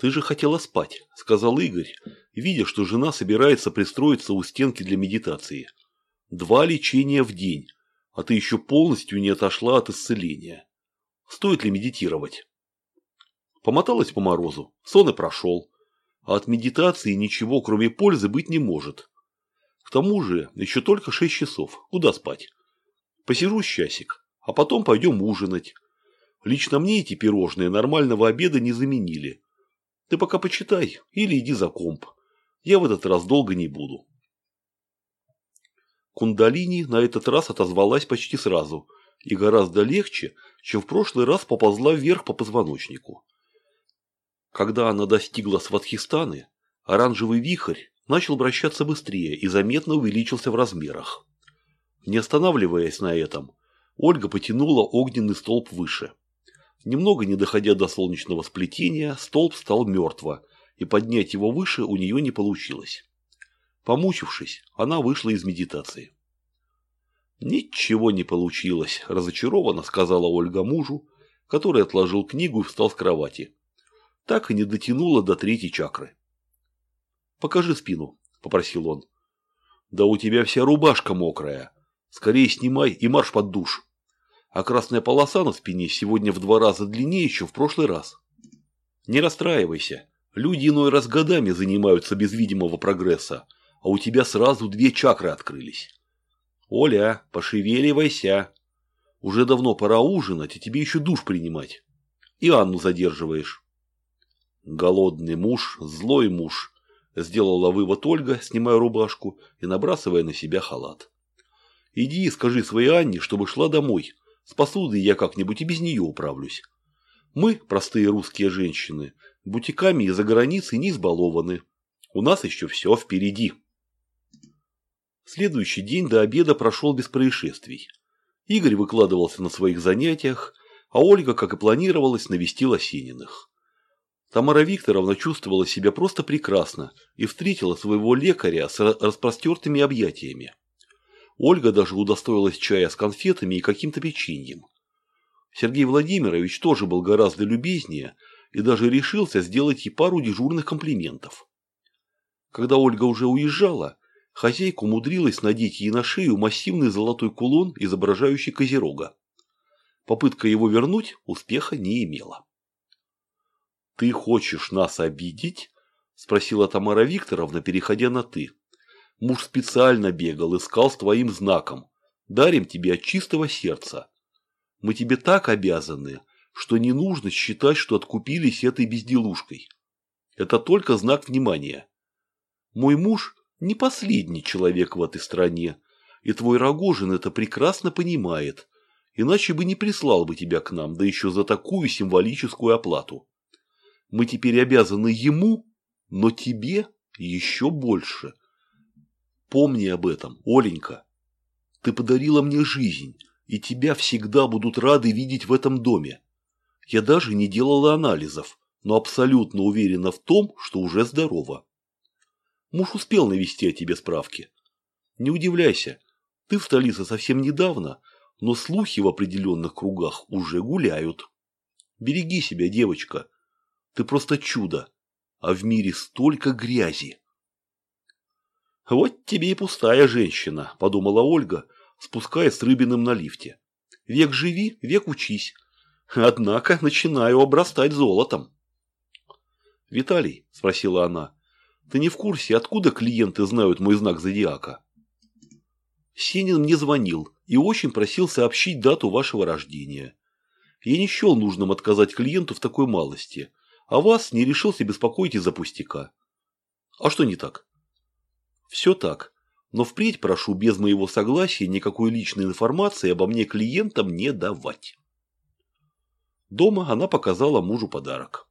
«Ты же хотела спать», – сказал Игорь, видя, что жена собирается пристроиться у стенки для медитации. «Два лечения в день, а ты еще полностью не отошла от исцеления. Стоит ли медитировать?» Помоталась по морозу, сон и прошел. А от медитации ничего, кроме пользы, быть не может. К тому же, еще только шесть часов. Куда спать? Посижу часик, а потом пойдем ужинать. Лично мне эти пирожные нормального обеда не заменили. Ты пока почитай или иди за комп. Я в этот раз долго не буду. Кундалини на этот раз отозвалась почти сразу и гораздо легче, чем в прошлый раз поползла вверх по позвоночнику. Когда она достигла Сватхистаны, оранжевый вихрь начал вращаться быстрее и заметно увеличился в размерах. Не останавливаясь на этом, Ольга потянула огненный столб выше. Немного не доходя до солнечного сплетения, столб стал мертво, и поднять его выше у нее не получилось. Помучившись, она вышла из медитации. «Ничего не получилось», – разочарованно сказала Ольга мужу, который отложил книгу и встал с кровати. Так и не дотянула до третьей чакры. «Покажи спину», – попросил он. «Да у тебя вся рубашка мокрая. Скорее снимай и марш под душ» а красная полоса на спине сегодня в два раза длиннее, чем в прошлый раз. Не расстраивайся. Люди иной раз годами занимаются без видимого прогресса, а у тебя сразу две чакры открылись. Оля, пошевеливайся. Уже давно пора ужинать, и тебе еще душ принимать. И Анну задерживаешь. Голодный муж, злой муж, сделала вывод Ольга, снимая рубашку и набрасывая на себя халат. Иди и скажи своей Анне, чтобы шла домой, с посудой я как-нибудь и без нее управлюсь. Мы, простые русские женщины, бутиками из-за границы не избалованы. У нас еще все впереди. Следующий день до обеда прошел без происшествий. Игорь выкладывался на своих занятиях, а Ольга, как и планировалось, навестила Сениных. Тамара Викторовна чувствовала себя просто прекрасно и встретила своего лекаря с распростертыми объятиями. Ольга даже удостоилась чая с конфетами и каким-то печеньем. Сергей Владимирович тоже был гораздо любезнее и даже решился сделать ей пару дежурных комплиментов. Когда Ольга уже уезжала, хозяйка умудрилась надеть ей на шею массивный золотой кулон, изображающий козерога. Попытка его вернуть успеха не имела. «Ты хочешь нас обидеть?» – спросила Тамара Викторовна, переходя на «ты». Муж специально бегал, искал с твоим знаком. Дарим тебе от чистого сердца. Мы тебе так обязаны, что не нужно считать, что откупились этой безделушкой. Это только знак внимания. Мой муж не последний человек в этой стране, и твой Рогожин это прекрасно понимает, иначе бы не прислал бы тебя к нам, да еще за такую символическую оплату. Мы теперь обязаны ему, но тебе еще больше. Помни об этом, Оленька. Ты подарила мне жизнь, и тебя всегда будут рады видеть в этом доме. Я даже не делала анализов, но абсолютно уверена в том, что уже здорова. Муж успел навести о тебе справки. Не удивляйся, ты в столице совсем недавно, но слухи в определенных кругах уже гуляют. Береги себя, девочка. Ты просто чудо, а в мире столько грязи. «Вот тебе и пустая женщина», – подумала Ольга, спускаясь с Рыбиным на лифте. «Век живи, век учись. Однако начинаю обрастать золотом». «Виталий», – спросила она, – «ты не в курсе, откуда клиенты знают мой знак зодиака?» Сенин мне звонил и очень просил сообщить дату вашего рождения. Я не счел нужным отказать клиенту в такой малости, а вас не решился беспокоить из-за пустяка. А что не так? Все так, но впредь прошу без моего согласия никакой личной информации обо мне клиентам не давать. Дома она показала мужу подарок.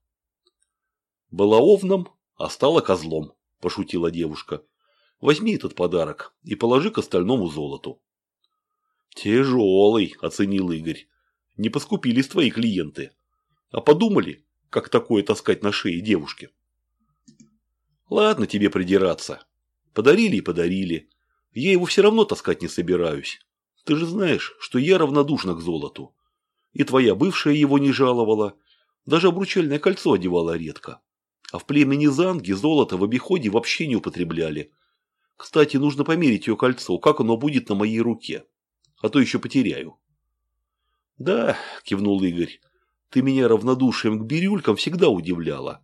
«Была овном, а стала козлом», – пошутила девушка. «Возьми этот подарок и положи к остальному золоту». «Тяжелый», – оценил Игорь. «Не поскупились твои клиенты. А подумали, как такое таскать на шее девушке?» «Ладно тебе придираться», Подарили и подарили. Я его все равно таскать не собираюсь. Ты же знаешь, что я равнодушна к золоту. И твоя бывшая его не жаловала. Даже обручальное кольцо одевала редко. А в племени Занги золото в обиходе вообще не употребляли. Кстати, нужно померить ее кольцо, как оно будет на моей руке. А то еще потеряю. Да, кивнул Игорь, ты меня равнодушием к бирюлькам всегда удивляла.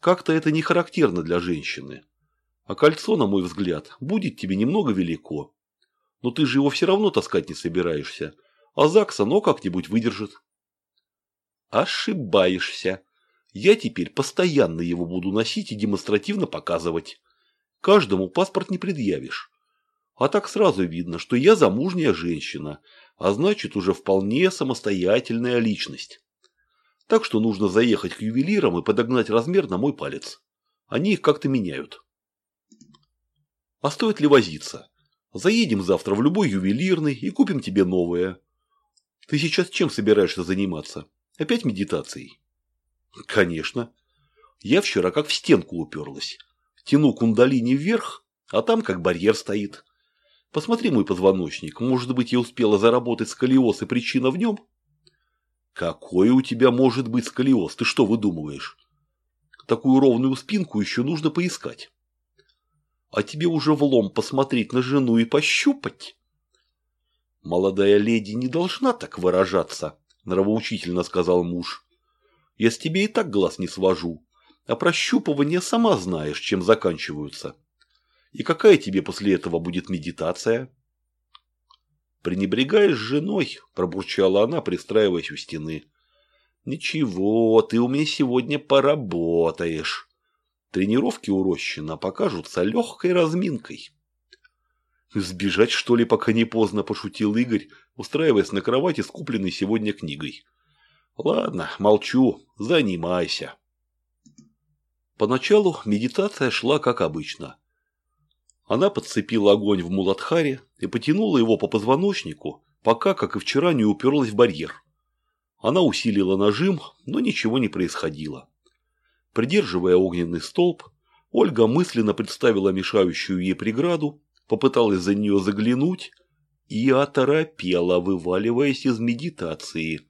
Как-то это не характерно для женщины. А кольцо, на мой взгляд, будет тебе немного велико. Но ты же его все равно таскать не собираешься. А ЗАГС оно как-нибудь выдержит. Ошибаешься. Я теперь постоянно его буду носить и демонстративно показывать. Каждому паспорт не предъявишь. А так сразу видно, что я замужняя женщина, а значит уже вполне самостоятельная личность. Так что нужно заехать к ювелирам и подогнать размер на мой палец. Они их как-то меняют. А стоит ли возиться? Заедем завтра в любой ювелирный и купим тебе новое. Ты сейчас чем собираешься заниматься? Опять медитацией? Конечно. Я вчера как в стенку уперлась. Тяну кундалини вверх, а там как барьер стоит. Посмотри мой позвоночник. Может быть, я успела заработать сколиоз и причина в нем? Какой у тебя может быть сколиоз? Ты что выдумываешь? Такую ровную спинку еще нужно поискать. А тебе уже влом посмотреть на жену и пощупать? Молодая леди не должна так выражаться, нравоучительно сказал муж. Я с тебе и так глаз не свожу, а прощупывания сама знаешь, чем заканчиваются. И какая тебе после этого будет медитация? Пренебрегаешь женой, пробурчала она, пристраиваясь у стены. Ничего, ты у меня сегодня поработаешь. Тренировки у Рощина покажутся легкой разминкой. «Сбежать, что ли, пока не поздно», – пошутил Игорь, устраиваясь на кровати с купленной сегодня книгой. «Ладно, молчу, занимайся». Поначалу медитация шла как обычно. Она подцепила огонь в Муладхаре и потянула его по позвоночнику, пока, как и вчера, не уперлась в барьер. Она усилила нажим, но ничего не происходило. Придерживая огненный столб, Ольга мысленно представила мешающую ей преграду, попыталась за нее заглянуть и оторопела, вываливаясь из медитации.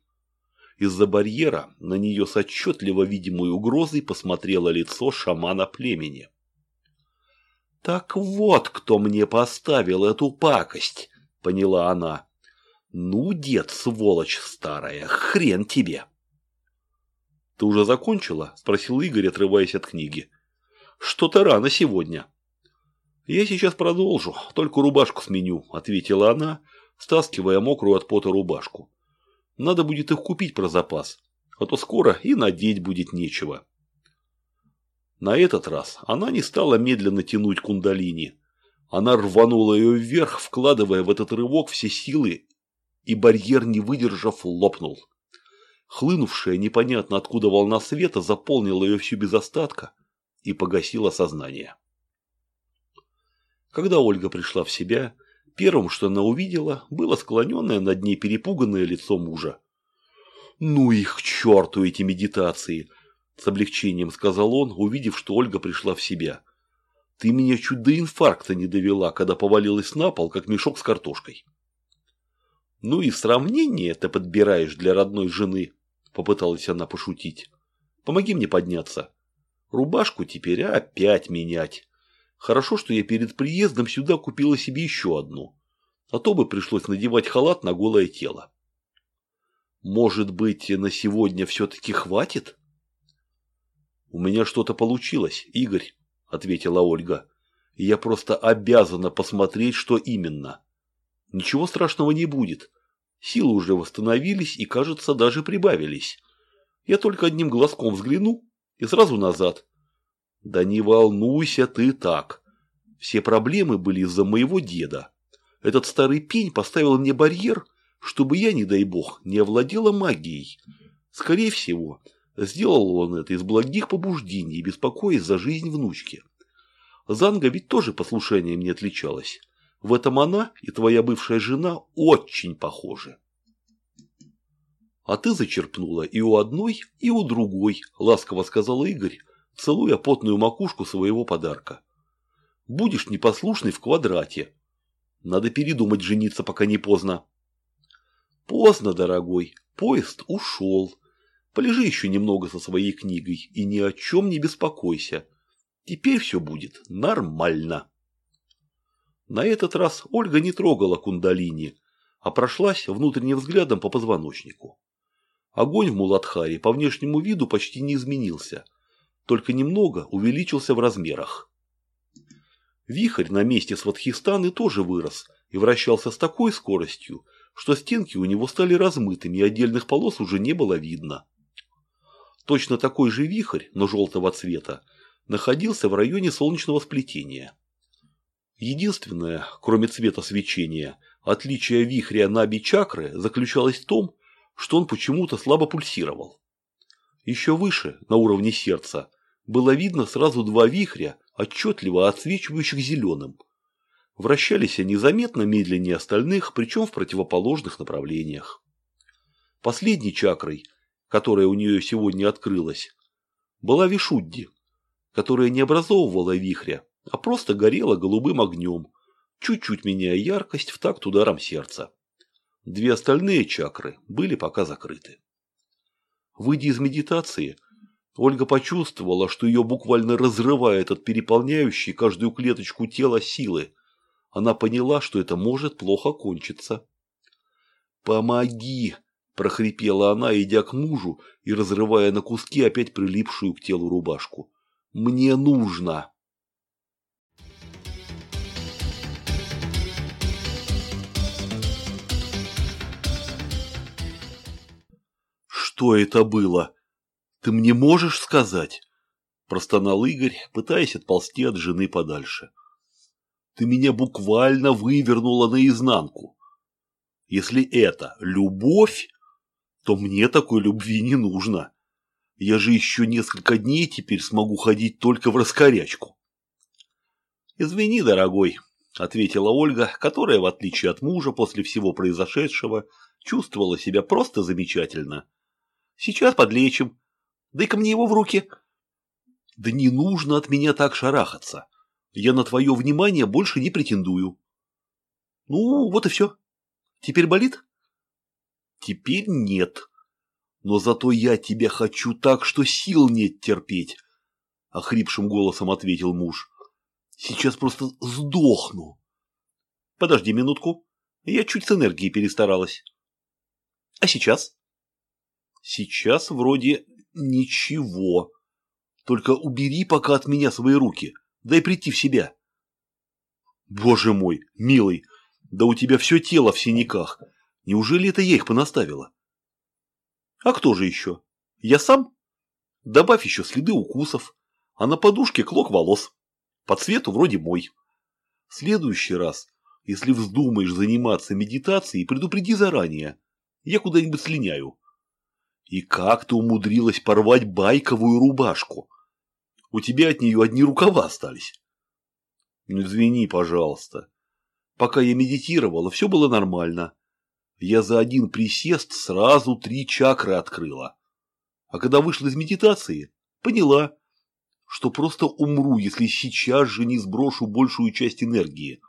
Из-за барьера на нее с отчетливо видимой угрозой посмотрело лицо шамана племени. «Так вот, кто мне поставил эту пакость», — поняла она. «Ну, дед, сволочь старая, хрен тебе!» «Ты уже закончила?» – спросил Игорь, отрываясь от книги. «Что-то рано сегодня». «Я сейчас продолжу, только рубашку сменю», – ответила она, стаскивая мокрую от пота рубашку. «Надо будет их купить про запас, а то скоро и надеть будет нечего». На этот раз она не стала медленно тянуть кундалини. Она рванула ее вверх, вкладывая в этот рывок все силы, и барьер, не выдержав, лопнул. Хлынувшая непонятно откуда волна света заполнила ее всю без остатка и погасила сознание. Когда Ольга пришла в себя, первым, что она увидела, было склоненное над ней перепуганное лицо мужа. «Ну их к черту эти медитации!» С облегчением сказал он, увидев, что Ольга пришла в себя. Ты меня чуть до инфаркта не довела, когда повалилась на пол, как мешок с картошкой. Ну и сравнение ты подбираешь для родной жены, попыталась она пошутить. Помоги мне подняться. Рубашку теперь опять менять. Хорошо, что я перед приездом сюда купила себе еще одну. А то бы пришлось надевать халат на голое тело. Может быть, на сегодня все-таки хватит? «У меня что-то получилось, Игорь», – ответила Ольга. «Я просто обязана посмотреть, что именно. Ничего страшного не будет. Силы уже восстановились и, кажется, даже прибавились. Я только одним глазком взгляну и сразу назад». «Да не волнуйся ты так. Все проблемы были из-за моего деда. Этот старый пень поставил мне барьер, чтобы я, не дай бог, не овладела магией. Скорее всего, Сделал он это из благих побуждений, беспокоясь за жизнь внучки. Занга ведь тоже послушанием не отличалась. В этом она и твоя бывшая жена очень похожи. А ты зачерпнула и у одной, и у другой, ласково сказал Игорь, целуя потную макушку своего подарка. Будешь непослушный в квадрате. Надо передумать жениться, пока не поздно. Поздно, дорогой, поезд ушел. Полежи еще немного со своей книгой и ни о чем не беспокойся. Теперь все будет нормально. На этот раз Ольга не трогала кундалини, а прошлась внутренним взглядом по позвоночнику. Огонь в Муладхаре по внешнему виду почти не изменился, только немного увеличился в размерах. Вихрь на месте Сватхистаны тоже вырос и вращался с такой скоростью, что стенки у него стали размытыми и отдельных полос уже не было видно. Точно такой же вихрь, но желтого цвета, находился в районе солнечного сплетения. Единственное, кроме цвета свечения, отличие вихря Наби-чакры заключалось в том, что он почему-то слабо пульсировал. Еще выше, на уровне сердца, было видно сразу два вихря, отчетливо отсвечивающих зеленым. Вращались они заметно медленнее остальных, причем в противоположных направлениях. Последней чакрой, которая у нее сегодня открылась, была Вишудди, которая не образовывала вихря, а просто горела голубым огнем, чуть-чуть меняя яркость в такт ударом сердца. Две остальные чакры были пока закрыты. Выйдя из медитации, Ольга почувствовала, что ее буквально разрывает от переполняющей каждую клеточку тела силы. Она поняла, что это может плохо кончиться. «Помоги!» – прохрипела она, идя к мужу и разрывая на куски опять прилипшую к телу рубашку. «Мне нужно!» «Что это было? Ты мне можешь сказать?» Простонал Игорь, пытаясь отползти от жены подальше. «Ты меня буквально вывернула наизнанку. Если это любовь, то мне такой любви не нужно. Я же еще несколько дней теперь смогу ходить только в раскорячку». «Извини, дорогой», – ответила Ольга, которая, в отличие от мужа, после всего произошедшего, чувствовала себя просто замечательно – Сейчас подлечим. Дай-ка мне его в руки. Да не нужно от меня так шарахаться. Я на твое внимание больше не претендую. Ну, вот и все. Теперь болит? Теперь нет. Но зато я тебя хочу так, что сил нет терпеть. Охрипшим голосом ответил муж. Сейчас просто сдохну. Подожди минутку. Я чуть с энергией перестаралась. А сейчас? Сейчас вроде ничего. Только убери пока от меня свои руки. Дай прийти в себя. Боже мой, милый, да у тебя все тело в синяках. Неужели это я их понаставила? А кто же еще? Я сам? Добавь еще следы укусов, а на подушке клок волос. По цвету вроде мой. В следующий раз, если вздумаешь заниматься медитацией, предупреди заранее. Я куда-нибудь слиняю. И как ты умудрилась порвать байковую рубашку? У тебя от нее одни рукава остались. Ну, извини, пожалуйста. Пока я медитировала, все было нормально. Я за один присест сразу три чакры открыла. А когда вышла из медитации, поняла, что просто умру, если сейчас же не сброшу большую часть энергии.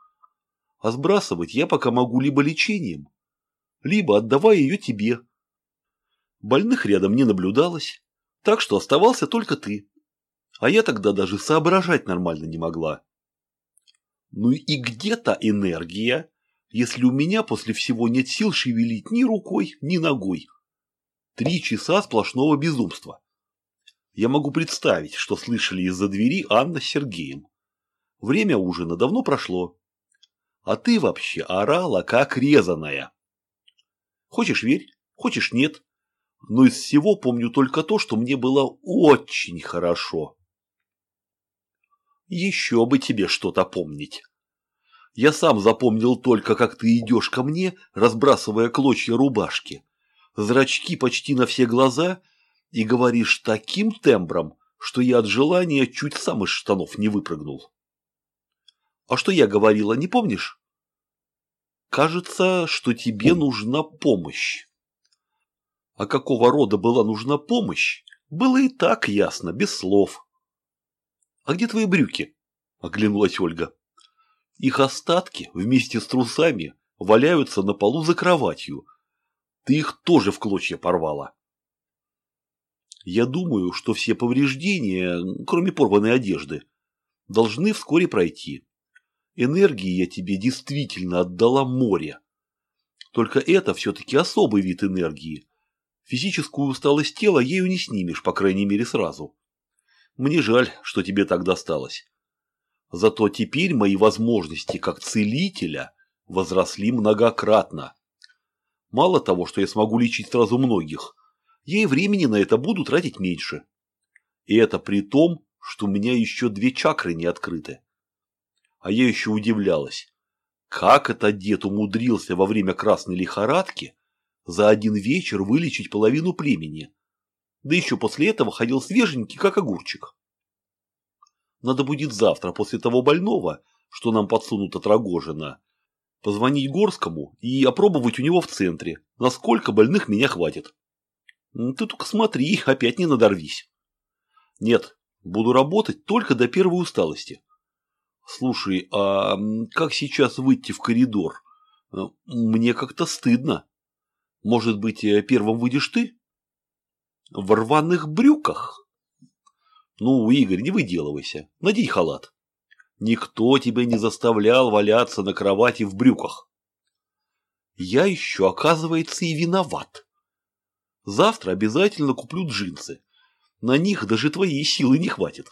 А сбрасывать я пока могу либо лечением, либо отдавая ее тебе. Больных рядом не наблюдалось, так что оставался только ты. А я тогда даже соображать нормально не могла. Ну и где то энергия, если у меня после всего нет сил шевелить ни рукой, ни ногой? Три часа сплошного безумства. Я могу представить, что слышали из-за двери Анна с Сергеем. Время ужина давно прошло. А ты вообще орала, как резаная. Хочешь верь, хочешь нет, но из всего помню только то, что мне было очень хорошо. Еще бы тебе что-то помнить. Я сам запомнил только, как ты идешь ко мне, разбрасывая клочья рубашки, зрачки почти на все глаза, и говоришь таким тембром, что я от желания чуть сам из штанов не выпрыгнул. А что я говорила, не помнишь? Кажется, что тебе нужна помощь. А какого рода была нужна помощь, было и так ясно, без слов. «А где твои брюки?» – оглянулась Ольга. «Их остатки вместе с трусами валяются на полу за кроватью. Ты их тоже в клочья порвала». Я думаю, что все повреждения, кроме порванной одежды, должны вскоре пройти. Энергии я тебе действительно отдала море. Только это все-таки особый вид энергии. Физическую усталость тела ею не снимешь, по крайней мере, сразу. Мне жаль, что тебе так досталось. Зато теперь мои возможности как целителя возросли многократно. Мало того, что я смогу лечить сразу многих, я и времени на это буду тратить меньше. И это при том, что у меня еще две чакры не открыты. А я еще удивлялась, как этот дед умудрился во время красной лихорадки за один вечер вылечить половину племени. Да еще после этого ходил свеженький, как огурчик. Надо будет завтра, после того больного, что нам подсунут от Рогожина, позвонить Горскому и опробовать у него в центре, насколько больных меня хватит. Ты только смотри, опять не надорвись. Нет, буду работать только до первой усталости. Слушай, а как сейчас выйти в коридор? Мне как-то стыдно. Может быть, э, первым выйдешь ты? В рваных брюках? Ну, Игорь, не выделывайся. Надень халат. Никто тебя не заставлял валяться на кровати в брюках. Я еще, оказывается, и виноват. Завтра обязательно куплю джинсы. На них даже твоей силы не хватит.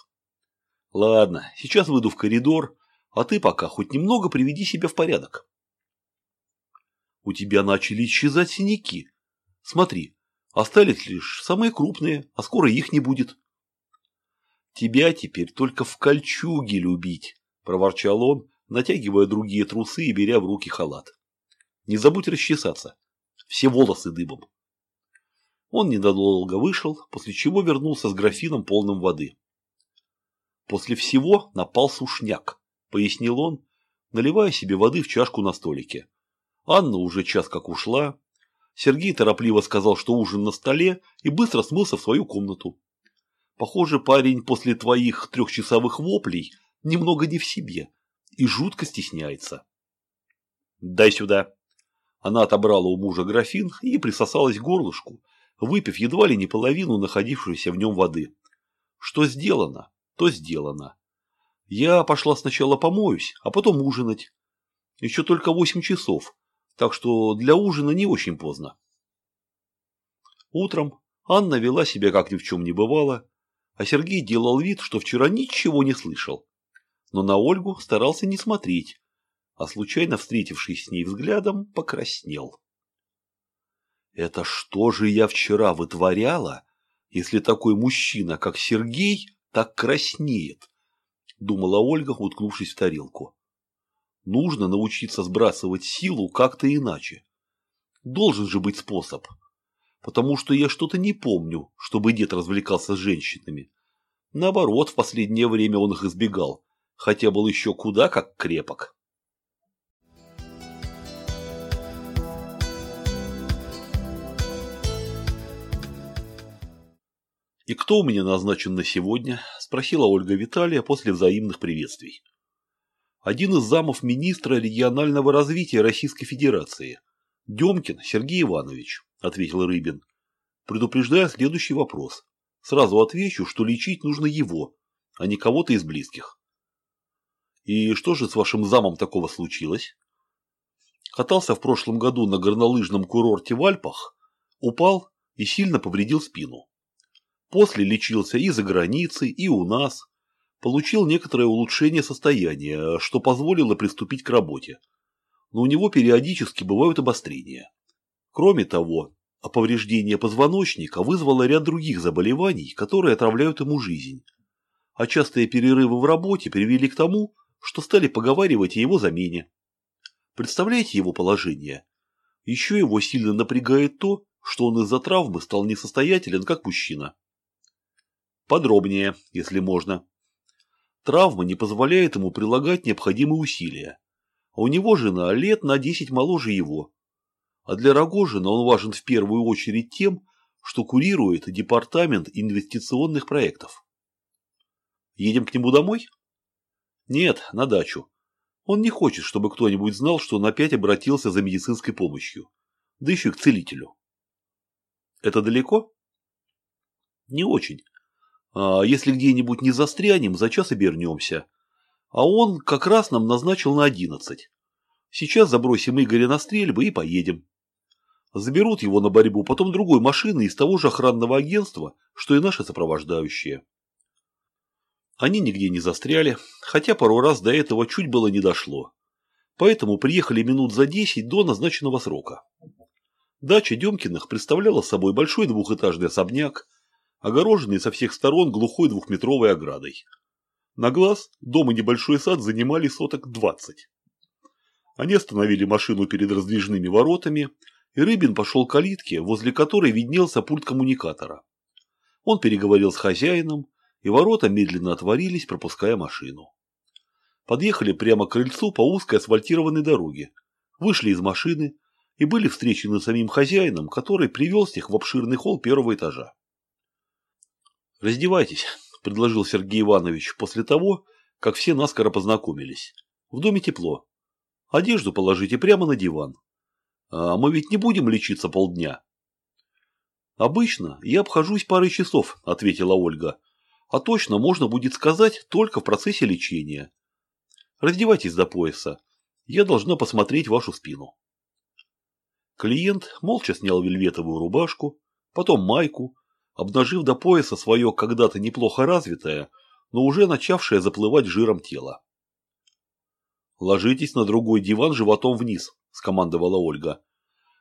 Ладно, сейчас выйду в коридор, а ты пока хоть немного приведи себя в порядок. У тебя начали исчезать синяки. Смотри, остались лишь самые крупные, а скоро их не будет. Тебя теперь только в кольчуге любить, проворчал он, натягивая другие трусы и беря в руки халат. Не забудь расчесаться. Все волосы дыбом. Он недолго вышел, после чего вернулся с графином полным воды. После всего напал сушняк, пояснил он, наливая себе воды в чашку на столике. Анна уже час как ушла. Сергей торопливо сказал, что ужин на столе, и быстро смылся в свою комнату. Похоже, парень после твоих трехчасовых воплей немного не в себе и жутко стесняется. «Дай сюда». Она отобрала у мужа графин и присосалась к горлышку, выпив едва ли не половину находившейся в нем воды. Что сделано, то сделано. Я пошла сначала помоюсь, а потом ужинать. Еще только восемь часов, так что для ужина не очень поздно. Утром Анна вела себя как ни в чем не бывало, а Сергей делал вид, что вчера ничего не слышал. Но на Ольгу старался не смотреть, а случайно встретившись с ней взглядом, покраснел. Это что же я вчера вытворяла, если такой мужчина, как Сергей, так краснеет? Думала Ольга, уткнувшись в тарелку. Нужно научиться сбрасывать силу как-то иначе. Должен же быть способ. Потому что я что-то не помню, чтобы дед развлекался с женщинами. Наоборот, в последнее время он их избегал, хотя был еще куда как крепок. «И кто у меня назначен на сегодня?» – спросила Ольга Виталия после взаимных приветствий. «Один из замов министра регионального развития Российской Федерации. Демкин Сергей Иванович», – ответил Рыбин. «Предупреждая следующий вопрос. Сразу отвечу, что лечить нужно его, а не кого-то из близких». «И что же с вашим замом такого случилось?» Катался в прошлом году на горнолыжном курорте в Альпах, упал и сильно повредил спину. После лечился и за границей, и у нас. Получил некоторое улучшение состояния, что позволило приступить к работе. Но у него периодически бывают обострения. Кроме того, повреждение позвоночника вызвало ряд других заболеваний, которые отравляют ему жизнь. А частые перерывы в работе привели к тому, что стали поговаривать о его замене. Представляете его положение? Еще его сильно напрягает то, что он из-за травмы стал несостоятелен как мужчина. Подробнее, если можно. Травма не позволяет ему прилагать необходимые усилия. А у него жена лет на 10 моложе его. А для Рогожина он важен в первую очередь тем, что курирует департамент инвестиционных проектов. Едем к нему домой? Нет, на дачу. Он не хочет, чтобы кто-нибудь знал, что он опять обратился за медицинской помощью. Да еще и к целителю. Это далеко? Не очень. А если где-нибудь не застрянем, за час обернемся. А он как раз нам назначил на одиннадцать. Сейчас забросим Игоря на стрельбы и поедем. Заберут его на борьбу потом другой машины из того же охранного агентства, что и наши сопровождающие. Они нигде не застряли, хотя пару раз до этого чуть было не дошло. Поэтому приехали минут за десять до назначенного срока. Дача Демкиных представляла собой большой двухэтажный особняк, огороженный со всех сторон глухой двухметровой оградой. На глаз дом и небольшой сад занимали соток двадцать. Они остановили машину перед раздвижными воротами и Рыбин пошел к калитке, возле которой виднелся пульт коммуникатора. Он переговорил с хозяином, и ворота медленно отворились, пропуская машину. Подъехали прямо к крыльцу по узкой асфальтированной дороге, вышли из машины и были встречены самим хозяином, который привел их в обширный холл первого этажа. «Раздевайтесь», – предложил Сергей Иванович после того, как все наскоро познакомились. «В доме тепло. Одежду положите прямо на диван. А мы ведь не будем лечиться полдня. Обычно я обхожусь парой часов, ответила Ольга. А точно можно будет сказать только в процессе лечения. Раздевайтесь до пояса. Я должна посмотреть вашу спину. Клиент молча снял вельветовую рубашку, потом майку, обнажив до пояса свое когда-то неплохо развитое, но уже начавшее заплывать жиром тело. «Ложитесь на другой диван животом вниз», – скомандовала Ольга.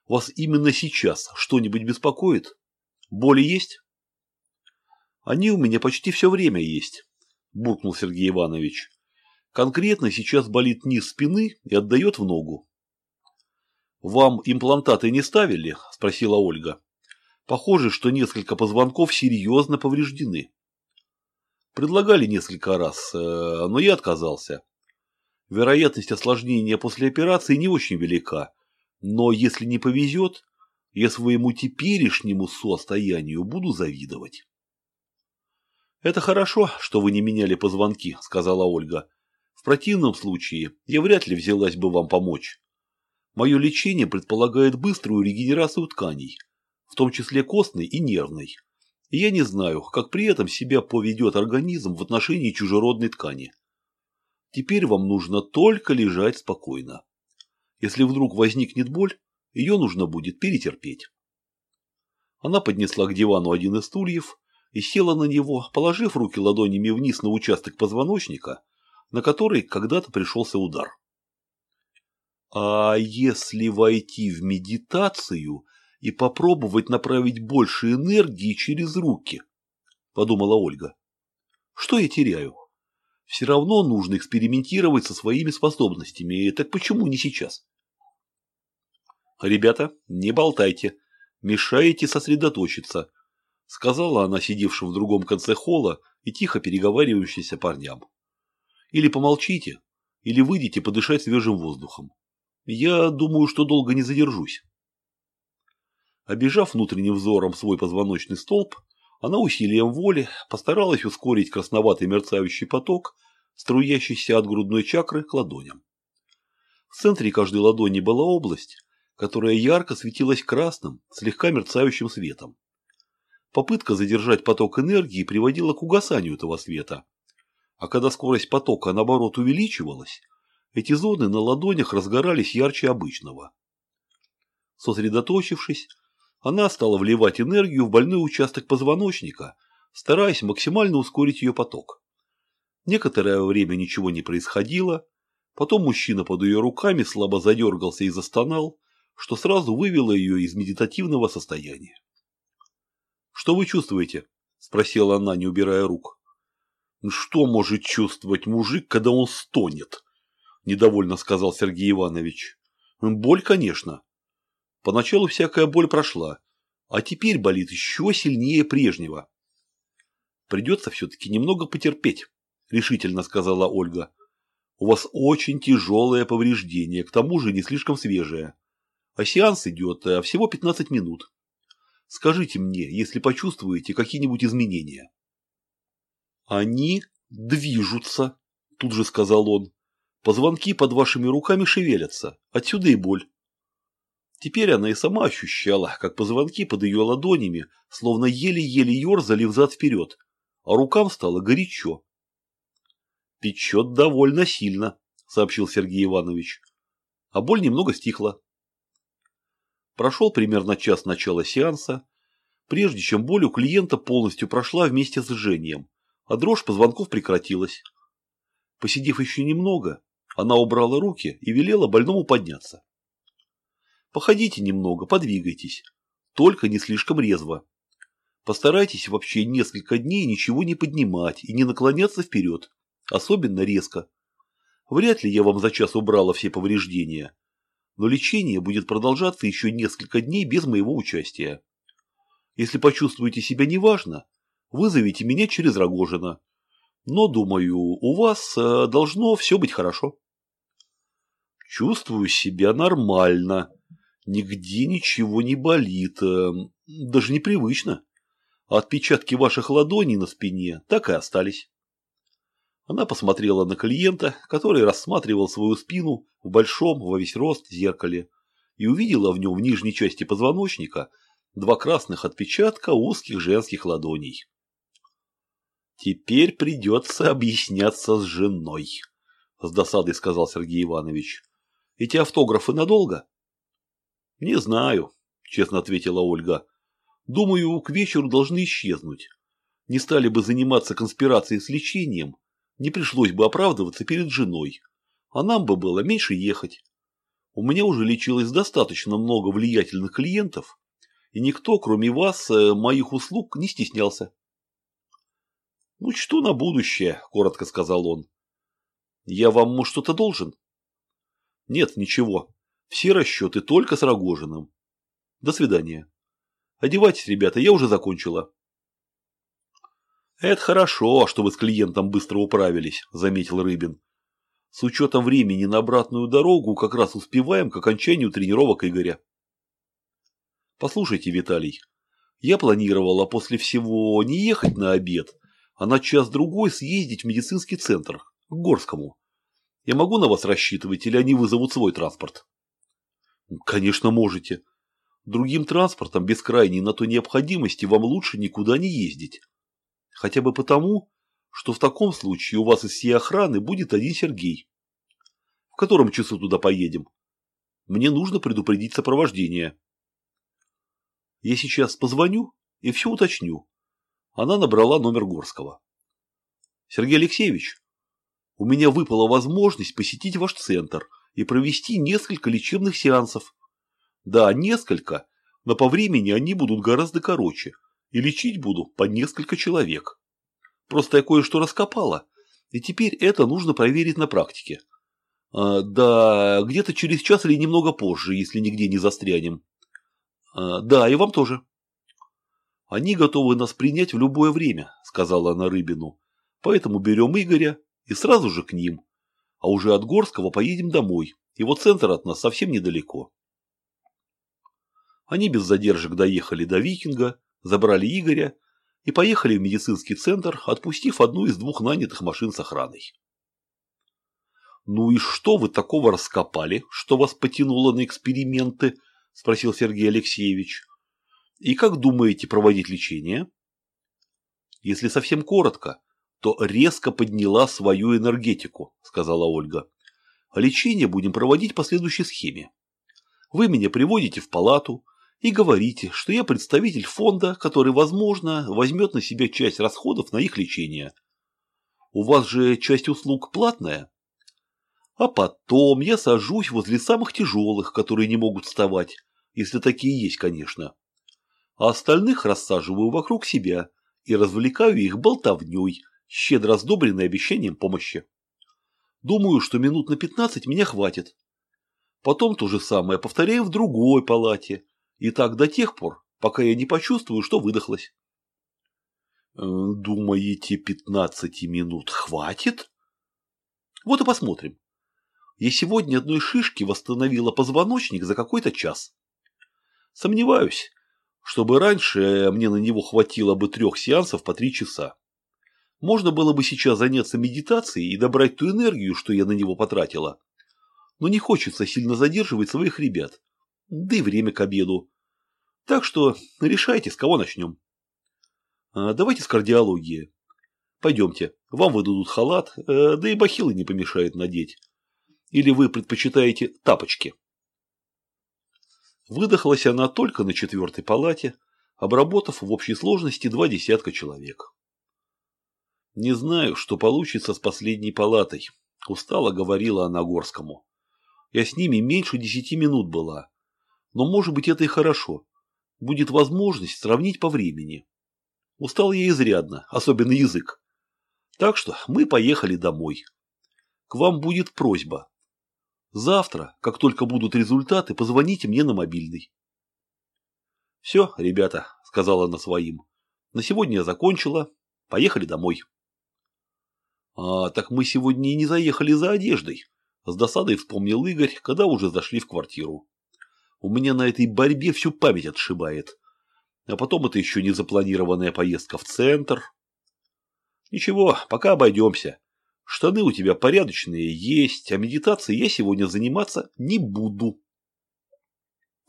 «Вас именно сейчас что-нибудь беспокоит? Боли есть?» «Они у меня почти все время есть», – буркнул Сергей Иванович. «Конкретно сейчас болит низ спины и отдает в ногу». «Вам имплантаты не ставили?» – спросила Ольга. «Похоже, что несколько позвонков серьезно повреждены». Предлагали несколько раз, э, но я отказался. Вероятность осложнения после операции не очень велика, но если не повезет, я своему теперешнему состоянию буду завидовать. «Это хорошо, что вы не меняли позвонки», – сказала Ольга. «В противном случае я вряд ли взялась бы вам помочь. Мое лечение предполагает быструю регенерацию тканей, в том числе костной и нервной. И я не знаю, как при этом себя поведет организм в отношении чужеродной ткани. Теперь вам нужно только лежать спокойно. Если вдруг возникнет боль, ее нужно будет перетерпеть. Она поднесла к дивану один из стульев и села на него, положив руки ладонями вниз на участок позвоночника, на который когда-то пришелся удар. А если войти в медитацию и попробовать направить больше энергии через руки? Подумала Ольга. Что я теряю? Все равно нужно экспериментировать со своими способностями, так почему не сейчас? Ребята, не болтайте, мешаете сосредоточиться, сказала она сидевшим в другом конце холла и тихо переговаривающимся парням. Или помолчите, или выйдите подышать свежим воздухом. Я думаю, что долго не задержусь. Обежав внутренним взором свой позвоночный столб, она усилием воли постаралась ускорить красноватый мерцающий поток, струящийся от грудной чакры к ладоням. В центре каждой ладони была область, которая ярко светилась красным, слегка мерцающим светом. Попытка задержать поток энергии приводила к угасанию этого света. А когда скорость потока, наоборот, увеличивалась, эти зоны на ладонях разгорались ярче обычного. Сосредоточившись, она стала вливать энергию в больной участок позвоночника, стараясь максимально ускорить ее поток. Некоторое время ничего не происходило, потом мужчина под ее руками слабо задергался и застонал, что сразу вывело ее из медитативного состояния. «Что вы чувствуете?» – спросила она, не убирая рук. «Что может чувствовать мужик, когда он стонет?» – недовольно сказал Сергей Иванович. «Боль, конечно, Поначалу всякая боль прошла, а теперь болит еще сильнее прежнего. Придется все-таки немного потерпеть, решительно сказала Ольга. У вас очень тяжелое повреждение, к тому же не слишком свежее. А сеанс идет а всего 15 минут. Скажите мне, если почувствуете какие-нибудь изменения. Они движутся, тут же сказал он. Позвонки под вашими руками шевелятся, отсюда и боль. Теперь она и сама ощущала, как позвонки под ее ладонями словно еле-еле ерзали взад-вперед, а рукам стало горячо. «Печет довольно сильно», – сообщил Сергей Иванович. А боль немного стихла. Прошел примерно час начала сеанса, прежде чем боль у клиента полностью прошла вместе с жжением, а дрожь позвонков прекратилась. Посидев еще немного, она убрала руки и велела больному подняться. Походите немного, подвигайтесь. Только не слишком резво. Постарайтесь вообще несколько дней ничего не поднимать и не наклоняться вперед, особенно резко. Вряд ли я вам за час убрала все повреждения, но лечение будет продолжаться еще несколько дней без моего участия. Если почувствуете себя неважно, вызовите меня через Рогожина. Но, думаю, у вас э, должно все быть хорошо. Чувствую себя нормально, Нигде ничего не болит, э, даже непривычно. Отпечатки ваших ладоней на спине так и остались. Она посмотрела на клиента, который рассматривал свою спину в большом во весь рост зеркале, и увидела в нем в нижней части позвоночника два красных отпечатка узких женских ладоней. «Теперь придется объясняться с женой», – с досадой сказал Сергей Иванович. «Эти автографы надолго?» «Не знаю», – честно ответила Ольга. «Думаю, к вечеру должны исчезнуть. Не стали бы заниматься конспирацией с лечением, не пришлось бы оправдываться перед женой, а нам бы было меньше ехать. У меня уже лечилось достаточно много влиятельных клиентов, и никто, кроме вас, э, моих услуг не стеснялся». «Ну, что на будущее», – коротко сказал он. «Я вам что-то должен?» «Нет, ничего. Все расчеты только с Рогожиным. До свидания. Одевайтесь, ребята, я уже закончила. Это хорошо, что вы с клиентом быстро управились, заметил Рыбин. С учетом времени на обратную дорогу как раз успеваем к окончанию тренировок Игоря. Послушайте, Виталий, я планировала после всего не ехать на обед, а на час-другой съездить в медицинский центр, к Горскому. Я могу на вас рассчитывать или они вызовут свой транспорт? Конечно, можете. Другим транспортом без крайней на то необходимости вам лучше никуда не ездить. Хотя бы потому, что в таком случае у вас из всей охраны будет один Сергей. В котором часу туда поедем? Мне нужно предупредить сопровождение. Я сейчас позвоню и все уточню. Она набрала номер Горского. Сергей Алексеевич, у меня выпала возможность посетить ваш центр – и провести несколько лечебных сеансов. Да, несколько, но по времени они будут гораздо короче, и лечить буду по несколько человек. Просто я кое-что раскопала, и теперь это нужно проверить на практике. А, да, где-то через час или немного позже, если нигде не застрянем. А, да, и вам тоже. Они готовы нас принять в любое время, сказала она Рыбину. Поэтому берем Игоря и сразу же к ним а уже от Горского поедем домой. Его центр от нас совсем недалеко. Они без задержек доехали до Викинга, забрали Игоря и поехали в медицинский центр, отпустив одну из двух нанятых машин с охраной. «Ну и что вы такого раскопали, что вас потянуло на эксперименты?» – спросил Сергей Алексеевич. «И как думаете проводить лечение?» Если совсем коротко, то резко подняла свою энергетику, сказала Ольга. Лечение будем проводить по следующей схеме. Вы меня приводите в палату и говорите, что я представитель фонда, который, возможно, возьмет на себя часть расходов на их лечение. У вас же часть услуг платная. А потом я сажусь возле самых тяжелых, которые не могут вставать, если такие есть, конечно. А остальных рассаживаю вокруг себя и развлекаю их болтовней, щедро сдобренный обещанием помощи. Думаю, что минут на пятнадцать меня хватит. Потом то же самое повторяю в другой палате. И так до тех пор, пока я не почувствую, что выдохлась. Э, думаете, пятнадцати минут хватит? Вот и посмотрим. Я сегодня одной шишки восстановила позвоночник за какой-то час. Сомневаюсь, чтобы раньше мне на него хватило бы трех сеансов по три часа. Можно было бы сейчас заняться медитацией и добрать ту энергию, что я на него потратила. Но не хочется сильно задерживать своих ребят. да и время к обеду. Так что решайте, с кого начнем. А, давайте с кардиологии. Пойдемте, вам выдадут халат, э, да и бахилы не помешает надеть. Или вы предпочитаете тапочки? Выдохлась она только на четвертой палате, обработав в общей сложности два десятка человек. Не знаю, что получится с последней палатой, устало говорила она Горскому. Я с ними меньше десяти минут была. Но может быть это и хорошо. Будет возможность сравнить по времени. Устал я изрядно, особенно язык. Так что мы поехали домой. К вам будет просьба. Завтра, как только будут результаты, позвоните мне на мобильный. Все, ребята, сказала она своим. На сегодня я закончила. Поехали домой. А, так мы сегодня и не заехали за одеждой. С досадой вспомнил Игорь, когда уже зашли в квартиру. У меня на этой борьбе всю память отшибает. А потом это еще не запланированная поездка в центр. Ничего, пока обойдемся. Штаны у тебя порядочные есть, а медитацией я сегодня заниматься не буду.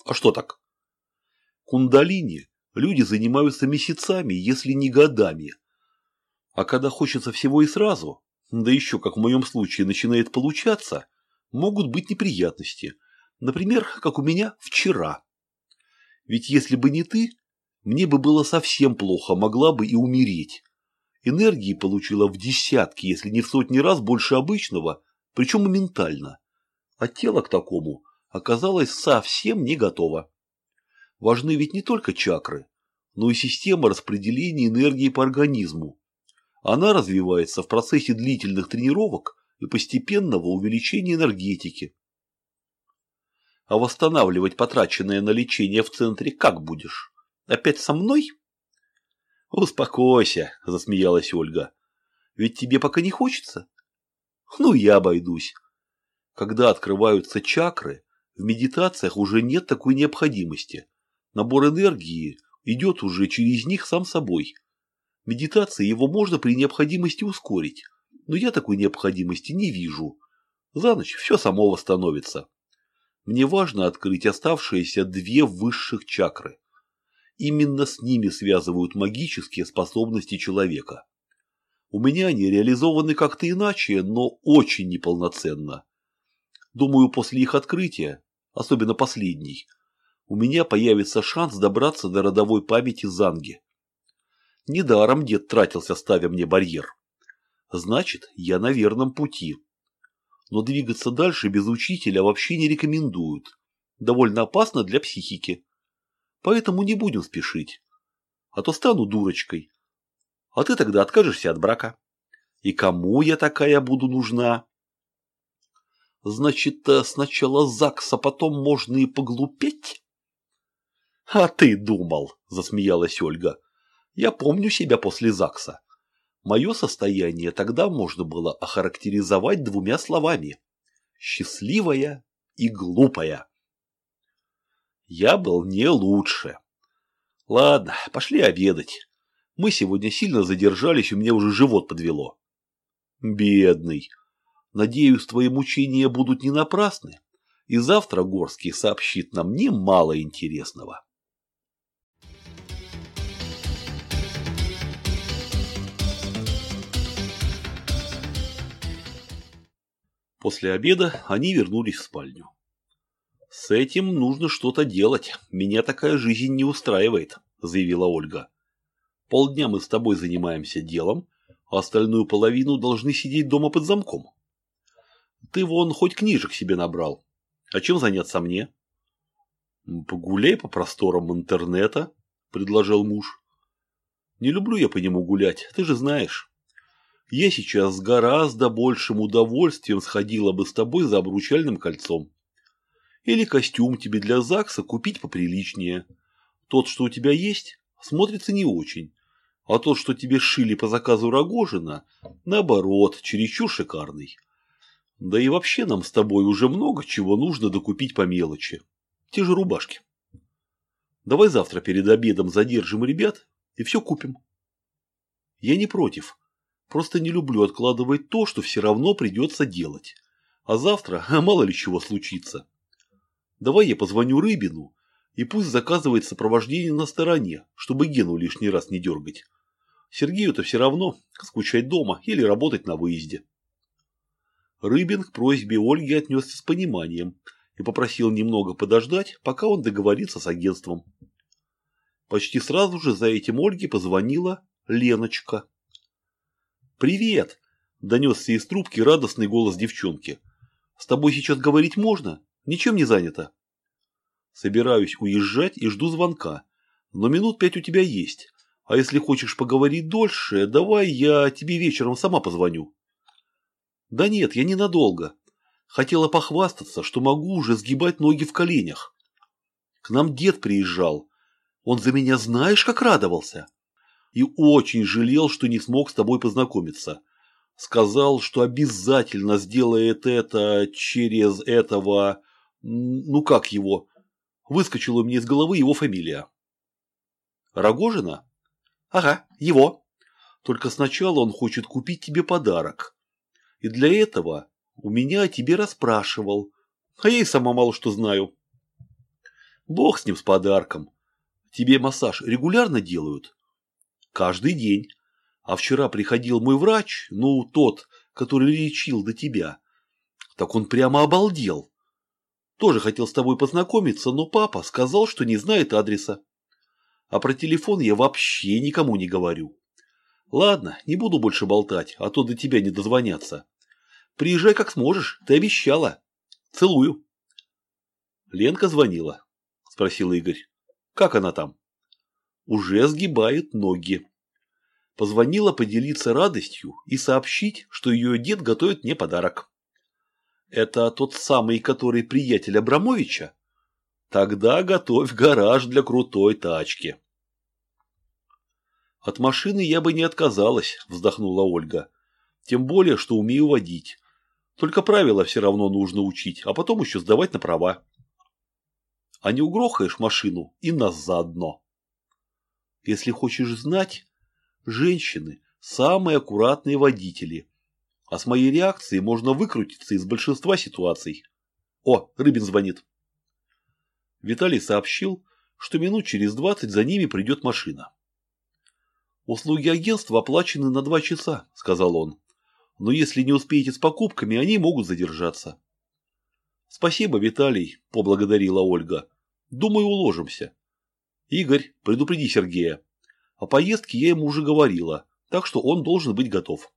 А что так? Кундалини люди занимаются месяцами, если не годами. А когда хочется всего и сразу, да еще, как в моем случае, начинает получаться, могут быть неприятности. Например, как у меня вчера. Ведь если бы не ты, мне бы было совсем плохо, могла бы и умереть. Энергии получила в десятки, если не в сотни раз больше обычного, причем моментально. А тело к такому оказалось совсем не готово. Важны ведь не только чакры, но и система распределения энергии по организму. Она развивается в процессе длительных тренировок и постепенного увеличения энергетики. А восстанавливать потраченное на лечение в центре как будешь? Опять со мной? Успокойся, засмеялась Ольга. Ведь тебе пока не хочется? Ну, я обойдусь. Когда открываются чакры, в медитациях уже нет такой необходимости. Набор энергии идет уже через них сам собой. Медитации его можно при необходимости ускорить, но я такой необходимости не вижу. За ночь все само восстановится. Мне важно открыть оставшиеся две высших чакры. Именно с ними связывают магические способности человека. У меня они реализованы как-то иначе, но очень неполноценно. Думаю, после их открытия, особенно последней, у меня появится шанс добраться до родовой памяти Занги. Недаром дед тратился, ставя мне барьер. Значит, я на верном пути. Но двигаться дальше без учителя вообще не рекомендуют. Довольно опасно для психики. Поэтому не будем спешить. А то стану дурочкой. А ты тогда откажешься от брака. И кому я такая буду нужна? Значит, сначала ЗАГС, а потом можно и поглупеть? А ты думал, засмеялась Ольга. Я помню себя после ЗАГСа. Мое состояние тогда можно было охарактеризовать двумя словами. Счастливая и глупая. Я был не лучше. Ладно, пошли обедать. Мы сегодня сильно задержались, у меня уже живот подвело. Бедный. Надеюсь, твои мучения будут не напрасны, и завтра Горский сообщит нам немало интересного. После обеда они вернулись в спальню. «С этим нужно что-то делать. Меня такая жизнь не устраивает», – заявила Ольга. «Полдня мы с тобой занимаемся делом, а остальную половину должны сидеть дома под замком. Ты вон хоть книжек себе набрал. А чем заняться мне?» «Погуляй по просторам интернета», – предложил муж. «Не люблю я по нему гулять, ты же знаешь». Я сейчас с гораздо большим удовольствием сходила бы с тобой за обручальным кольцом. Или костюм тебе для ЗАГСа купить поприличнее. Тот, что у тебя есть, смотрится не очень. А тот, что тебе шили по заказу Рогожина, наоборот, чересчур шикарный. Да и вообще нам с тобой уже много чего нужно докупить по мелочи. Те же рубашки. Давай завтра перед обедом задержим ребят и все купим. Я не против. Просто не люблю откладывать то, что все равно придется делать. А завтра мало ли чего случится. Давай я позвоню Рыбину, и пусть заказывает сопровождение на стороне, чтобы Гену лишний раз не дергать. Сергею-то все равно скучать дома или работать на выезде. Рыбин к просьбе Ольги отнесся с пониманием и попросил немного подождать, пока он договорится с агентством. Почти сразу же за этим Ольге позвонила Леночка. «Привет!» – донесся из трубки радостный голос девчонки. «С тобой сейчас говорить можно? Ничем не занято?» «Собираюсь уезжать и жду звонка, но минут пять у тебя есть. А если хочешь поговорить дольше, давай я тебе вечером сама позвоню». Да нет, я ненадолго. Хотела похвастаться, что могу уже сгибать ноги в коленях. К нам дед приезжал. Он за меня знаешь, как радовался. И очень жалел, что не смог с тобой познакомиться. Сказал, что обязательно сделает это через этого... Ну как его? Выскочила мне из головы его фамилия. Рогожина? Ага, его. Только сначала он хочет купить тебе подарок. И для этого у меня о тебе расспрашивал. А я и сама мало что знаю. Бог с ним с подарком. Тебе массаж регулярно делают? Каждый день. А вчера приходил мой врач, ну, тот, который лечил до тебя. Так он прямо обалдел. Тоже хотел с тобой познакомиться, но папа сказал, что не знает адреса. А про телефон я вообще никому не говорю. Ладно, не буду больше болтать, а то до тебя не дозвонятся. Приезжай как сможешь, ты обещала. Целую. Ленка звонила, спросил Игорь. Как она там? Уже сгибает ноги. Позвонила поделиться радостью и сообщить, что ее дед готовит мне подарок. Это тот самый, который приятель Абрамовича? Тогда готовь гараж для крутой тачки. От машины я бы не отказалась, вздохнула Ольга. Тем более, что умею водить. Только правила все равно нужно учить, а потом еще сдавать на права. А не угрохаешь машину и нас заодно. Если хочешь знать, женщины – самые аккуратные водители. А с моей реакцией можно выкрутиться из большинства ситуаций. О, Рыбин звонит. Виталий сообщил, что минут через двадцать за ними придет машина. «Услуги агентства оплачены на два часа», – сказал он но если не успеете с покупками, они могут задержаться. Спасибо, Виталий, поблагодарила Ольга. Думаю, уложимся. Игорь, предупреди Сергея. О поездке я ему уже говорила, так что он должен быть готов.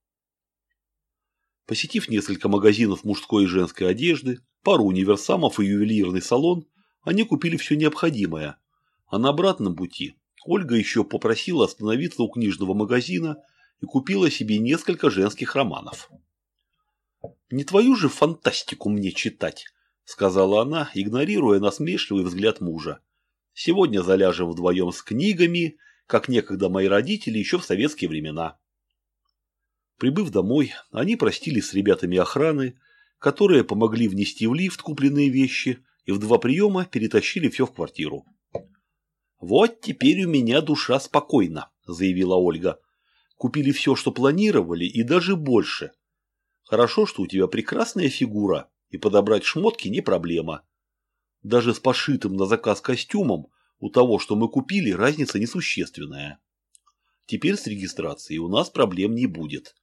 Посетив несколько магазинов мужской и женской одежды, пару универсамов и ювелирный салон, они купили все необходимое. А на обратном пути Ольга еще попросила остановиться у книжного магазина и купила себе несколько женских романов. «Не твою же фантастику мне читать», – сказала она, игнорируя насмешливый взгляд мужа. «Сегодня заляжем вдвоем с книгами, как некогда мои родители еще в советские времена». Прибыв домой, они простились с ребятами охраны, которые помогли внести в лифт купленные вещи и в два приема перетащили все в квартиру. «Вот теперь у меня душа спокойна», – заявила Ольга. Купили все, что планировали, и даже больше. Хорошо, что у тебя прекрасная фигура, и подобрать шмотки не проблема. Даже с пошитым на заказ костюмом у того, что мы купили, разница несущественная. Теперь с регистрацией у нас проблем не будет.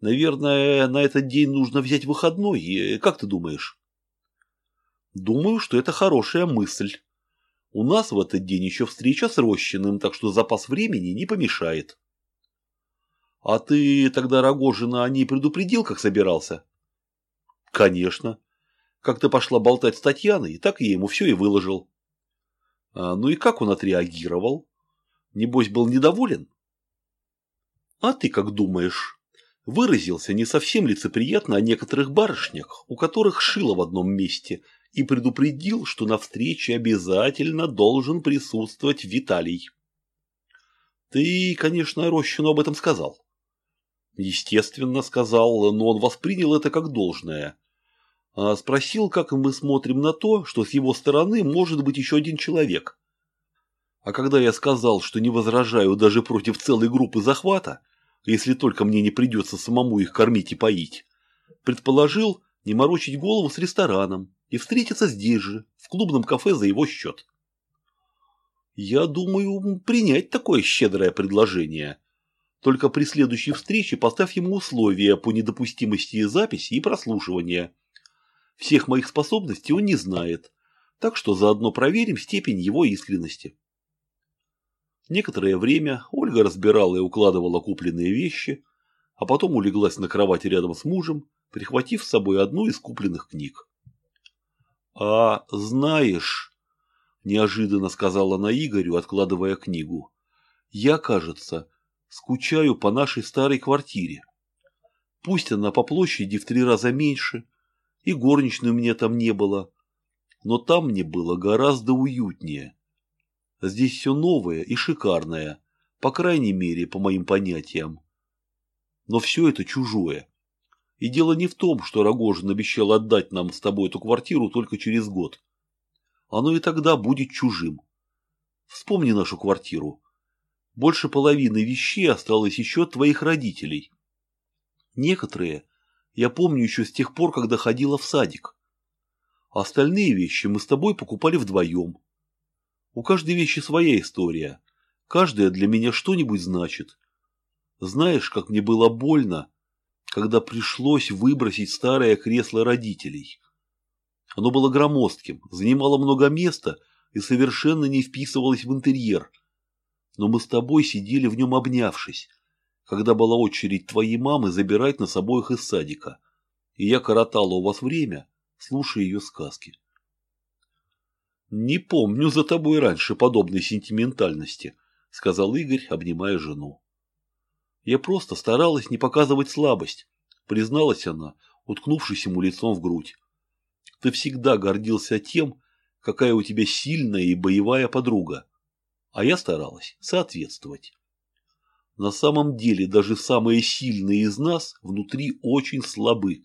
Наверное, на этот день нужно взять выходной. Как ты думаешь? Думаю, что это хорошая мысль. У нас в этот день еще встреча с Рощиным, так что запас времени не помешает. А ты тогда Рогожина о ней предупредил, как собирался? Конечно. Как ты пошла болтать с Татьяной, так я ему все и выложил. А, ну и как он отреагировал? Небось, был недоволен? А ты как думаешь? Выразился не совсем лицеприятно о некоторых барышнях, у которых шило в одном месте, и предупредил, что на встрече обязательно должен присутствовать Виталий. Ты, конечно, Рощину об этом сказал. Естественно, сказал, но он воспринял это как должное. А спросил, как мы смотрим на то, что с его стороны может быть еще один человек. А когда я сказал, что не возражаю даже против целой группы захвата, если только мне не придется самому их кормить и поить, предположил не морочить голову с рестораном и встретиться здесь же, в клубном кафе за его счет. Я думаю, принять такое щедрое предложение. Только при следующей встрече поставь ему условия по недопустимости записи и прослушивания. Всех моих способностей он не знает, так что заодно проверим степень его искренности. Некоторое время Ольга разбирала и укладывала купленные вещи, а потом улеглась на кровати рядом с мужем, прихватив с собой одну из купленных книг. «А знаешь...» – неожиданно сказала она Игорю, откладывая книгу. «Я, кажется, скучаю по нашей старой квартире. Пусть она по площади в три раза меньше, и горничной у меня там не было, но там мне было гораздо уютнее. Здесь все новое и шикарное, по крайней мере, по моим понятиям. Но все это чужое. И дело не в том, что Рогожин обещал отдать нам с тобой эту квартиру только через год оно и тогда будет чужим. Вспомни нашу квартиру. Больше половины вещей осталось еще от твоих родителей. Некоторые я помню еще с тех пор, когда ходила в садик. Остальные вещи мы с тобой покупали вдвоем. У каждой вещи своя история. Каждая для меня что-нибудь значит. Знаешь, как мне было больно, когда пришлось выбросить старое кресло родителей. Оно было громоздким, занимало много места и совершенно не вписывалось в интерьер. Но мы с тобой сидели в нем обнявшись, когда была очередь твоей мамы забирать нас обоих из садика. И я коротала у вас время, слушая ее сказки. «Не помню за тобой раньше подобной сентиментальности», — сказал Игорь, обнимая жену. «Я просто старалась не показывать слабость», — призналась она, уткнувшись ему лицом в грудь. Ты всегда гордился тем, какая у тебя сильная и боевая подруга. А я старалась соответствовать. На самом деле даже самые сильные из нас внутри очень слабы.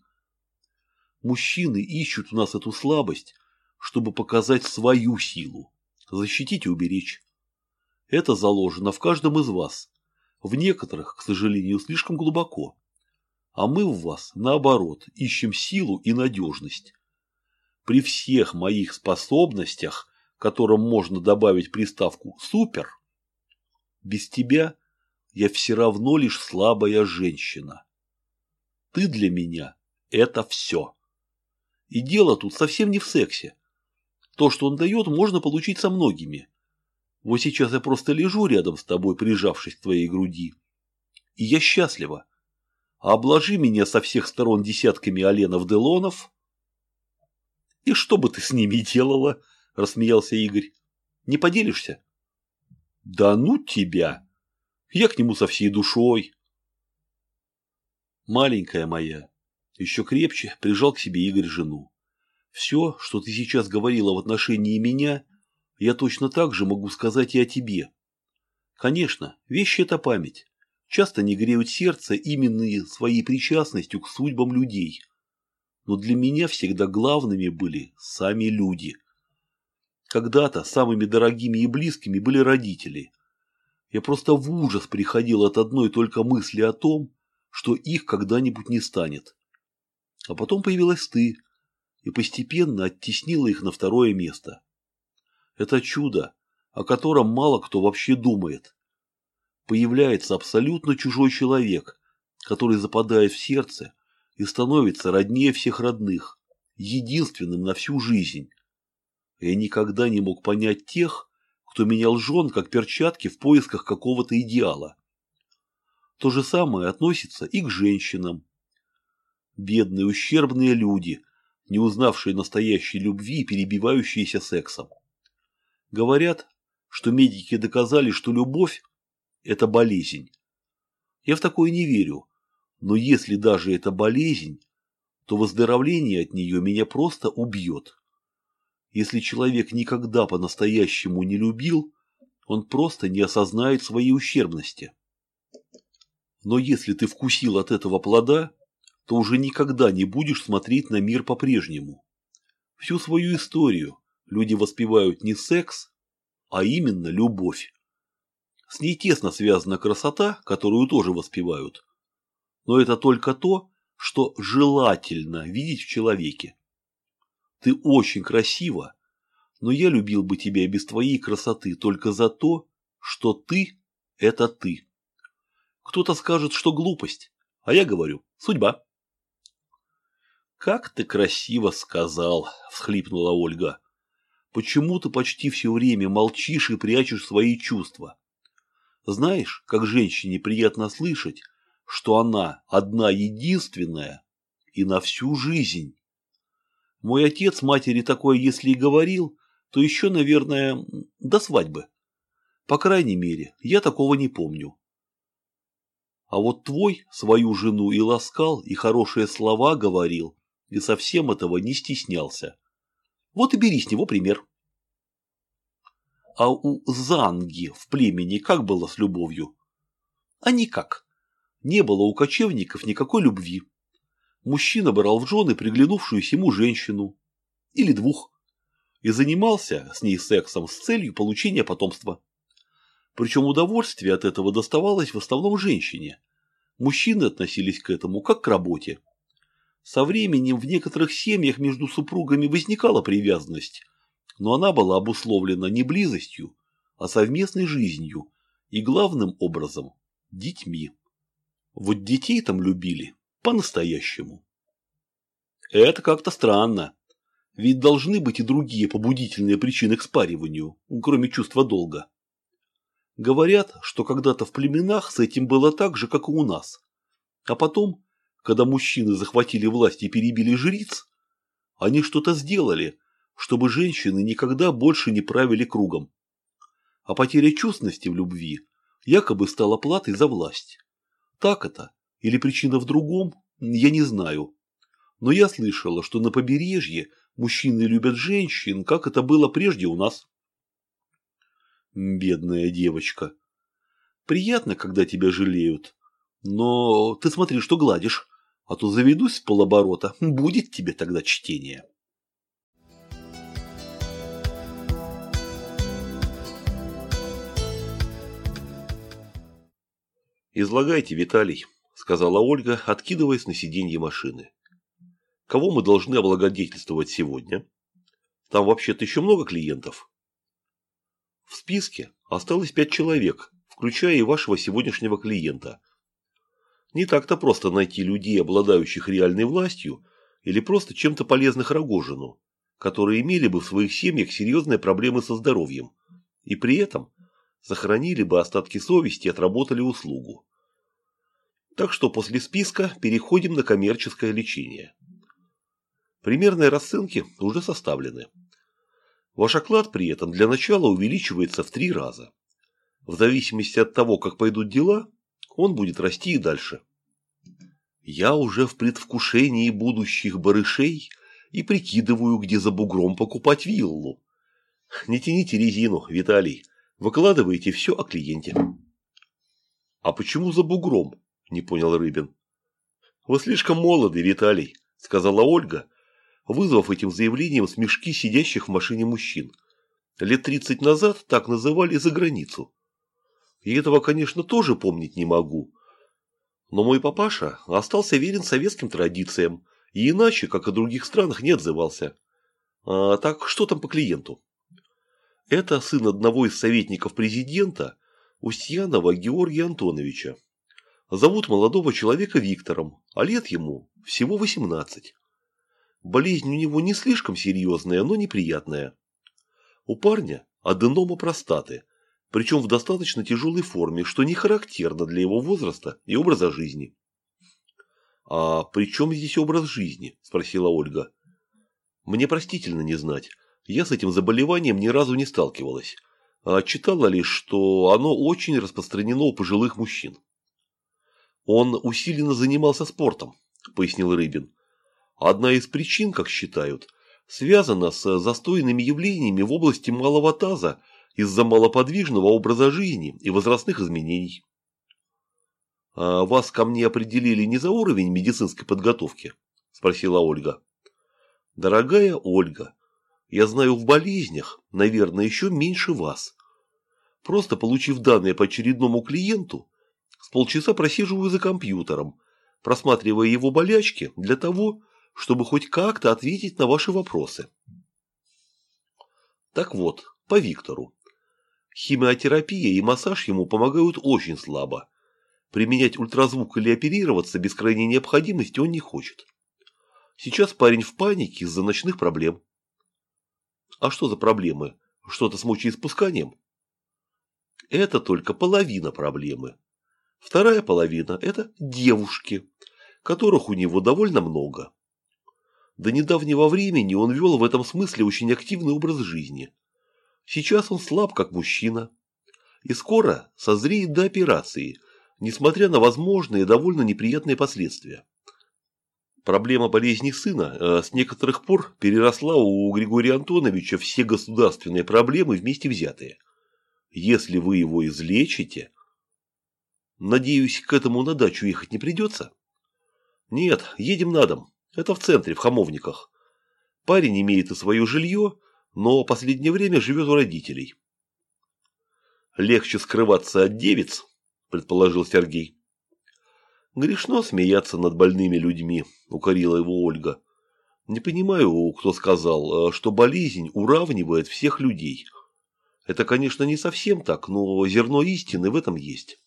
Мужчины ищут у нас эту слабость, чтобы показать свою силу, защитить и уберечь. Это заложено в каждом из вас. В некоторых, к сожалению, слишком глубоко. А мы в вас, наоборот, ищем силу и надежность при всех моих способностях, которым можно добавить приставку «супер», без тебя я все равно лишь слабая женщина. Ты для меня – это все. И дело тут совсем не в сексе. То, что он дает, можно получить со многими. Вот сейчас я просто лежу рядом с тобой, прижавшись к твоей груди. И я счастлива. А обложи меня со всех сторон десятками Оленов-Делонов, «И что бы ты с ними делала?» – рассмеялся Игорь. «Не поделишься?» «Да ну тебя! Я к нему со всей душой!» «Маленькая моя!» Еще крепче прижал к себе Игорь жену. «Все, что ты сейчас говорила в отношении меня, я точно так же могу сказать и о тебе. Конечно, вещи – это память. Часто не греют сердце именно своей причастностью к судьбам людей но для меня всегда главными были сами люди. Когда-то самыми дорогими и близкими были родители. Я просто в ужас приходил от одной только мысли о том, что их когда-нибудь не станет. А потом появилась ты и постепенно оттеснила их на второе место. Это чудо, о котором мало кто вообще думает. Появляется абсолютно чужой человек, который западает в сердце и становится роднее всех родных, единственным на всю жизнь. Я никогда не мог понять тех, кто менял жен как перчатки в поисках какого-то идеала. То же самое относится и к женщинам. Бедные ущербные люди, не узнавшие настоящей любви и перебивающиеся сексом. Говорят, что медики доказали, что любовь – это болезнь. Я в такое не верю, но если даже это болезнь, то выздоровление от нее меня просто убьет. Если человек никогда по-настоящему не любил, он просто не осознает своей ущербности. Но если ты вкусил от этого плода, то уже никогда не будешь смотреть на мир по-прежнему. Всю свою историю люди воспевают не секс, а именно любовь. С ней тесно связана красота, которую тоже воспевают, но это только то, что желательно видеть в человеке. Ты очень красива, но я любил бы тебя без твоей красоты только за то, что ты – это ты. Кто-то скажет, что глупость, а я говорю – судьба. «Как ты красиво сказал!» – всхлипнула Ольга. «Почему ты почти все время молчишь и прячешь свои чувства? Знаешь, как женщине приятно слышать, что она одна единственная и на всю жизнь. Мой отец матери такое, если и говорил, то еще, наверное, до свадьбы. По крайней мере, я такого не помню. А вот твой свою жену и ласкал, и хорошие слова говорил, и совсем этого не стеснялся. Вот и бери с него пример. А у Занги в племени как было с любовью? А никак. Не было у кочевников никакой любви. Мужчина брал в жены приглянувшуюся ему женщину. Или двух. И занимался с ней сексом с целью получения потомства. Причем удовольствие от этого доставалось в основном женщине. Мужчины относились к этому как к работе. Со временем в некоторых семьях между супругами возникала привязанность, но она была обусловлена не близостью, а совместной жизнью и главным образом – детьми. Вот детей там любили по-настоящему. Это как-то странно. Ведь должны быть и другие побудительные причины к спариванию, кроме чувства долга. Говорят, что когда-то в племенах с этим было так же, как и у нас. А потом, когда мужчины захватили власть и перебили жриц, они что-то сделали, чтобы женщины никогда больше не правили кругом. А потеря чувственности в любви якобы стала платой за власть. Так это или причина в другом, я не знаю. Но я слышала, что на побережье мужчины любят женщин, как это было прежде у нас. Бедная девочка. Приятно, когда тебя жалеют. Но ты смотри, что гладишь, а то заведусь в полоборота, будет тебе тогда чтение. Излагайте, Виталий сказала Ольга, откидываясь на сиденье машины. Кого мы должны облагодетельствовать сегодня? Там вообще-то еще много клиентов. В списке осталось пять человек, включая и вашего сегодняшнего клиента. Не так-то просто найти людей, обладающих реальной властью, или просто чем-то полезных Рогожину, которые имели бы в своих семьях серьезные проблемы со здоровьем, и при этом сохранили бы остатки совести и отработали услугу. Так что после списка переходим на коммерческое лечение. Примерные расценки уже составлены. Ваш оклад при этом для начала увеличивается в три раза. В зависимости от того, как пойдут дела, он будет расти и дальше. Я уже в предвкушении будущих барышей и прикидываю, где за бугром покупать виллу. Не тяните резину, Виталий. Выкладывайте все о клиенте. А почему за бугром? – не понял Рыбин. «Вы слишком молоды, Виталий», – сказала Ольга, вызвав этим заявлением смешки сидящих в машине мужчин. Лет тридцать назад так называли за границу. И этого, конечно, тоже помнить не могу. Но мой папаша остался верен советским традициям и иначе, как в других странах, не отзывался. А так, что там по клиенту? Это сын одного из советников президента, Устьянова Георгия Антоновича. Зовут молодого человека Виктором, а лет ему всего 18. Болезнь у него не слишком серьезная, но неприятная. У парня аденома простаты, причем в достаточно тяжелой форме, что не характерно для его возраста и образа жизни. «А при чем здесь образ жизни?» – спросила Ольга. «Мне простительно не знать. Я с этим заболеванием ни разу не сталкивалась. А читала лишь, что оно очень распространено у пожилых мужчин». Он усиленно занимался спортом, пояснил Рыбин. Одна из причин, как считают, связана с застойными явлениями в области малого таза из-за малоподвижного образа жизни и возрастных изменений. «А вас ко мне определили не за уровень медицинской подготовки?» – спросила Ольга. «Дорогая Ольга, я знаю в болезнях, наверное, еще меньше вас. Просто получив данные по очередному клиенту, с полчаса просиживаю за компьютером, просматривая его болячки для того, чтобы хоть как-то ответить на ваши вопросы. Так вот, по Виктору. Химиотерапия и массаж ему помогают очень слабо. Применять ультразвук или оперироваться без крайней необходимости он не хочет. Сейчас парень в панике из-за ночных проблем. А что за проблемы? Что-то с мочеиспусканием? Это только половина проблемы. Вторая половина – это девушки, которых у него довольно много. До недавнего времени он вел в этом смысле очень активный образ жизни. Сейчас он слаб, как мужчина. И скоро созреет до операции, несмотря на возможные довольно неприятные последствия. Проблема болезни сына э, с некоторых пор переросла у Григория Антоновича все государственные проблемы вместе взятые. Если вы его излечите... Надеюсь, к этому на дачу ехать не придется? Нет, едем на дом. Это в центре, в Хамовниках. Парень имеет и свое жилье, но последнее время живет у родителей. Легче скрываться от девиц, предположил Сергей. Грешно смеяться над больными людьми, укорила его Ольга. Не понимаю, кто сказал, что болезнь уравнивает всех людей. Это, конечно, не совсем так, но зерно истины в этом есть.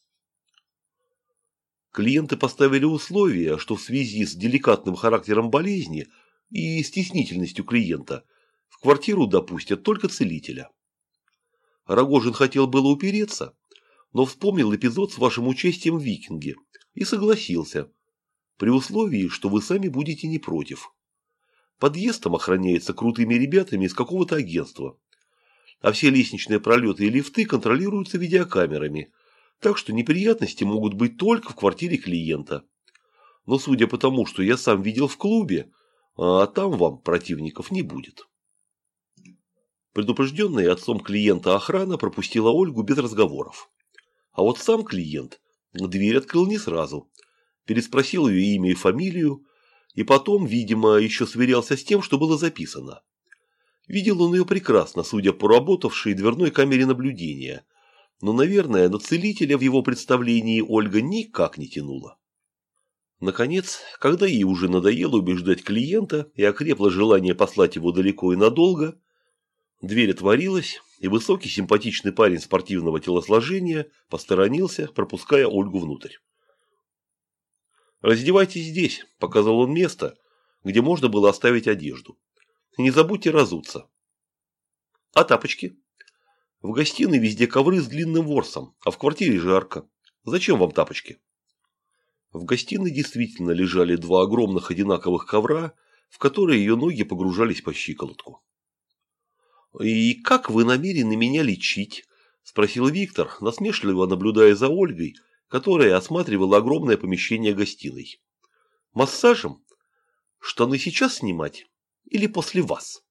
Клиенты поставили условие, что в связи с деликатным характером болезни и стеснительностью клиента в квартиру допустят только целителя. Рогожин хотел было упереться, но вспомнил эпизод с вашим участием в «Викинге» и согласился, при условии, что вы сами будете не против. Подъезд там охраняется крутыми ребятами из какого-то агентства, а все лестничные пролеты и лифты контролируются видеокамерами – так что неприятности могут быть только в квартире клиента. Но судя по тому, что я сам видел в клубе, а там вам противников не будет. Предупрежденная отцом клиента охрана пропустила Ольгу без разговоров. А вот сам клиент дверь открыл не сразу. Переспросил ее имя и фамилию, и потом, видимо, еще сверялся с тем, что было записано. Видел он ее прекрасно, судя по работавшей дверной камере наблюдения, но, наверное, на целителя в его представлении Ольга никак не тянула. Наконец, когда ей уже надоело убеждать клиента и окрепло желание послать его далеко и надолго, дверь отворилась, и высокий симпатичный парень спортивного телосложения посторонился, пропуская Ольгу внутрь. «Раздевайтесь здесь», – показал он место, где можно было оставить одежду. «Не забудьте разуться». «А тапочки?» В гостиной везде ковры с длинным ворсом, а в квартире жарко. Зачем вам тапочки? В гостиной действительно лежали два огромных одинаковых ковра, в которые ее ноги погружались по щиколотку. «И как вы намерены меня лечить?» – спросил Виктор, насмешливо наблюдая за Ольгой, которая осматривала огромное помещение гостиной. «Массажем? Штаны сейчас снимать? Или после вас?»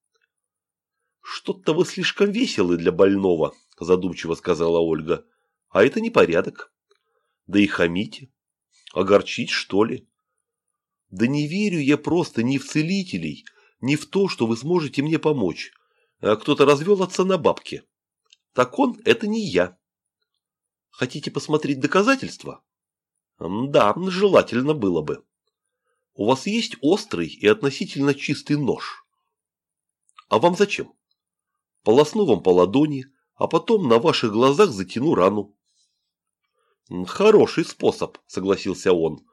«Что-то вы слишком веселы для больного», – задумчиво сказала Ольга. «А это непорядок. Да и хамите. Огорчить, что ли? Да не верю я просто ни в целителей, ни в то, что вы сможете мне помочь. А кто-то развел отца на бабки. Так он – это не я. Хотите посмотреть доказательства? Да, желательно было бы. У вас есть острый и относительно чистый нож. А вам зачем? Полосну вам по ладони, а потом на ваших глазах затяну рану. Хороший способ, согласился он.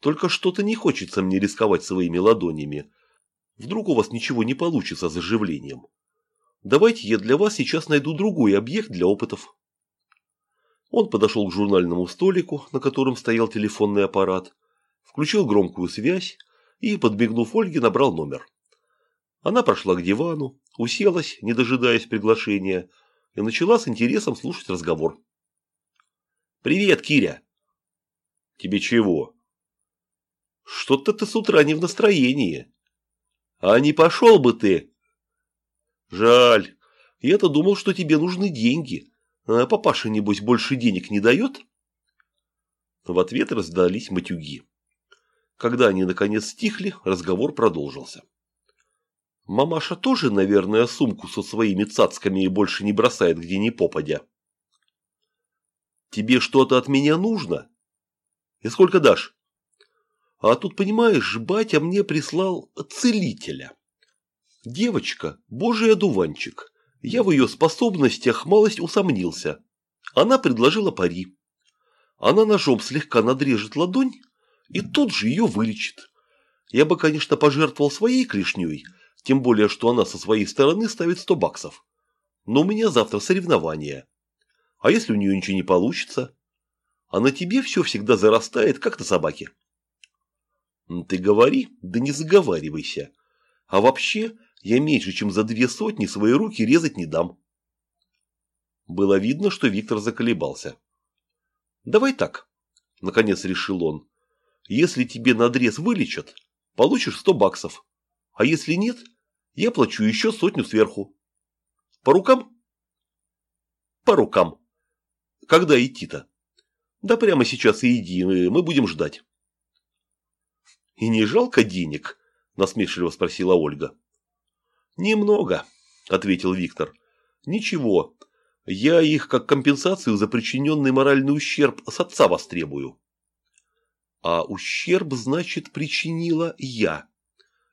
Только что-то не хочется мне рисковать своими ладонями. Вдруг у вас ничего не получится с заживлением. Давайте я для вас сейчас найду другой объект для опытов. Он подошел к журнальному столику, на котором стоял телефонный аппарат, включил громкую связь и, подмигнув Ольге, набрал номер. Она прошла к дивану, уселась, не дожидаясь приглашения, и начала с интересом слушать разговор. «Привет, Киря!» «Тебе чего?» «Что-то ты с утра не в настроении. А не пошел бы ты!» «Жаль. Я-то думал, что тебе нужны деньги. А папаша, небось, больше денег не дает?» В ответ раздались матюги. Когда они наконец стихли, разговор продолжился. Мамаша тоже, наверное, сумку со своими цацками и больше не бросает где ни попадя. Тебе что-то от меня нужно? И сколько дашь? А тут, понимаешь, батя мне прислал целителя. Девочка – божий одуванчик. Я в ее способностях малость усомнился. Она предложила пари. Она ножом слегка надрежет ладонь и тут же ее вылечит. Я бы, конечно, пожертвовал своей клешней, тем более, что она со своей стороны ставит 100 баксов. Но у меня завтра соревнования. А если у нее ничего не получится? А на тебе все всегда зарастает, как на собаке. Ты говори, да не заговаривайся. А вообще, я меньше, чем за две сотни свои руки резать не дам. Было видно, что Виктор заколебался. Давай так, наконец решил он. Если тебе надрез вылечат, получишь сто баксов. А если нет, я плачу еще сотню сверху. По рукам? По рукам. Когда идти-то? Да прямо сейчас и иди, мы будем ждать. И не жалко денег? Насмешливо спросила Ольга. Немного, ответил Виктор. Ничего, я их как компенсацию за причиненный моральный ущерб с отца востребую. А ущерб, значит, причинила я.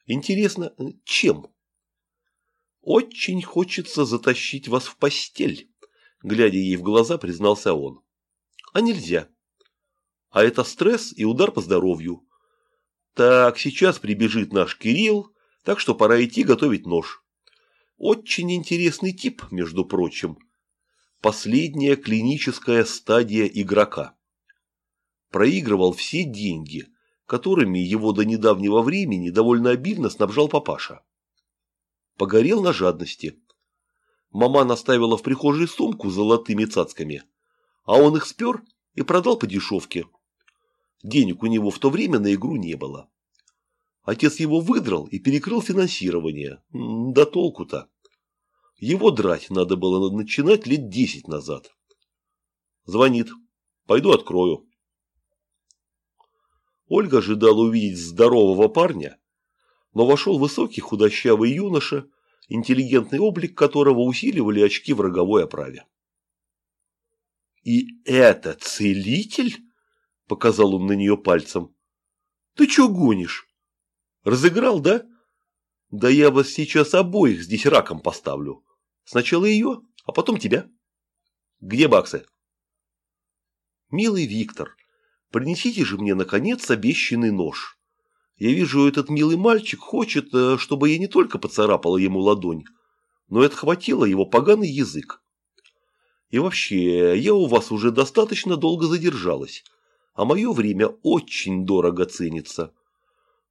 Интересно, чем? Очень хочется затащить вас в постель, глядя ей в глаза, признался он. А нельзя. А это стресс и удар по здоровью. Так, сейчас прибежит наш Кирилл, так что пора идти готовить нож. Очень интересный тип, между прочим. Последняя клиническая стадия игрока. Проигрывал все деньги, которыми его до недавнего времени довольно обильно снабжал папаша. Погорел на жадности. Мама наставила в прихожей сумку с золотыми цацками, а он их спер и продал по дешевке. Денег у него в то время на игру не было. Отец его выдрал и перекрыл финансирование. Да толку-то. Его драть надо было начинать лет десять назад. Звонит. Пойду открою. Ольга ожидала увидеть здорового парня, но вошел высокий худощавый юноша, интеллигентный облик которого усиливали очки в роговой оправе. «И это целитель?» – показал он на нее пальцем. «Ты чё гонишь? Разыграл, да? Да я вас сейчас обоих здесь раком поставлю. Сначала ее, а потом тебя. Где баксы?» «Милый Виктор», Принесите же мне, наконец, обещанный нож. Я вижу, этот милый мальчик хочет, э, чтобы я не только поцарапала ему ладонь, но и отхватила его поганый язык. И вообще, я у вас уже достаточно долго задержалась, а мое время очень дорого ценится.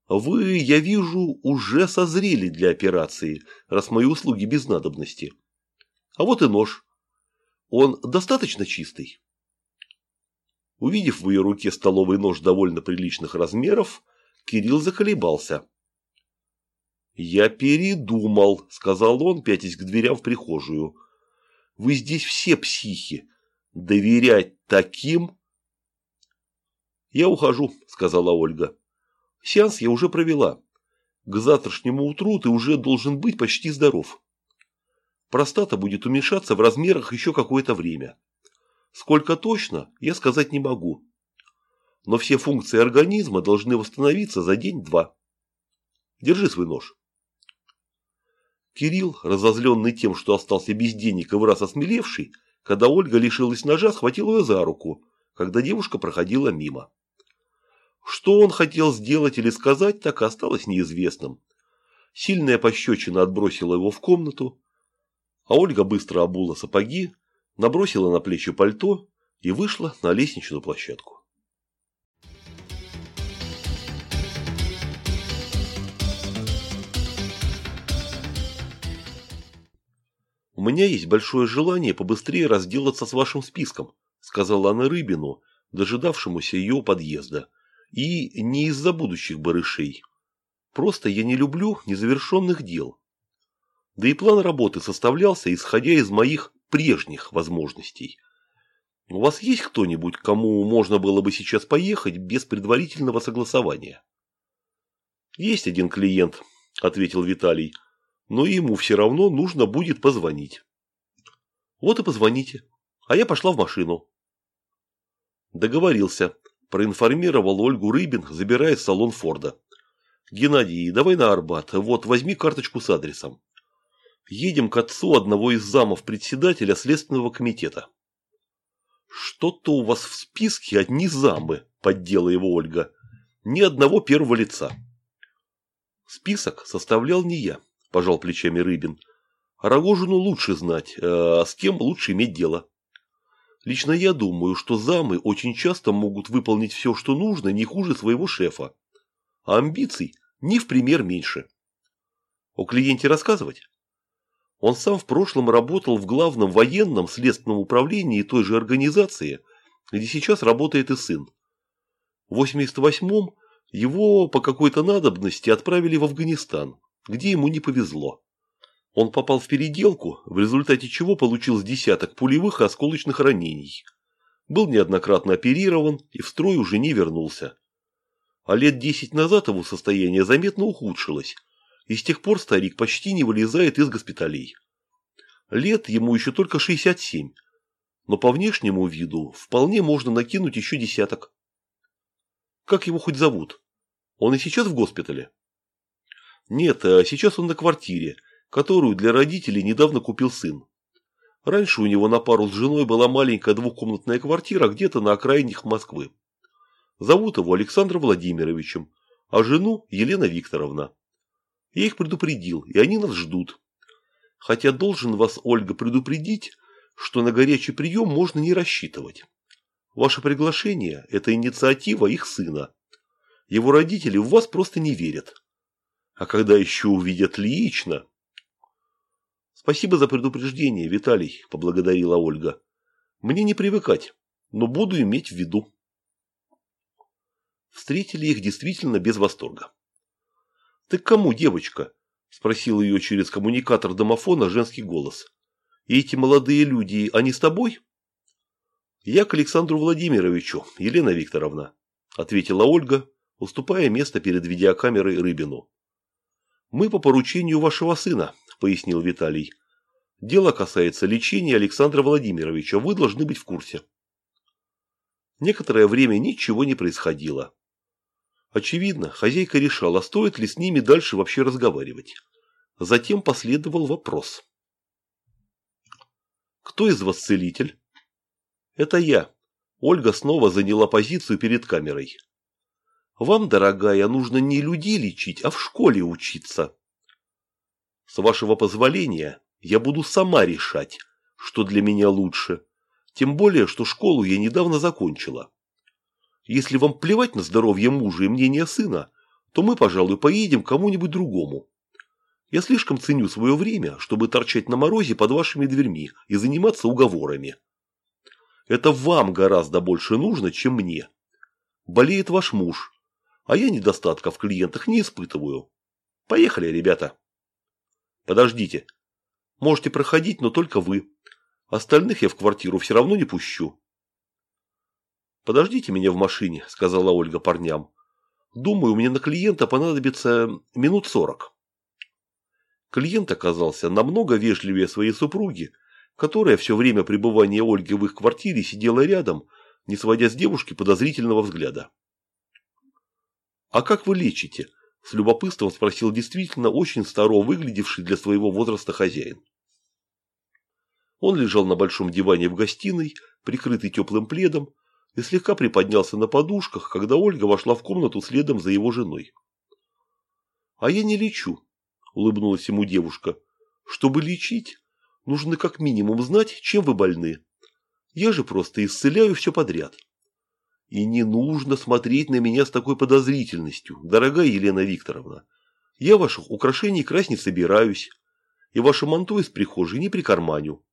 Вы, я вижу, уже созрели для операции, раз мои услуги без надобности. А вот и нож. Он достаточно чистый. Увидев в ее руке столовый нож довольно приличных размеров, Кирилл заколебался. «Я передумал», – сказал он, пятясь к дверям в прихожую. «Вы здесь все психи. Доверять таким...» «Я ухожу», – сказала Ольга. «Сеанс я уже провела. К завтрашнему утру ты уже должен быть почти здоров. Простата будет уменьшаться в размерах еще какое-то время. Сколько точно, я сказать не могу. Но все функции организма должны восстановиться за день-два. Держи свой нож. Кирилл, разозленный тем, что остался без денег и в раз осмелевший, когда Ольга лишилась ножа, схватил ее за руку, когда девушка проходила мимо. Что он хотел сделать или сказать, так и осталось неизвестным. Сильная пощечина отбросила его в комнату, а Ольга быстро обула сапоги, набросила на плечи пальто и вышла на лестничную площадку. «У меня есть большое желание побыстрее разделаться с вашим списком», сказала она Рыбину, дожидавшемуся ее подъезда. «И не из-за будущих барышей. Просто я не люблю незавершенных дел. Да и план работы составлялся, исходя из моих прежних возможностей. У вас есть кто-нибудь, кому можно было бы сейчас поехать без предварительного согласования? Есть один клиент, ответил Виталий, но ему все равно нужно будет позвонить. Вот и позвоните, а я пошла в машину. Договорился, проинформировал Ольгу Рыбин, забирая салон Форда. Геннадий, давай на Арбат, вот, возьми карточку с адресом. Едем к отцу одного из замов председателя Следственного комитета. Что-то у вас в списке одни замы, поддела его Ольга. Ни одного первого лица. Список составлял не я, пожал плечами Рыбин. А Рогожину лучше знать, а с кем лучше иметь дело. Лично я думаю, что замы очень часто могут выполнить все, что нужно, не хуже своего шефа. А амбиций не в пример меньше. О клиенте рассказывать? Он сам в прошлом работал в главном военном следственном управлении той же организации, где сейчас работает и сын. В 88-м его по какой-то надобности отправили в Афганистан, где ему не повезло. Он попал в переделку, в результате чего получил с десяток пулевых и осколочных ранений. Был неоднократно оперирован и в строй уже не вернулся. А лет десять назад его состояние заметно ухудшилось, и с тех пор старик почти не вылезает из госпиталей. Лет ему еще только 67, но по внешнему виду вполне можно накинуть еще десяток. Как его хоть зовут? Он и сейчас в госпитале? Нет, а сейчас он на квартире, которую для родителей недавно купил сын. Раньше у него на пару с женой была маленькая двухкомнатная квартира где-то на окраинах Москвы. Зовут его Александром Владимировичем, а жену Елена Викторовна. Я их предупредил, и они нас ждут. Хотя должен вас, Ольга, предупредить, что на горячий прием можно не рассчитывать. Ваше приглашение – это инициатива их сына. Его родители в вас просто не верят. А когда еще увидят лично, «Спасибо за предупреждение, Виталий», – поблагодарила Ольга. «Мне не привыкать, но буду иметь в виду». Встретили их действительно без восторга. «Ты к кому, девочка?» – спросил ее через коммуникатор домофона женский голос. «И эти молодые люди, они с тобой?» «Я к Александру Владимировичу, Елена Викторовна», – ответила Ольга, уступая место перед видеокамерой Рыбину. «Мы по поручению вашего сына», – пояснил Виталий. «Дело касается лечения Александра Владимировича. Вы должны быть в курсе». Некоторое время ничего не происходило. Очевидно, хозяйка решала, стоит ли с ними дальше вообще разговаривать. Затем последовал вопрос. «Кто из вас целитель?» «Это я». Ольга снова заняла позицию перед камерой. «Вам, дорогая, нужно не людей лечить, а в школе учиться». С вашего позволения, я буду сама решать, что для меня лучше. Тем более, что школу я недавно закончила. Если вам плевать на здоровье мужа и мнение сына, то мы, пожалуй, поедем к кому-нибудь другому. Я слишком ценю свое время, чтобы торчать на морозе под вашими дверьми и заниматься уговорами. Это вам гораздо больше нужно, чем мне. Болеет ваш муж, а я недостатков в клиентах не испытываю. Поехали, ребята. Подождите. Можете проходить, но только вы. Остальных я в квартиру все равно не пущу. Подождите меня в машине, сказала Ольга парням. Думаю, мне на клиента понадобится минут сорок. Клиент оказался намного вежливее своей супруги, которая все время пребывания Ольги в их квартире сидела рядом, не сводя с девушки подозрительного взгляда. «А как вы лечите?» С любопытством спросил действительно очень старо выглядевший для своего возраста хозяин. Он лежал на большом диване в гостиной, прикрытый теплым пледом, и слегка приподнялся на подушках, когда Ольга вошла в комнату следом за его женой. «А я не лечу», – улыбнулась ему девушка. «Чтобы лечить, нужно как минимум знать, чем вы больны. Я же просто исцеляю все подряд». И не нужно смотреть на меня с такой подозрительностью, дорогая Елена Викторовна. Я ваших украшений красть не собираюсь, и ваше манто из прихожей не прикарманю.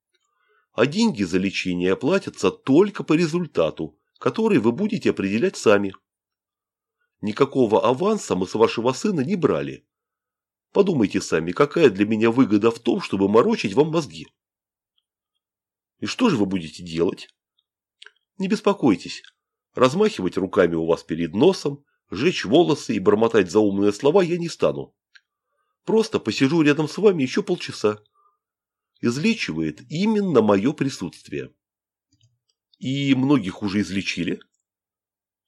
А деньги за лечение платятся только по результату, который вы будете определять сами. Никакого аванса мы с вашего сына не брали. Подумайте сами, какая для меня выгода в том, чтобы морочить вам мозги. И что же вы будете делать? Не беспокойтесь, Размахивать руками у вас перед носом, жечь волосы и бормотать заумные слова я не стану. Просто посижу рядом с вами еще полчаса. Излечивает именно мое присутствие. И многих уже излечили?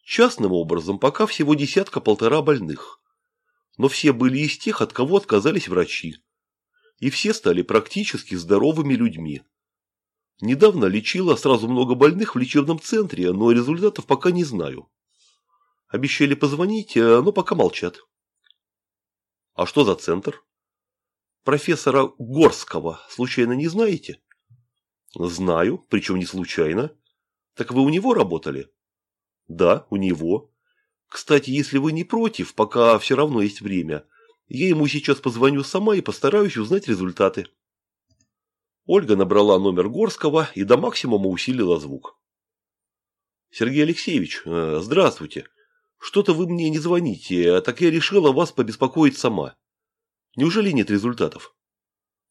Частным образом пока всего десятка-полтора больных. Но все были из тех, от кого отказались врачи. И все стали практически здоровыми людьми. Недавно лечила сразу много больных в лечебном центре, но результатов пока не знаю. Обещали позвонить, а, но пока молчат. А что за центр? Профессора Горского, случайно не знаете? Знаю, причем не случайно. Так вы у него работали? Да, у него. Кстати, если вы не против, пока все равно есть время, я ему сейчас позвоню сама и постараюсь узнать результаты. Ольга набрала номер Горского и до максимума усилила звук. Сергей Алексеевич, э, здравствуйте. Что-то вы мне не звоните, а так я решила вас побеспокоить сама. Неужели нет результатов?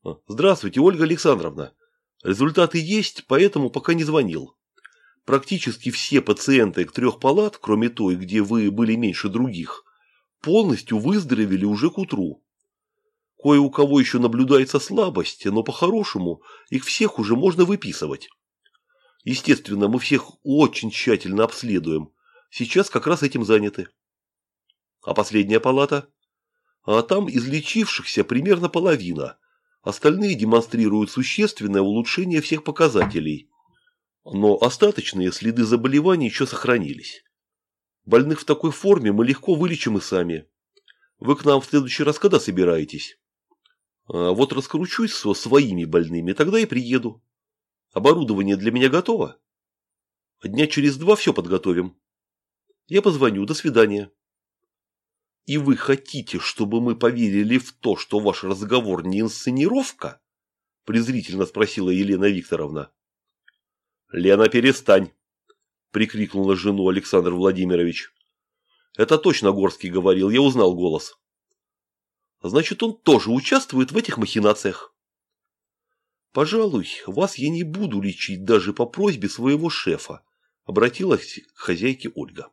«А, здравствуйте, Ольга Александровна. Результаты есть, поэтому пока не звонил. Практически все пациенты трех палат, кроме той, где вы были меньше других, полностью выздоровели уже к утру. Кое у кого еще наблюдается слабость, но по-хорошему их всех уже можно выписывать. Естественно, мы всех очень тщательно обследуем. Сейчас как раз этим заняты. А последняя палата? А там излечившихся примерно половина. Остальные демонстрируют существенное улучшение всех показателей. Но остаточные следы заболеваний еще сохранились. Больных в такой форме мы легко вылечим и сами. Вы к нам в следующий раз когда собираетесь? А вот раскручусь со своими больными, тогда и приеду. Оборудование для меня готово? Дня через два все подготовим. Я позвоню. До свидания. И вы хотите, чтобы мы поверили в то, что ваш разговор не инсценировка? Презрительно спросила Елена Викторовна. Лена, перестань, прикрикнула жену Александр Владимирович. Это точно Горский говорил, я узнал голос. Значит, он тоже участвует в этих махинациях. Пожалуй, вас я не буду лечить даже по просьбе своего шефа, обратилась к хозяйке Ольга.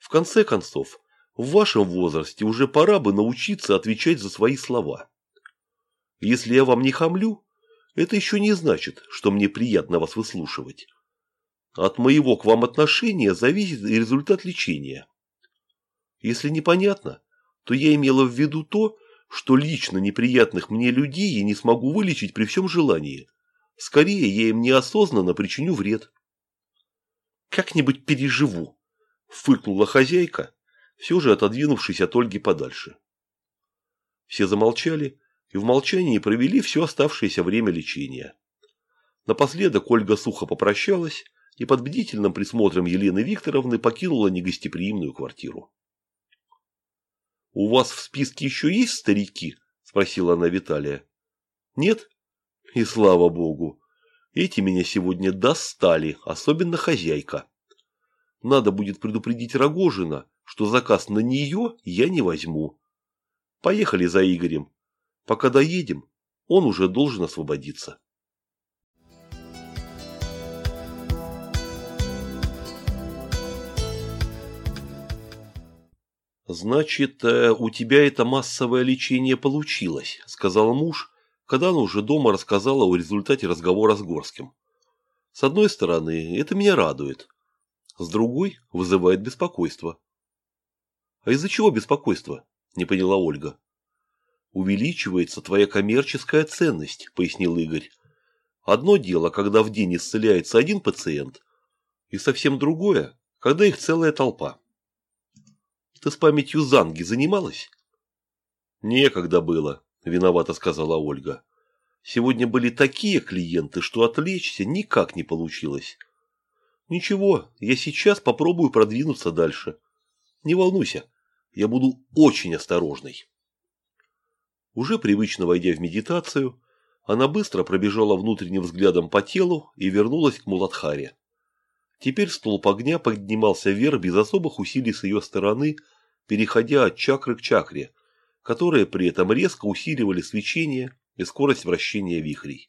В конце концов, в вашем возрасте уже пора бы научиться отвечать за свои слова. Если я вам не хамлю, это еще не значит, что мне приятно вас выслушивать. От моего к вам отношения зависит и результат лечения. Если непонятно, то я имела в виду то, что лично неприятных мне людей я не смогу вылечить при всем желании. Скорее, я им неосознанно причиню вред. Как-нибудь переживу, фыркнула хозяйка, все же отодвинувшись от Ольги подальше. Все замолчали и в молчании провели все оставшееся время лечения. Напоследок Ольга сухо попрощалась и под бдительным присмотром Елены Викторовны покинула негостеприимную квартиру. «У вас в списке еще есть старики?» – спросила она Виталия. «Нет? И слава богу. Эти меня сегодня достали, особенно хозяйка. Надо будет предупредить Рогожина, что заказ на нее я не возьму. Поехали за Игорем. Пока доедем, он уже должен освободиться. «Значит, э, у тебя это массовое лечение получилось», – сказал муж, когда она уже дома рассказала о результате разговора с Горским. «С одной стороны, это меня радует. С другой, вызывает беспокойство. А из-за чего беспокойство? Не поняла Ольга. Увеличивается твоя коммерческая ценность, пояснил Игорь. Одно дело, когда в день исцеляется один пациент, и совсем другое, когда их целая толпа. Ты с памятью Занги занималась? Некогда было, виновато сказала Ольга. Сегодня были такие клиенты, что отвлечься никак не получилось. Ничего, я сейчас попробую продвинуться дальше. Не волнуйся, я буду очень осторожной. Уже привычно войдя в медитацию, она быстро пробежала внутренним взглядом по телу и вернулась к Муладхаре. Теперь столб огня поднимался вверх без особых усилий с ее стороны, переходя от чакры к чакре, которые при этом резко усиливали свечение и скорость вращения вихрей.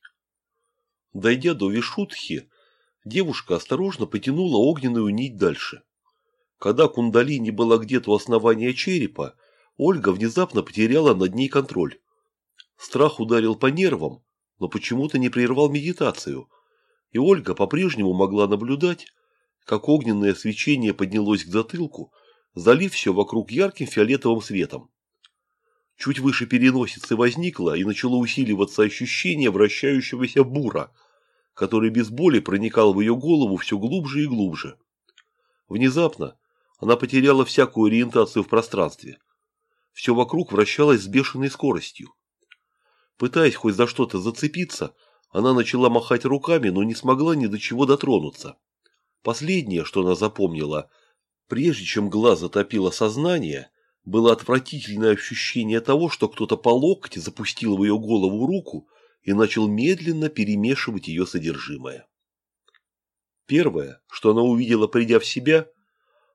Дойдя до Вишутхи, девушка осторожно потянула огненную нить дальше. Когда кундалини была где-то у основания черепа, Ольга внезапно потеряла над ней контроль. Страх ударил по нервам, но почему-то не прервал медитацию, и Ольга по-прежнему могла наблюдать, как огненное свечение поднялось к затылку, залив все вокруг ярким фиолетовым светом. Чуть выше переносицы возникло и начало усиливаться ощущение вращающегося бура, который без боли проникал в ее голову все глубже и глубже. Внезапно она потеряла всякую ориентацию в пространстве. Все вокруг вращалось с бешеной скоростью. Пытаясь хоть за что-то зацепиться, она начала махать руками, но не смогла ни до чего дотронуться. Последнее, что она запомнила, прежде чем глаз затопило сознание, было отвратительное ощущение того, что кто-то по локте запустил в ее голову руку и начал медленно перемешивать ее содержимое. Первое, что она увидела, придя в себя,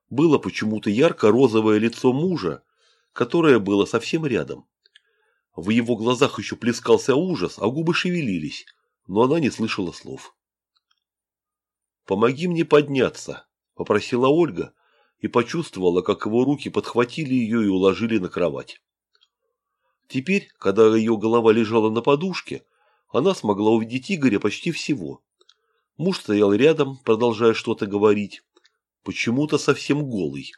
было почему-то ярко-розовое лицо мужа, которое было совсем рядом. В его глазах еще плескался ужас, а губы шевелились, но она не слышала слов. «Помоги мне подняться», – попросила Ольга и почувствовала, как его руки подхватили ее и уложили на кровать. Теперь, когда ее голова лежала на подушке, она смогла увидеть Игоря почти всего. Муж стоял рядом, продолжая что-то говорить, почему-то совсем голый,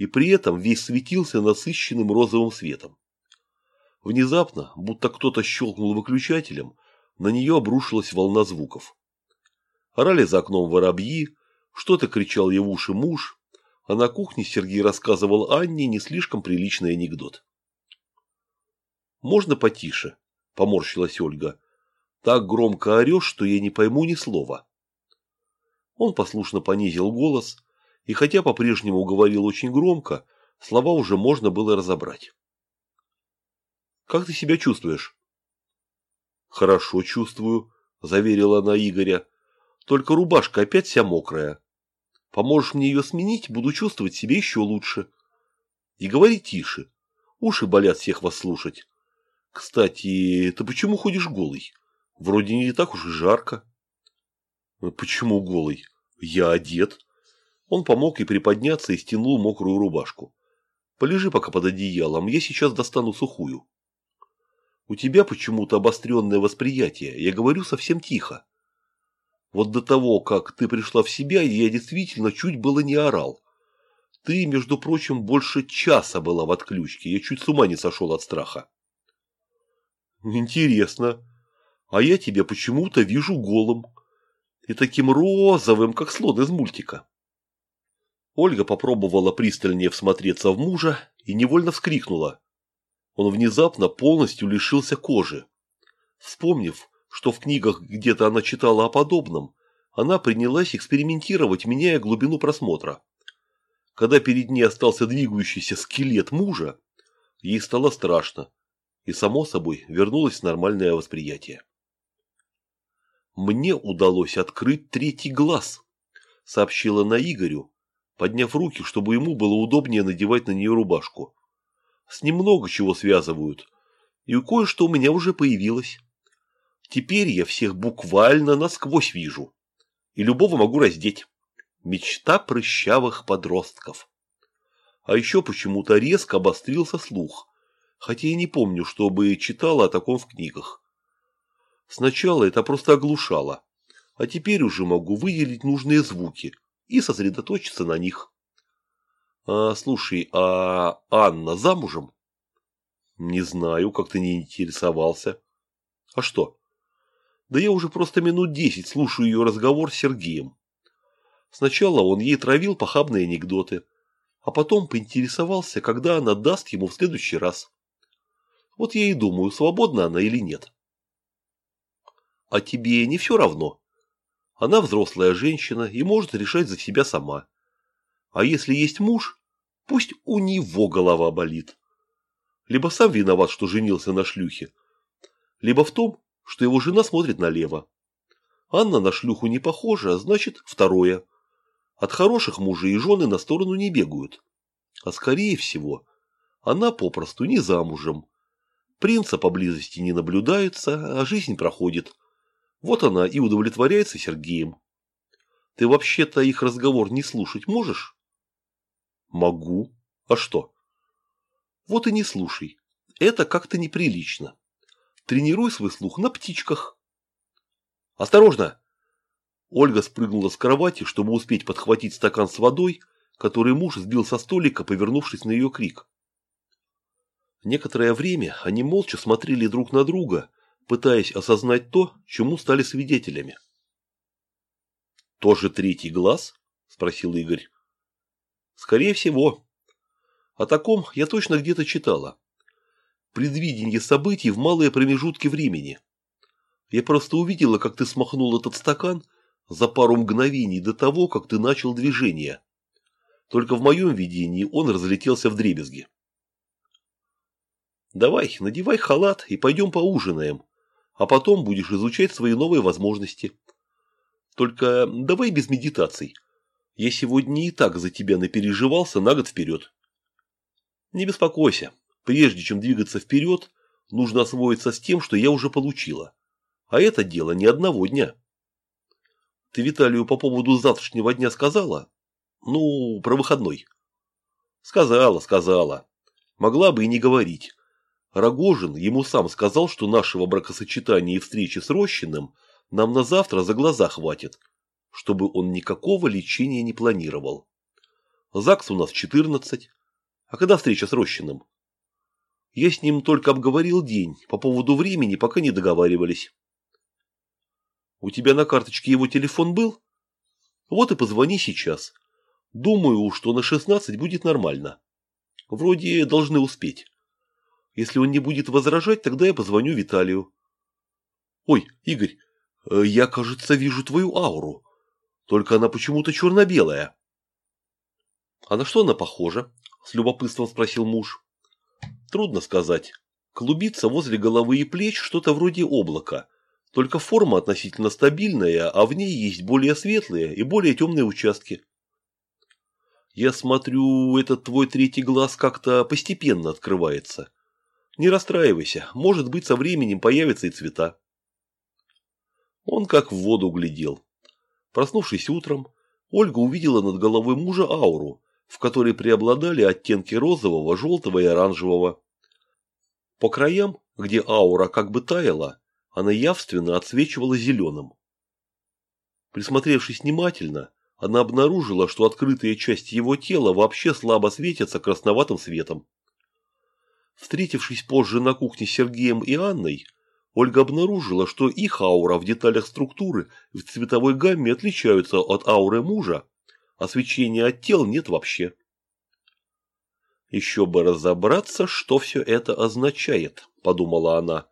и при этом весь светился насыщенным розовым светом. Внезапно, будто кто-то щелкнул выключателем, на нее обрушилась волна звуков. Орали за окном воробьи, что-то кричал ей в уши муж, а на кухне Сергей рассказывал Анне не слишком приличный анекдот. «Можно потише?» – поморщилась Ольга. «Так громко орешь, что я не пойму ни слова». Он послушно понизил голос, и хотя по-прежнему говорил очень громко, слова уже можно было разобрать. «Как ты себя чувствуешь?» «Хорошо чувствую», – заверила она Игоря. Только рубашка опять вся мокрая. Поможешь мне ее сменить, буду чувствовать себя еще лучше. И говори тише. Уши болят всех вас слушать. Кстати, ты почему ходишь голый? Вроде не так уж и жарко. Почему голый? Я одет. Он помог ей приподняться и стянул мокрую рубашку. Полежи пока под одеялом, я сейчас достану сухую. У тебя почему-то обостренное восприятие, я говорю совсем тихо. Вот до того, как ты пришла в себя, я действительно чуть было не орал. Ты, между прочим, больше часа была в отключке. Я чуть с ума не сошел от страха. Интересно. А я тебя почему-то вижу голым. И таким розовым, как слон из мультика. Ольга попробовала пристальнее всмотреться в мужа и невольно вскрикнула. Он внезапно полностью лишился кожи. Вспомнив, что в книгах где-то она читала о подобном, она принялась экспериментировать, меняя глубину просмотра. Когда перед ней остался двигающийся скелет мужа, ей стало страшно, и, само собой, вернулось нормальное восприятие. «Мне удалось открыть третий глаз», – сообщила на Игорю, подняв руки, чтобы ему было удобнее надевать на нее рубашку. «С ним много чего связывают, и кое-что у меня уже появилось». Теперь я всех буквально насквозь вижу. И любого могу раздеть. Мечта прыщавых подростков. А еще почему-то резко обострился слух, хотя я не помню, чтобы читала о таком в книгах. Сначала это просто оглушало, а теперь уже могу выделить нужные звуки и сосредоточиться на них. А, слушай, а Анна замужем? Не знаю, как ты не интересовался. А что? Да я уже просто минут десять слушаю ее разговор с Сергеем. Сначала он ей травил похабные анекдоты, а потом поинтересовался, когда она даст ему в следующий раз. Вот я и думаю, свободна она или нет. А тебе не все равно. Она взрослая женщина и может решать за себя сама. А если есть муж, пусть у него голова болит. Либо сам виноват, что женился на шлюхе, либо в том, что его жена смотрит налево. Анна на шлюху не похожа, а значит, второе. От хороших мужей и жены на сторону не бегают. А скорее всего, она попросту не замужем. Принца поблизости не наблюдается, а жизнь проходит. Вот она и удовлетворяется Сергеем. Ты вообще-то их разговор не слушать можешь? Могу. А что? Вот и не слушай. Это как-то неприлично. Тренируй свой слух на птичках. Осторожно! Ольга спрыгнула с кровати, чтобы успеть подхватить стакан с водой, который муж сбил со столика, повернувшись на ее крик. Некоторое время они молча смотрели друг на друга, пытаясь осознать то, чему стали свидетелями. «Тоже третий глаз?» – спросил Игорь. «Скорее всего. О таком я точно где-то читала. Предвидение событий в малые промежутки времени. Я просто увидела, как ты смахнул этот стакан за пару мгновений до того, как ты начал движение. Только в моем видении он разлетелся в дребезги. Давай, надевай халат и пойдем поужинаем, а потом будешь изучать свои новые возможности. Только давай без медитаций. Я сегодня и так за тебя напереживался на год вперед. Не беспокойся, прежде чем двигаться вперед, нужно освоиться с тем, что я уже получила. А это дело не одного дня. Ты Виталию по поводу завтрашнего дня сказала? Ну, про выходной. Сказала, сказала. Могла бы и не говорить. Рогожин ему сам сказал, что нашего бракосочетания и встречи с Рощиным нам на завтра за глаза хватит, чтобы он никакого лечения не планировал. ЗАГС у нас 14. А когда встреча с Рощиным? Я с ним только обговорил день, по поводу времени пока не договаривались. У тебя на карточке его телефон был? Вот и позвони сейчас. Думаю, что на 16 будет нормально. Вроде должны успеть. Если он не будет возражать, тогда я позвоню Виталию. Ой, Игорь, э, я, кажется, вижу твою ауру. Только она почему-то черно-белая. А на что она похожа? С любопытством спросил муж. Трудно сказать. Клубится возле головы и плеч что-то вроде облака – только форма относительно стабильная, а в ней есть более светлые и более темные участки. Я смотрю, этот твой третий глаз как-то постепенно открывается. Не расстраивайся, может быть, со временем появятся и цвета. Он как в воду глядел. Проснувшись утром, Ольга увидела над головой мужа ауру, в которой преобладали оттенки розового, желтого и оранжевого. По краям, где аура как бы таяла, она явственно отсвечивала зеленым. Присмотревшись внимательно, она обнаружила, что открытые части его тела вообще слабо светятся красноватым светом. Встретившись позже на кухне с Сергеем и Анной, Ольга обнаружила, что их аура в деталях структуры в цветовой гамме отличаются от ауры мужа, а свечения от тел нет вообще. «Еще бы разобраться, что все это означает», – подумала она.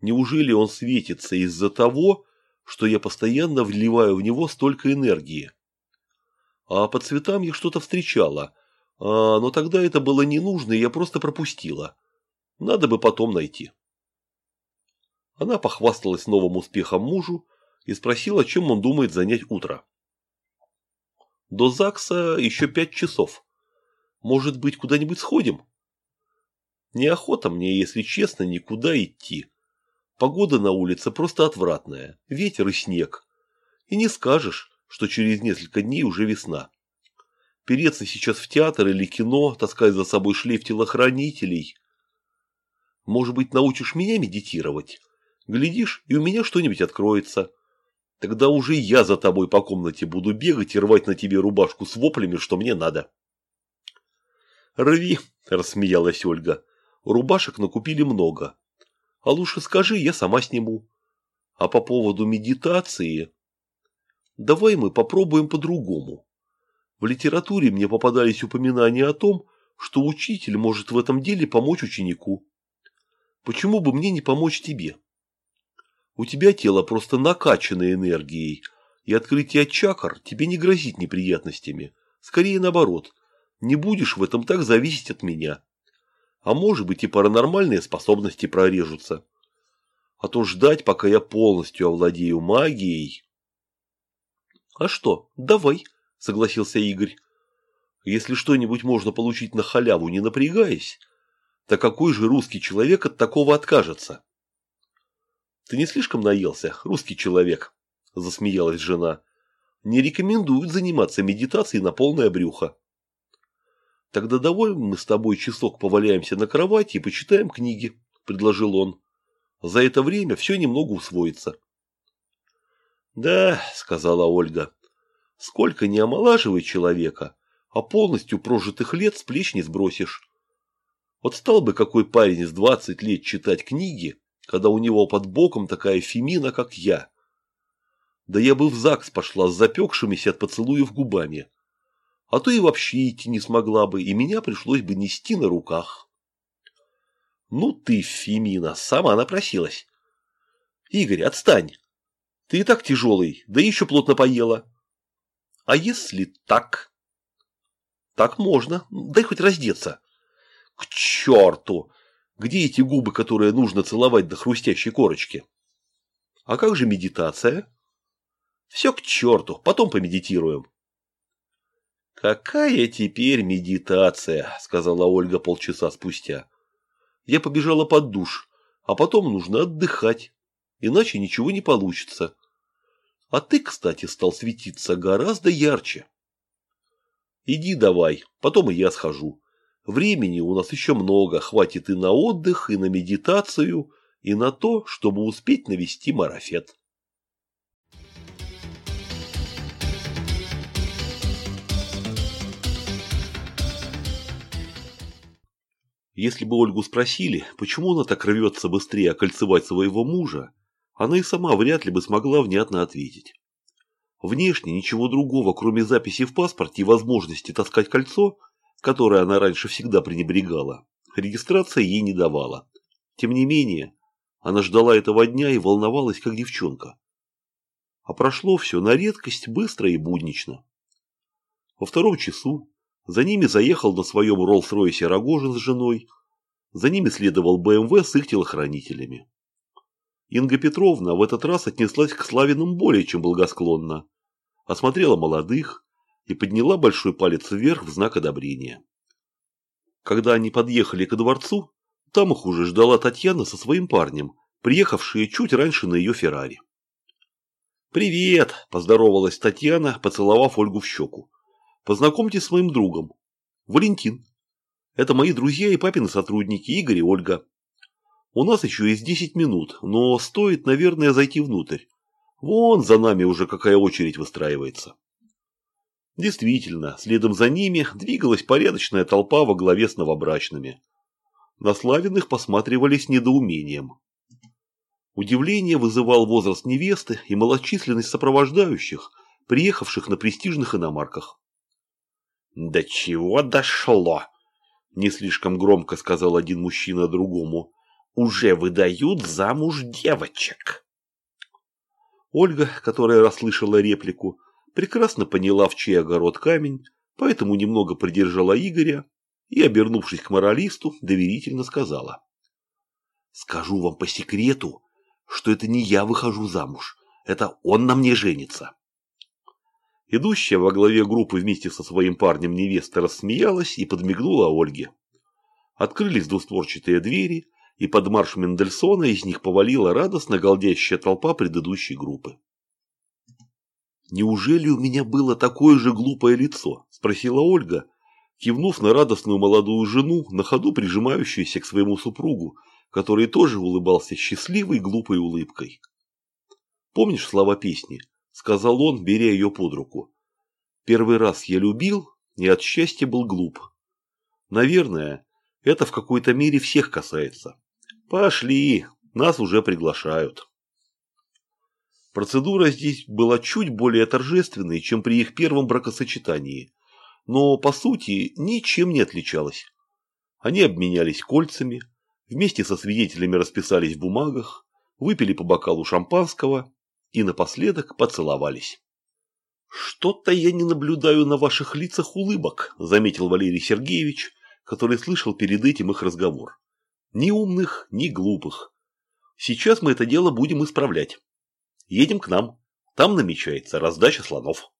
Неужели он светится из-за того, что я постоянно вливаю в него столько энергии? А по цветам я что-то встречала, а, но тогда это было не нужно, и я просто пропустила. Надо бы потом найти. Она похвасталась новым успехом мужу и спросила, чем он думает занять утро. До ЗАГСа еще пять часов. Может быть, куда-нибудь сходим? Неохота мне, если честно, никуда идти. Погода на улице просто отвратная, ветер и снег. И не скажешь, что через несколько дней уже весна. Переться сейчас в театр или кино, таская за собой шлейф телохранителей. Может быть, научишь меня медитировать? Глядишь, и у меня что-нибудь откроется. Тогда уже я за тобой по комнате буду бегать и рвать на тебе рубашку с воплями, что мне надо. «Рви!» – рассмеялась Ольга. «Рубашек накупили много. А лучше скажи, я сама сниму. А по поводу медитации... Давай мы попробуем по-другому. В литературе мне попадались упоминания о том, что учитель может в этом деле помочь ученику. Почему бы мне не помочь тебе? У тебя тело просто накачано энергией, и открытие чакр тебе не грозит неприятностями. Скорее наоборот, не будешь в этом так зависеть от меня. А может быть и паранормальные способности прорежутся. А то ждать, пока я полностью овладею магией... А что, давай, согласился Игорь. Если что-нибудь можно получить на халяву, не напрягаясь, то какой же русский человек от такого откажется? Ты не слишком наелся, русский человек, засмеялась жена. Не рекомендуют заниматься медитацией на полное брюхо. «Тогда давай мы с тобой часок поваляемся на кровати и почитаем книги», – предложил он. «За это время все немного усвоится». Да, сказала Ольга, сколько не омолаживай человека, а полностью прожитых лет с плеч не сбросишь. Вот стал бы какой парень с двадцать лет читать книги, когда у него под боком такая фемина, как я. Да я бы в ЗАГС пошла с запекшимися от поцелуев губами. А то и вообще идти не смогла бы, и меня пришлось бы нести на руках. Ну ты, Фемина, сама напросилась. Игорь, отстань. Ты и так тяжелый, да еще плотно поела. А если так? Так можно, дай хоть раздеться. К черту! Где эти губы, которые нужно целовать до хрустящей корочки? А как же медитация? Все к черту, потом помедитируем. Какая теперь медитация, сказала Ольга полчаса спустя. Я побежала под душ, а потом нужно отдыхать, иначе ничего не получится. А ты, кстати, стал светиться гораздо ярче. Иди давай, потом и я схожу. Времени у нас еще много, хватит и на отдых, и на медитацию, и на то, чтобы успеть навести марафет. Если бы Ольгу спросили, почему она так рвется быстрее окольцевать своего мужа, она и сама вряд ли бы смогла внятно ответить. Внешне ничего другого, кроме записи в паспорте и возможности таскать кольцо, которое она раньше всегда пренебрегала, регистрация ей не давала. Тем не менее, она ждала этого дня и волновалась, как девчонка. А прошло все на редкость быстро и буднично. Во втором часу за ними заехал на своем Роллс-Ройсе Рогожин с женой, за ними следовал БМВ с их телохранителями. Инга Петровна в этот раз отнеслась к Славиным более чем благосклонно осмотрела молодых и подняла большой палец вверх в знак одобрения. Когда они подъехали к дворцу, там их уже ждала Татьяна со своим парнем, приехавшие чуть раньше на ее Феррари. «Привет!» – поздоровалась Татьяна, поцеловав Ольгу в щеку. «Познакомьтесь с моим другом. Валентин. Это мои друзья и папины сотрудники Игорь и Ольга. У нас еще есть десять минут, но стоит, наверное, зайти внутрь. Вон за нами уже какая очередь выстраивается. Действительно, следом за ними двигалась порядочная толпа во главе с новобрачными. На Славиных посматривали с недоумением. Удивление вызывал возраст невесты и малочисленность сопровождающих, приехавших на престижных иномарках. «До чего дошло?» – не слишком громко сказал один мужчина другому. «Уже выдают замуж девочек». Ольга, которая расслышала реплику, прекрасно поняла, в чей огород камень, поэтому немного придержала Игоря и, обернувшись к моралисту, доверительно сказала. «Скажу вам по секрету, что это не я выхожу замуж, это он на мне женится». Идущая во главе группы вместе со своим парнем невеста рассмеялась и подмигнула Ольге. Открылись двустворчатые двери, и под марш Мендельсона из них повалила радостно галдящая толпа предыдущей группы. «Неужели у меня было такое же глупое лицо?» – спросила Ольга, кивнув на радостную молодую жену, на ходу прижимающуюся к своему супругу, который тоже улыбался счастливой глупой улыбкой. «Помнишь слова песни?» – сказал он, беря ее под руку. «Первый раз я любил, и от счастья был глуп. Наверное, это в какой-то мере всех касается. Пошли, нас уже приглашают. Процедура здесь была чуть более торжественной, чем при их первом бракосочетании, но, по сути, ничем не отличалась. Они обменялись кольцами, вместе со свидетелями расписались в бумагах, выпили по бокалу шампанского и напоследок поцеловались. «Что-то я не наблюдаю на ваших лицах улыбок», – заметил Валерий Сергеевич, который слышал перед этим их разговор. Ни умных, ни глупых. Сейчас мы это дело будем исправлять. Едем к нам. Там намечается раздача слонов.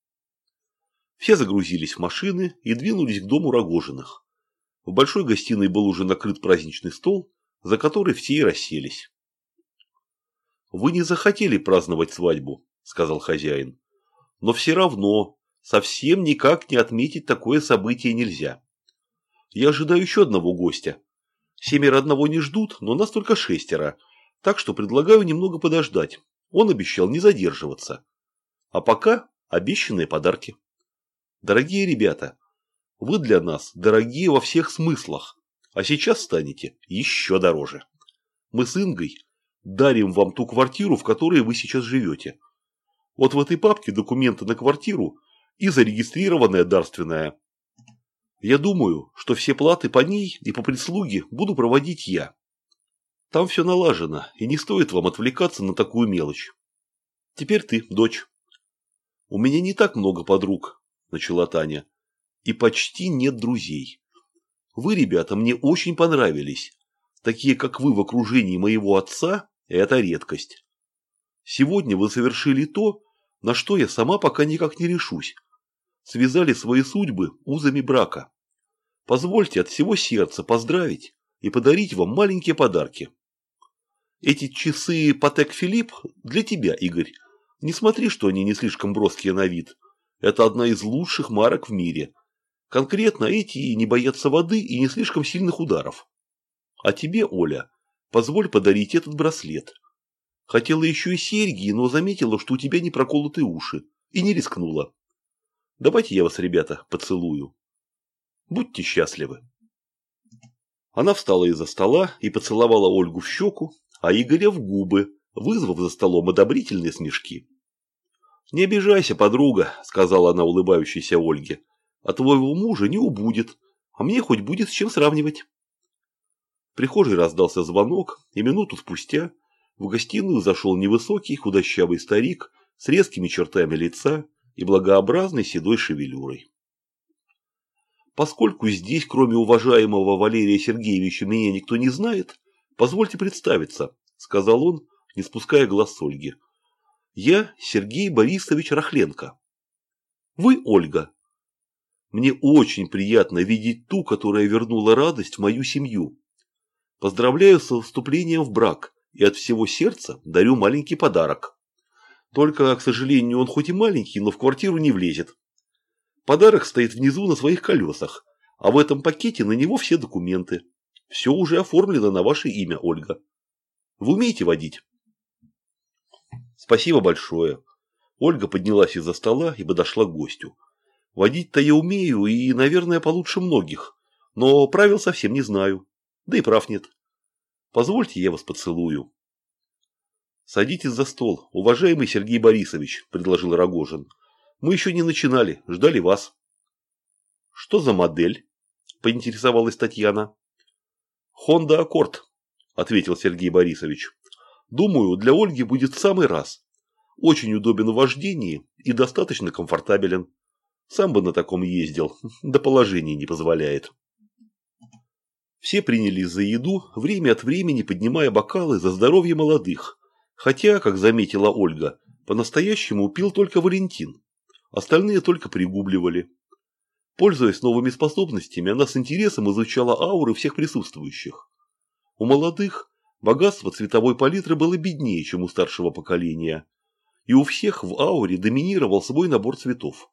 Все загрузились в машины и двинулись к дому Рогожиных. В большой гостиной был уже накрыт праздничный стол, за который все и расселись. «Вы не захотели праздновать свадьбу», – сказал хозяин. «Но все равно совсем никак не отметить такое событие нельзя. Я ожидаю еще одного гостя, Семеро одного не ждут, но нас только шестеро, так что предлагаю немного подождать. Он обещал не задерживаться. А пока обещанные подарки. Дорогие ребята, вы для нас дорогие во всех смыслах, а сейчас станете еще дороже. Мы с Ингой дарим вам ту квартиру, в которой вы сейчас живете. Вот в этой папке документы на квартиру и зарегистрированная дарственная. Я думаю, что все платы по ней и по прислуге буду проводить я. Там все налажено, и не стоит вам отвлекаться на такую мелочь. Теперь ты, дочь. У меня не так много подруг, начала Таня, и почти нет друзей. Вы, ребята, мне очень понравились. Такие, как вы в окружении моего отца, это редкость. Сегодня вы совершили то, на что я сама пока никак не решусь. Связали свои судьбы узами брака. Позвольте от всего сердца поздравить и подарить вам маленькие подарки. Эти часы Патек Филипп для тебя, Игорь. Не смотри, что они не слишком броские на вид. Это одна из лучших марок в мире. Конкретно эти не боятся воды и не слишком сильных ударов. А тебе, Оля, позволь подарить этот браслет. Хотела еще и серьги, но заметила, что у тебя не проколоты уши, и не рискнула. Давайте я вас, ребята, поцелую. Будьте счастливы. Она встала из-за стола и поцеловала Ольгу в щеку, а Игоря в губы, вызвав за столом одобрительные смешки. «Не обижайся, подруга», – сказала она улыбающейся Ольге. «А твоего мужа не убудет, а мне хоть будет с чем сравнивать». В прихожей раздался звонок, и минуту спустя в гостиную зашел невысокий худощавый старик с резкими чертами лица и благообразной седой шевелюрой. Поскольку здесь, кроме уважаемого Валерия Сергеевича, меня никто не знает, позвольте представиться, сказал он, не спуская глаз с Ольги. Я Сергей Борисович Рахленко. Вы Ольга. Мне очень приятно видеть ту, которая вернула радость в мою семью. Поздравляю со вступлением в брак и от всего сердца дарю маленький подарок. Только, к сожалению, он хоть и маленький, но в квартиру не влезет. Подарок стоит внизу на своих колесах, а в этом пакете на него все документы. Все уже оформлено на ваше имя, Ольга. Вы умеете водить? Спасибо большое. Ольга поднялась из-за стола и подошла к гостю. Водить-то я умею и, наверное, получше многих, но правил совсем не знаю. Да и прав нет. Позвольте, я вас поцелую. Садитесь за стол, уважаемый Сергей Борисович, предложил Рогожин. Мы еще не начинали, ждали вас. Что за модель? Поинтересовалась Татьяна. Honda Accord, ответил Сергей Борисович. Думаю, для Ольги будет в самый раз. Очень удобен в вождении и достаточно комфортабелен. Сам бы на таком ездил, да положение не позволяет. Все принялись за еду, время от времени поднимая бокалы за здоровье молодых. Хотя, как заметила Ольга, по-настоящему пил только Валентин. Остальные только пригубливали. Пользуясь новыми способностями, она с интересом изучала ауры всех присутствующих. У молодых богатство цветовой палитры было беднее, чем у старшего поколения. И у всех в ауре доминировал свой набор цветов.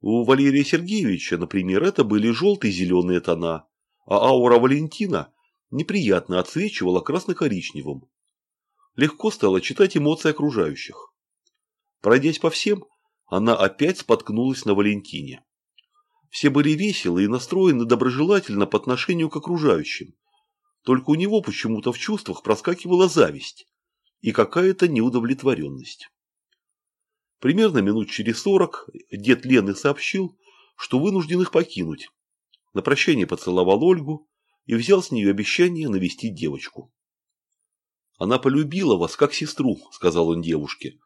У Валерия Сергеевича, например, это были желтые и зеленые тона, а аура Валентина неприятно отсвечивала красно-коричневым. Легко стало читать эмоции окружающих. Пройдясь по всем, она опять споткнулась на Валентине. Все были веселы и настроены доброжелательно по отношению к окружающим. Только у него почему-то в чувствах проскакивала зависть и какая-то неудовлетворенность. Примерно минут через сорок дед Лены сообщил, что вынужден их покинуть, на прощание поцеловал Ольгу и взял с нее обещание навестить девочку. «Она полюбила вас, как сестру», – сказал он девушке.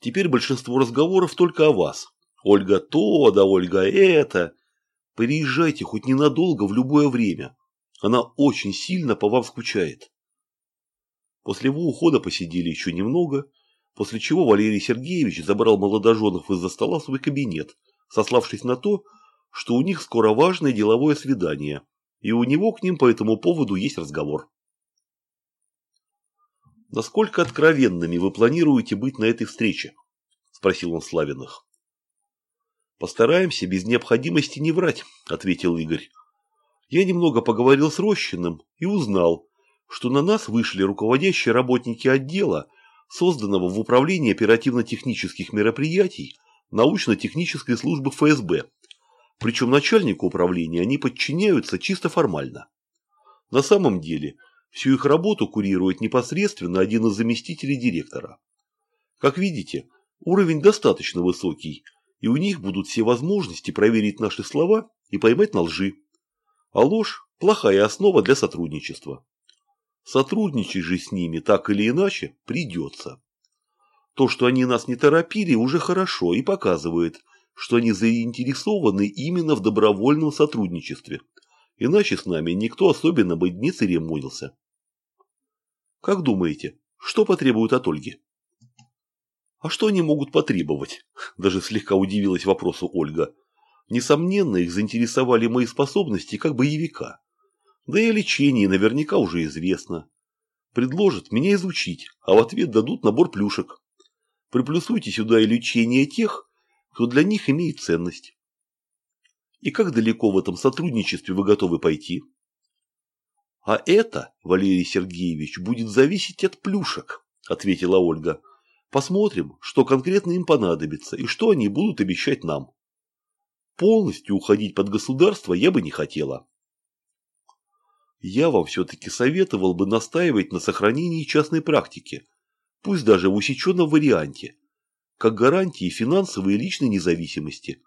«Теперь большинство разговоров только о вас. Ольга то, да Ольга это. Приезжайте хоть ненадолго в любое время. Она очень сильно по вам скучает». После его ухода посидели еще немного, после чего Валерий Сергеевич забрал молодоженов из-за стола в свой кабинет, сославшись на то, что у них скоро важное деловое свидание, и у него к ним по этому поводу есть разговор. «Насколько откровенными вы планируете быть на этой встрече?» – спросил он Славиных. «Постараемся без необходимости не врать», – ответил Игорь. «Я немного поговорил с Рощиным и узнал, что на нас вышли руководящие работники отдела, созданного в Управлении оперативно-технических мероприятий научно-технической службы ФСБ. Причем начальнику управления они подчиняются чисто формально. На самом деле, всю их работу курирует непосредственно один из заместителей директора. Как видите, уровень достаточно высокий, и у них будут все возможности проверить наши слова и поймать на лжи. А ложь – плохая основа для сотрудничества. Сотрудничать же с ними так или иначе придется. То, что они нас не торопили, уже хорошо и показывает, что они заинтересованы именно в добровольном сотрудничестве. Иначе с нами никто особенно бы не церемонился. Как думаете, что потребуют от Ольги? А что они могут потребовать? Даже слегка удивилась вопросу Ольга. Несомненно, их заинтересовали мои способности как боевика. Да и о лечении наверняка уже известно. Предложат меня изучить, а в ответ дадут набор плюшек. Приплюсуйте сюда и лечение тех, кто для них имеет ценность. И как далеко в этом сотрудничестве вы готовы пойти? А это, Валерий Сергеевич, будет зависеть от плюшек, ответила Ольга. Посмотрим, что конкретно им понадобится и что они будут обещать нам. Полностью уходить под государство я бы не хотела. Я вам все-таки советовал бы настаивать на сохранении частной практики, пусть даже в усеченном варианте, как гарантии финансовой и личной независимости.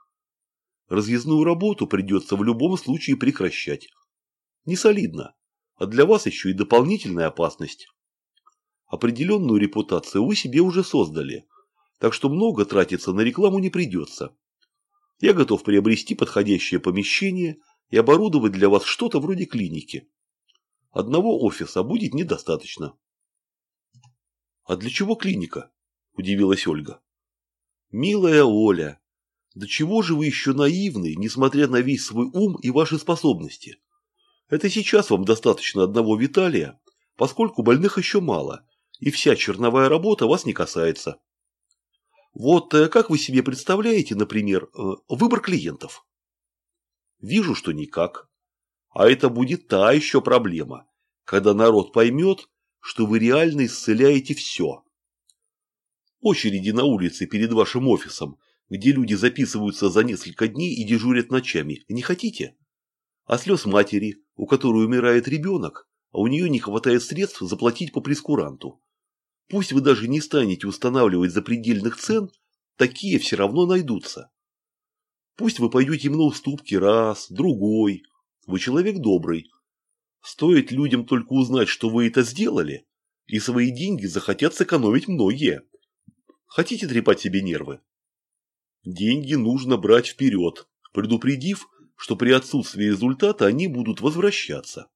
Разъездную работу придется в любом случае прекращать. Не солидно, а для вас еще и дополнительная опасность. Определенную репутацию вы себе уже создали, так что много тратиться на рекламу не придется. Я готов приобрести подходящее помещение и оборудовать для вас что-то вроде клиники. Одного офиса будет недостаточно. «А для чего клиника?» – удивилась Ольга. «Милая Оля, да чего же вы еще наивны, несмотря на весь свой ум и ваши способности? Это сейчас вам достаточно одного Виталия, поскольку больных еще мало, и вся черновая работа вас не касается. Вот э, как вы себе представляете, например, э, выбор клиентов? Вижу, что никак. А это будет та еще проблема, когда народ поймет, что вы реально исцеляете все. Очереди на улице перед вашим офисом, где люди записываются за несколько дней и дежурят ночами, не хотите? А слез матери, у которой умирает ребенок, а у нее не хватает средств заплатить по прескуранту. Пусть вы даже не станете устанавливать запредельных цен, такие все равно найдутся. Пусть вы пойдете на уступки раз, другой. Вы человек добрый, Стоит людям только узнать, что вы это сделали, и свои деньги захотят сэкономить многие. Хотите трепать себе нервы? Деньги нужно брать вперед, предупредив, что при отсутствии результата они будут возвращаться.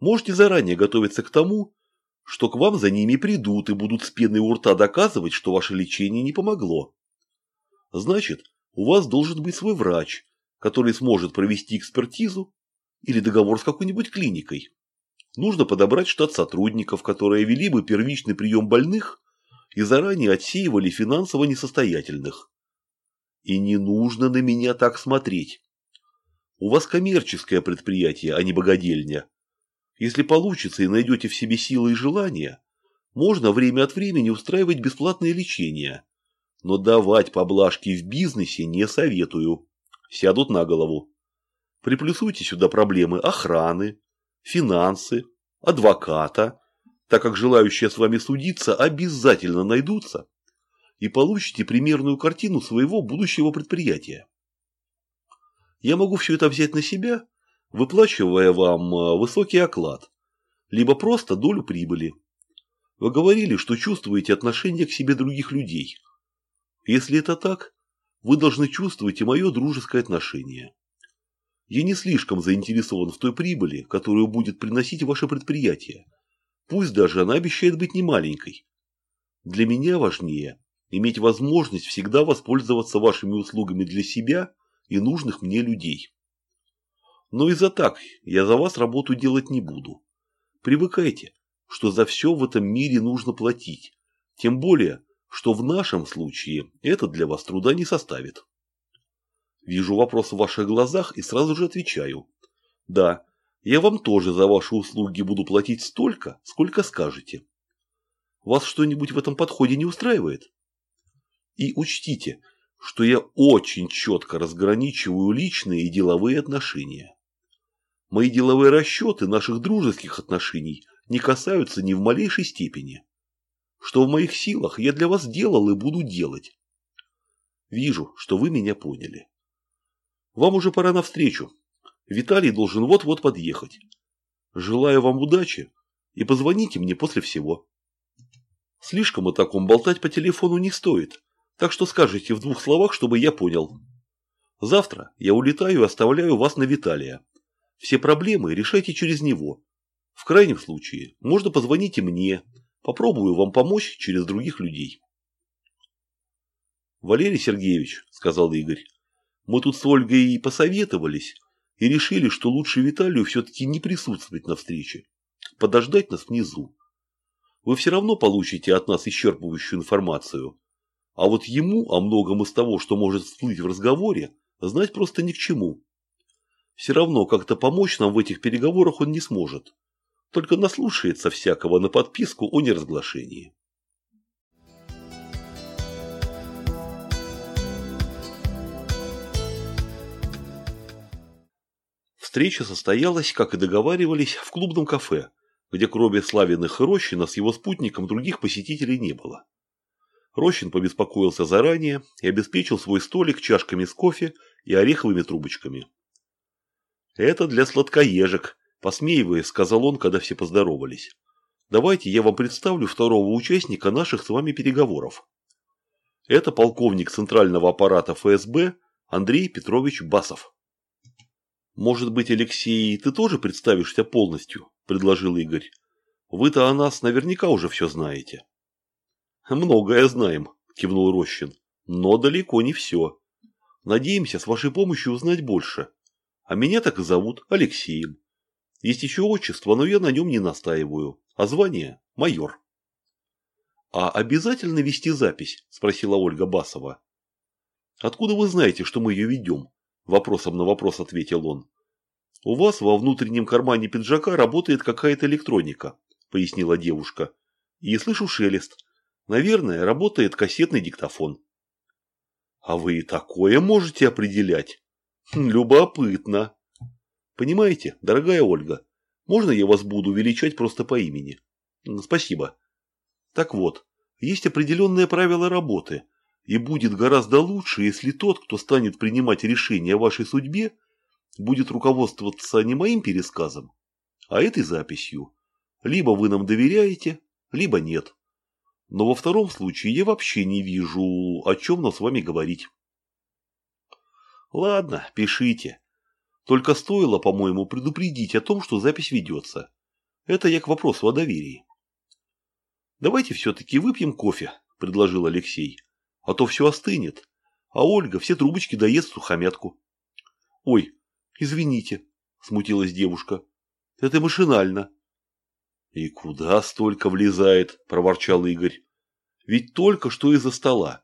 Можете заранее готовиться к тому, что к вам за ними придут и будут с пеной у рта доказывать, что ваше лечение не помогло. Значит, у вас должен быть свой врач, который сможет провести экспертизу или договор с какой-нибудь клиникой. Нужно подобрать штат сотрудников, которые вели бы первичный прием больных и заранее отсеивали финансово несостоятельных. И не нужно на меня так смотреть. У вас коммерческое предприятие, а не богадельня. Если получится и найдете в себе силы и желания, можно время от времени устраивать бесплатное лечение. Но давать поблажки в бизнесе не советую. Сядут на голову. Приплюсуйте сюда проблемы охраны, финансы, адвоката, так как желающие с вами судиться обязательно найдутся, и получите примерную картину своего будущего предприятия. Я могу все это взять на себя, выплачивая вам э, высокий оклад, либо просто долю прибыли. Вы говорили, что чувствуете отношение к себе других людей. Если это так, вы должны чувствовать и мое дружеское отношение. Я не слишком заинтересован в той прибыли, которую будет приносить ваше предприятие. Пусть даже она обещает быть немаленькой. Для меня важнее иметь возможность всегда воспользоваться вашими услугами для себя и нужных мне людей. Но и за так я за вас работу делать не буду. Привыкайте, что за все в этом мире нужно платить. Тем более, что в нашем случае это для вас труда не составит. Вижу вопрос в ваших глазах и сразу же отвечаю. Да, я вам тоже за ваши услуги буду платить столько, сколько скажете. Вас что-нибудь в этом подходе не устраивает? И учтите, что я очень четко разграничиваю личные и деловые отношения. Мои деловые расчеты наших дружеских отношений не касаются ни в малейшей степени. Что в моих силах, я для вас делал и буду делать. Вижу, что вы меня поняли. Вам уже пора навстречу. Виталий должен вот-вот подъехать. Желаю вам удачи и позвоните мне после всего. Слишком о таком болтать по телефону не стоит, так что скажите в двух словах, чтобы я понял. Завтра я улетаю и оставляю вас на Виталия. Все проблемы решайте через него. В крайнем случае, можно позвоните мне, попробую вам помочь через других людей. Валерий Сергеевич, сказал Игорь, мы тут с Ольгой и посоветовались, и решили, что лучше Виталию все-таки не присутствовать на встрече, подождать нас внизу. Вы все равно получите от нас исчерпывающую информацию, а вот ему о многом из того, что может всплыть в разговоре, знать просто ни к чему. Все равно как-то помочь нам в этих переговорах он не сможет. Только наслушается всякого на подписку о неразглашении. Встреча состоялась, как и договаривались, в клубном кафе, где кроме Славиных и Рощина с его спутником других посетителей не было. Рощин побеспокоился заранее и обеспечил свой столик чашками с кофе и ореховыми трубочками. «Это для сладкоежек», – посмеиваясь, сказал он, когда все поздоровались. «Давайте я вам представлю второго участника наших с вами переговоров. Это полковник Центрального аппарата ФСБ Андрей Петрович Басов». «Может быть, Алексей, ты тоже представишься полностью?» – предложил Игорь. «Вы-то о нас наверняка уже все знаете». «Многое знаем», – кивнул Рощин. «Но далеко не все. Надеемся с вашей помощью узнать больше. А меня так и зовут Алексеем. Есть еще отчество, но я на нем не настаиваю. А звание – майор. «А обязательно вести запись?» – спросила Ольга Басова. «Откуда вы знаете, что мы ее ведем?» – вопросом на вопрос ответил он. «У вас во внутреннем кармане пиджака работает какая-то электроника», – пояснила девушка. «И слышу шелест. Наверное, работает кассетный диктофон». «А вы и такое можете определять?» Любопытно. Понимаете, дорогая Ольга, можно я вас буду величать просто по имени? Спасибо. Так вот, есть определенные правила работы, и будет гораздо лучше, если тот, кто станет принимать решение о вашей судьбе, будет руководствоваться не моим пересказом, а этой записью. Либо вы нам доверяете, либо нет. Но во втором случае я вообще не вижу, о чем нам с вами говорить. Ладно, пишите. Только стоило, по-моему, предупредить о том, что запись ведется. Это я к вопросу о доверии. Давайте все-таки выпьем кофе, предложил Алексей. А то все остынет. А Ольга все трубочки доест сухомятку. Ой, извините, смутилась девушка. Это машинально. И куда столько влезает, проворчал Игорь. Ведь только что из-за стола.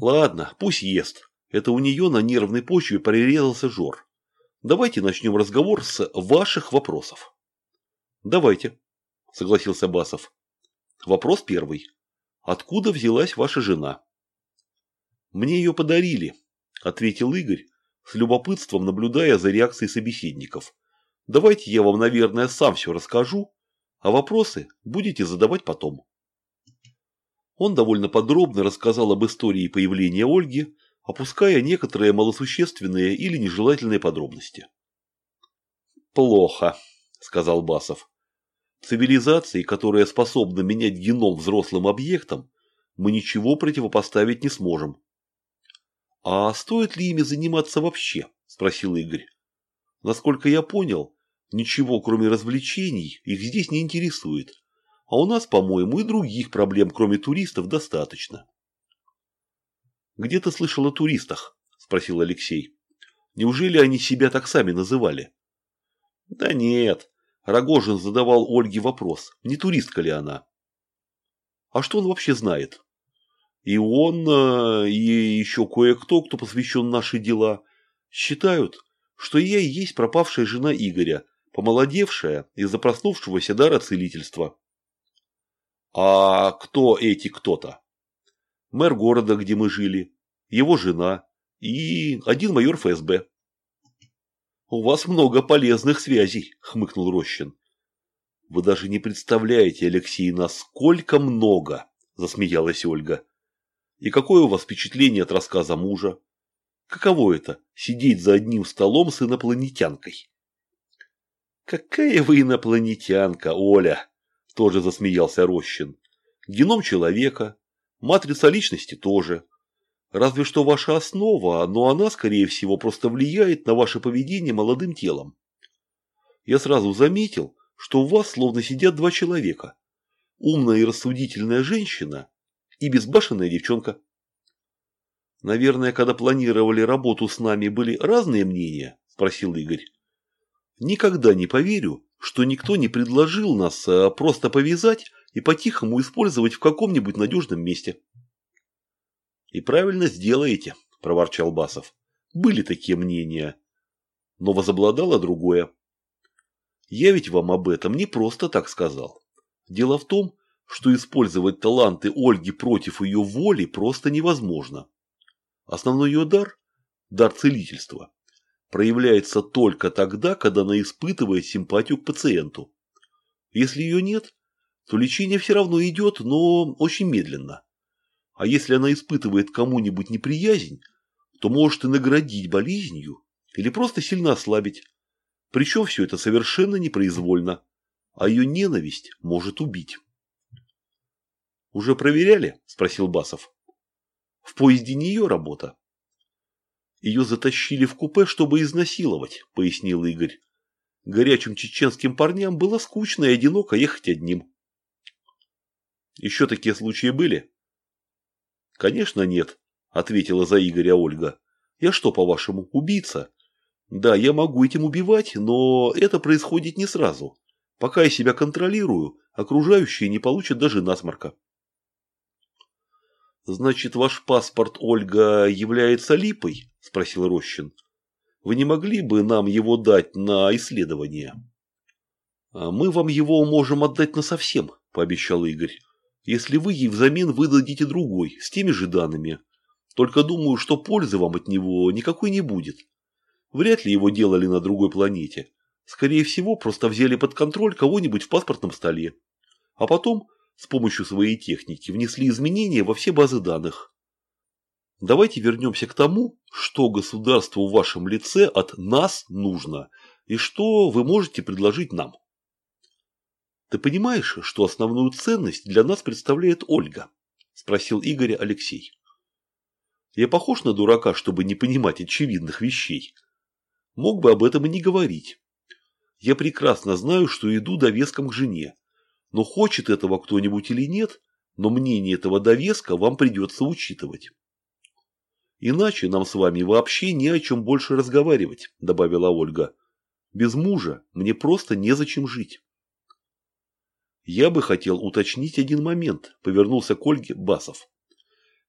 Ладно, пусть ест. Это у нее на нервной почве прирезался жор. Давайте начнем разговор с ваших вопросов. Давайте, согласился Басов. Вопрос первый. Откуда взялась ваша жена? Мне ее подарили, ответил Игорь, с любопытством наблюдая за реакцией собеседников. Давайте я вам, наверное, сам все расскажу, а вопросы будете задавать потом. Он довольно подробно рассказал об истории появления Ольги, опуская некоторые малосущественные или нежелательные подробности. «Плохо», – сказал Басов. «Цивилизации, которая способна менять геном взрослым объектам, мы ничего противопоставить не сможем». «А стоит ли ими заниматься вообще?» – спросил Игорь. «Насколько я понял, ничего кроме развлечений их здесь не интересует, а у нас, по-моему, и других проблем, кроме туристов, достаточно». «Где ты слышал о туристах?» – спросил Алексей. «Неужели они себя так сами называли?» «Да нет». Рогожин задавал Ольге вопрос, не туристка ли она. «А что он вообще знает?» «И он, э, и еще кое-кто, кто посвящен наши дела, считают, что я и есть пропавшая жена Игоря, помолодевшая из-за проснувшегося дара целительства». А кто эти кто-то? Мэр города, где мы жили, его жена и один майор ФСБ. «У вас много полезных связей», – хмыкнул Рощин. «Вы даже не представляете, Алексей, насколько много!» – засмеялась Ольга. «И какое у вас впечатление от рассказа мужа? Каково это – сидеть за одним столом с инопланетянкой?» «Какая вы инопланетянка, Оля!» – тоже засмеялся Рощин. «Геном человека, матрица личности тоже. Разве что ваша основа, но она, скорее всего, просто влияет на ваше поведение молодым телом. Я сразу заметил, что у вас словно сидят два человека. Умная и рассудительная женщина и безбашенная девчонка. Наверное, когда планировали работу с нами, были разные мнения? Спросил Игорь. Никогда не поверю, что никто не предложил нас а просто повязать и по-тихому использовать в каком-нибудь надежном месте. И правильно сделаете, проворчал Басов. Были такие мнения. Но возобладало другое. Я ведь вам об этом не просто так сказал. Дело в том, что использовать таланты Ольги против ее воли просто невозможно. Основной ее дар – дар целительства – проявляется только тогда, когда она испытывает симпатию к пациенту. Если ее нет, то лечение все равно идет, но очень медленно. А если она испытывает кому-нибудь неприязнь, то может и наградить болезнью или просто сильно ослабить. Причем все это совершенно непроизвольно, а ее ненависть может убить. «Уже проверяли?» – спросил Басов. «В поезде не ее работа». «Ее затащили в купе, чтобы изнасиловать», – пояснил Игорь. Горячим чеченским парням было скучно и одиноко ехать одним. «Еще такие случаи были?» «Конечно нет», – ответила за Игоря Ольга. «Я что, по-вашему, убийца?» «Да, я могу этим убивать, но это происходит не сразу. Пока я себя контролирую, окружающие не получат даже насморка». «Значит, ваш паспорт, Ольга, является липой?» – спросил Рощин. «Вы не могли бы нам его дать на исследование?» «А «Мы вам его можем отдать насовсем», – пообещал Игорь если вы ей взамен выдадите другой, с теми же данными. Только думаю, что пользы вам от него никакой не будет. Вряд ли его делали на другой планете. Скорее всего, просто взяли под контроль кого-нибудь в паспортном столе. А потом, с помощью своей техники, внесли изменения во все базы данных. Давайте вернемся к тому, что государству в вашем лице от нас нужно, и что вы можете предложить нам. Ты понимаешь, что основную ценность для нас представляет Ольга? Спросил Игоря Алексей. Я похож на дурака, чтобы не понимать очевидных вещей. Мог бы об этом и не говорить. Я прекрасно знаю, что иду довеском к жене. Но хочет этого кто-нибудь или нет, но мнение этого довеска вам придется учитывать. Иначе нам с вами вообще не о чем больше разговаривать, добавила Ольга. Без мужа мне просто незачем жить. Я бы хотел уточнить один момент, повернулся к Ольге Басов.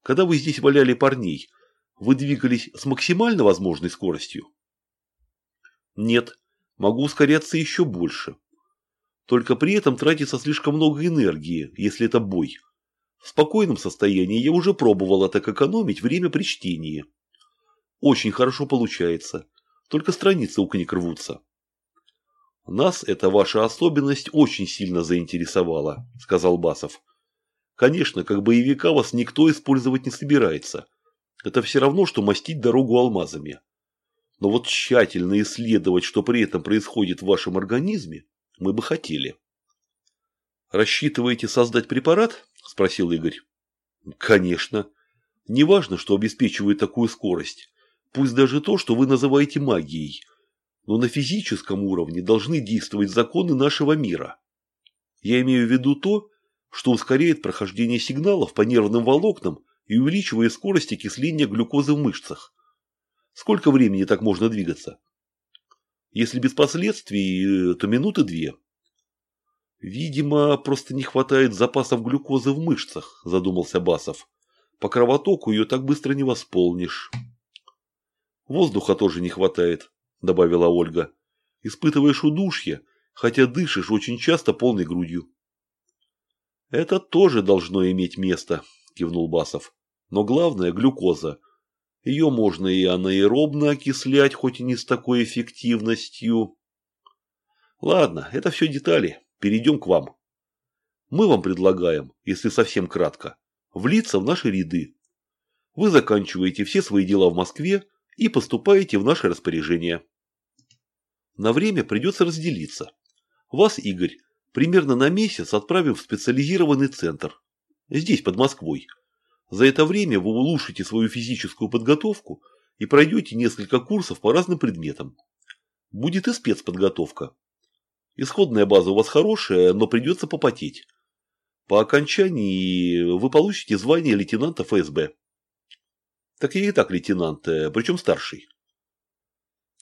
Когда вы здесь валяли парней, вы двигались с максимально возможной скоростью? Нет, могу ускоряться еще больше. Только при этом тратится слишком много энергии, если это бой. В спокойном состоянии я уже пробовала так экономить время при чтении. Очень хорошо получается, только страницы у книг рвутся. «Нас эта ваша особенность очень сильно заинтересовала», – сказал Басов. «Конечно, как боевика вас никто использовать не собирается. Это все равно, что мастить дорогу алмазами. Но вот тщательно исследовать, что при этом происходит в вашем организме, мы бы хотели». «Рассчитываете создать препарат?» – спросил Игорь. «Конечно. Неважно, что обеспечивает такую скорость. Пусть даже то, что вы называете магией – но на физическом уровне должны действовать законы нашего мира. Я имею в виду то, что ускоряет прохождение сигналов по нервным волокнам и увеличивает скорость окисления глюкозы в мышцах. Сколько времени так можно двигаться? Если без последствий, то минуты две. Видимо, просто не хватает запасов глюкозы в мышцах, задумался Басов. По кровотоку ее так быстро не восполнишь. Воздуха тоже не хватает. – добавила Ольга. «Испытываешь удушье, хотя дышишь очень часто полной грудью». Это тоже должно иметь место, кивнул Басов. Но главное – глюкоза. Ее можно и анаэробно окислять, хоть и не с такой эффективностью. Ладно, это все детали. Перейдем к вам. Мы вам предлагаем, если совсем кратко, влиться в наши ряды. Вы заканчиваете все свои дела в Москве и поступаете в наше распоряжение. На время придется разделиться. Вас, Игорь, примерно на месяц отправим в специализированный центр. Здесь, под Москвой. За это время вы улучшите свою физическую подготовку и пройдете несколько курсов по разным предметам. Будет и спецподготовка. Исходная база у вас хорошая, но придется попотеть. По окончании вы получите звание лейтенанта ФСБ. Так я и так лейтенант, э, причем старший.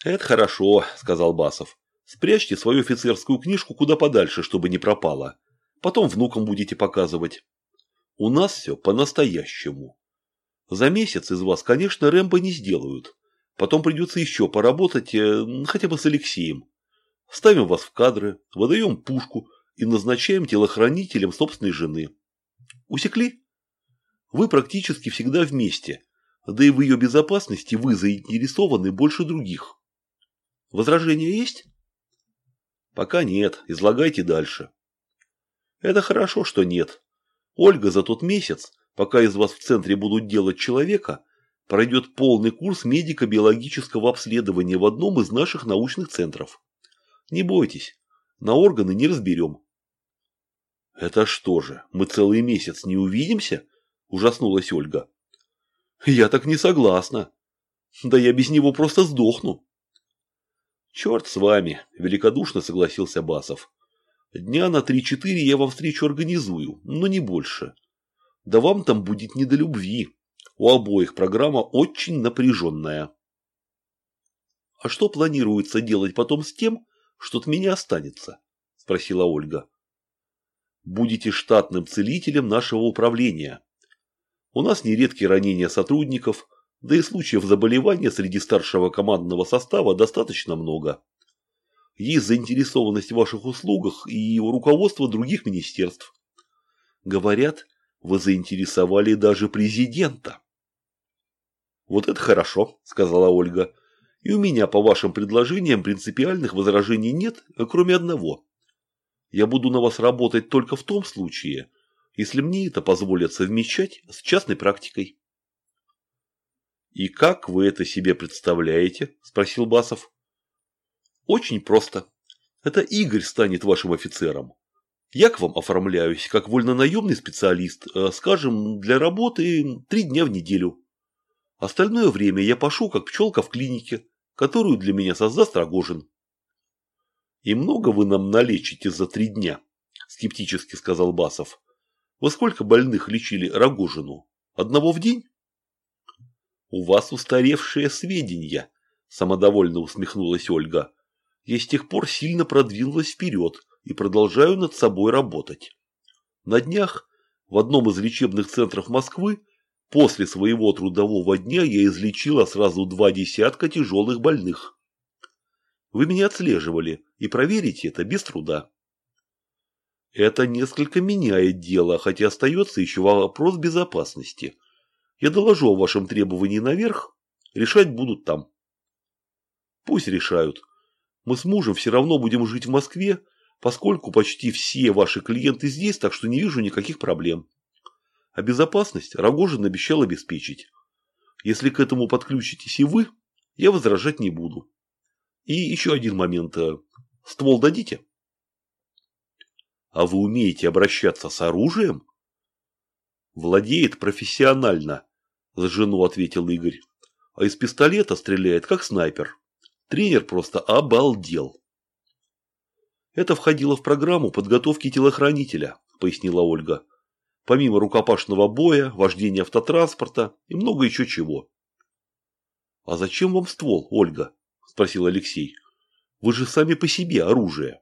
Это хорошо, сказал Басов. Спрячьте свою офицерскую книжку куда подальше, чтобы не пропала. Потом внукам будете показывать. У нас все по-настоящему. За месяц из вас, конечно, Рэмбо не сделают. Потом придется еще поработать, э, хотя бы с Алексеем. Ставим вас в кадры, выдаем пушку и назначаем телохранителем собственной жены. Усекли? Вы практически всегда вместе, да и в ее безопасности вы заинтересованы больше других. Возражения есть? Пока нет, излагайте дальше. Это хорошо, что нет. Ольга за тот месяц, пока из вас в центре будут делать человека, пройдет полный курс медико-биологического обследования в одном из наших научных центров. Не бойтесь, на органы не разберем. Это что же, мы целый месяц не увидимся? Ужаснулась Ольга. Я так не согласна. Да я без него просто сдохну. Черт с вами, великодушно согласился Басов. Дня на три-четыре я вам встречу организую, но не больше. Да вам там будет не до любви. У обоих программа очень напряженная. А что планируется делать потом с тем, что от меня останется? Спросила Ольга. Будете штатным целителем нашего управления, у нас нередки ранения сотрудников, да и случаев заболевания среди старшего командного состава достаточно много. Есть заинтересованность в ваших услугах и у руководства других министерств. Говорят, вы заинтересовали даже президента. Вот это хорошо, сказала Ольга. И у меня по вашим предложениям принципиальных возражений нет, кроме одного. Я буду на вас работать только в том случае, если мне это позволят совмещать с частной практикой. «И как вы это себе представляете?» – спросил Басов. «Очень просто. Это Игорь станет вашим офицером. Я к вам оформляюсь как вольнонаемный специалист, э, скажем, для работы три дня в неделю. Остальное время я пошу как пчелка в клинике, которую для меня создаст Рогожин». «И много вы нам налечите за три дня?» – скептически сказал Басов. Вы сколько больных лечили Рогожину? Одного в день? У вас устаревшие сведения, самодовольно усмехнулась Ольга. Я с тех пор сильно продвинулась вперед и продолжаю над собой работать. На днях в одном из лечебных центров Москвы после своего трудового дня я излечила сразу два десятка тяжелых больных. Вы меня отслеживали и проверите это без труда. Это несколько меняет дело, хотя остается еще вопрос безопасности. Я доложу о вашем требовании наверх, решать будут там. Пусть решают. Мы с мужем все равно будем жить в Москве, поскольку почти все ваши клиенты здесь, так что не вижу никаких проблем. А безопасность Рогожин обещал обеспечить. Если к этому подключитесь и вы, я возражать не буду. И еще один момент. Ствол дадите? А вы умеете обращаться с оружием? Владеет профессионально, за жену ответил Игорь. А из пистолета стреляет, как снайпер. Тренер просто обалдел. Это входило в программу подготовки телохранителя, пояснила Ольга. Помимо рукопашного боя, вождения автотранспорта и много еще чего. А зачем вам ствол, Ольга? Спросил Алексей. Вы же сами по себе оружие.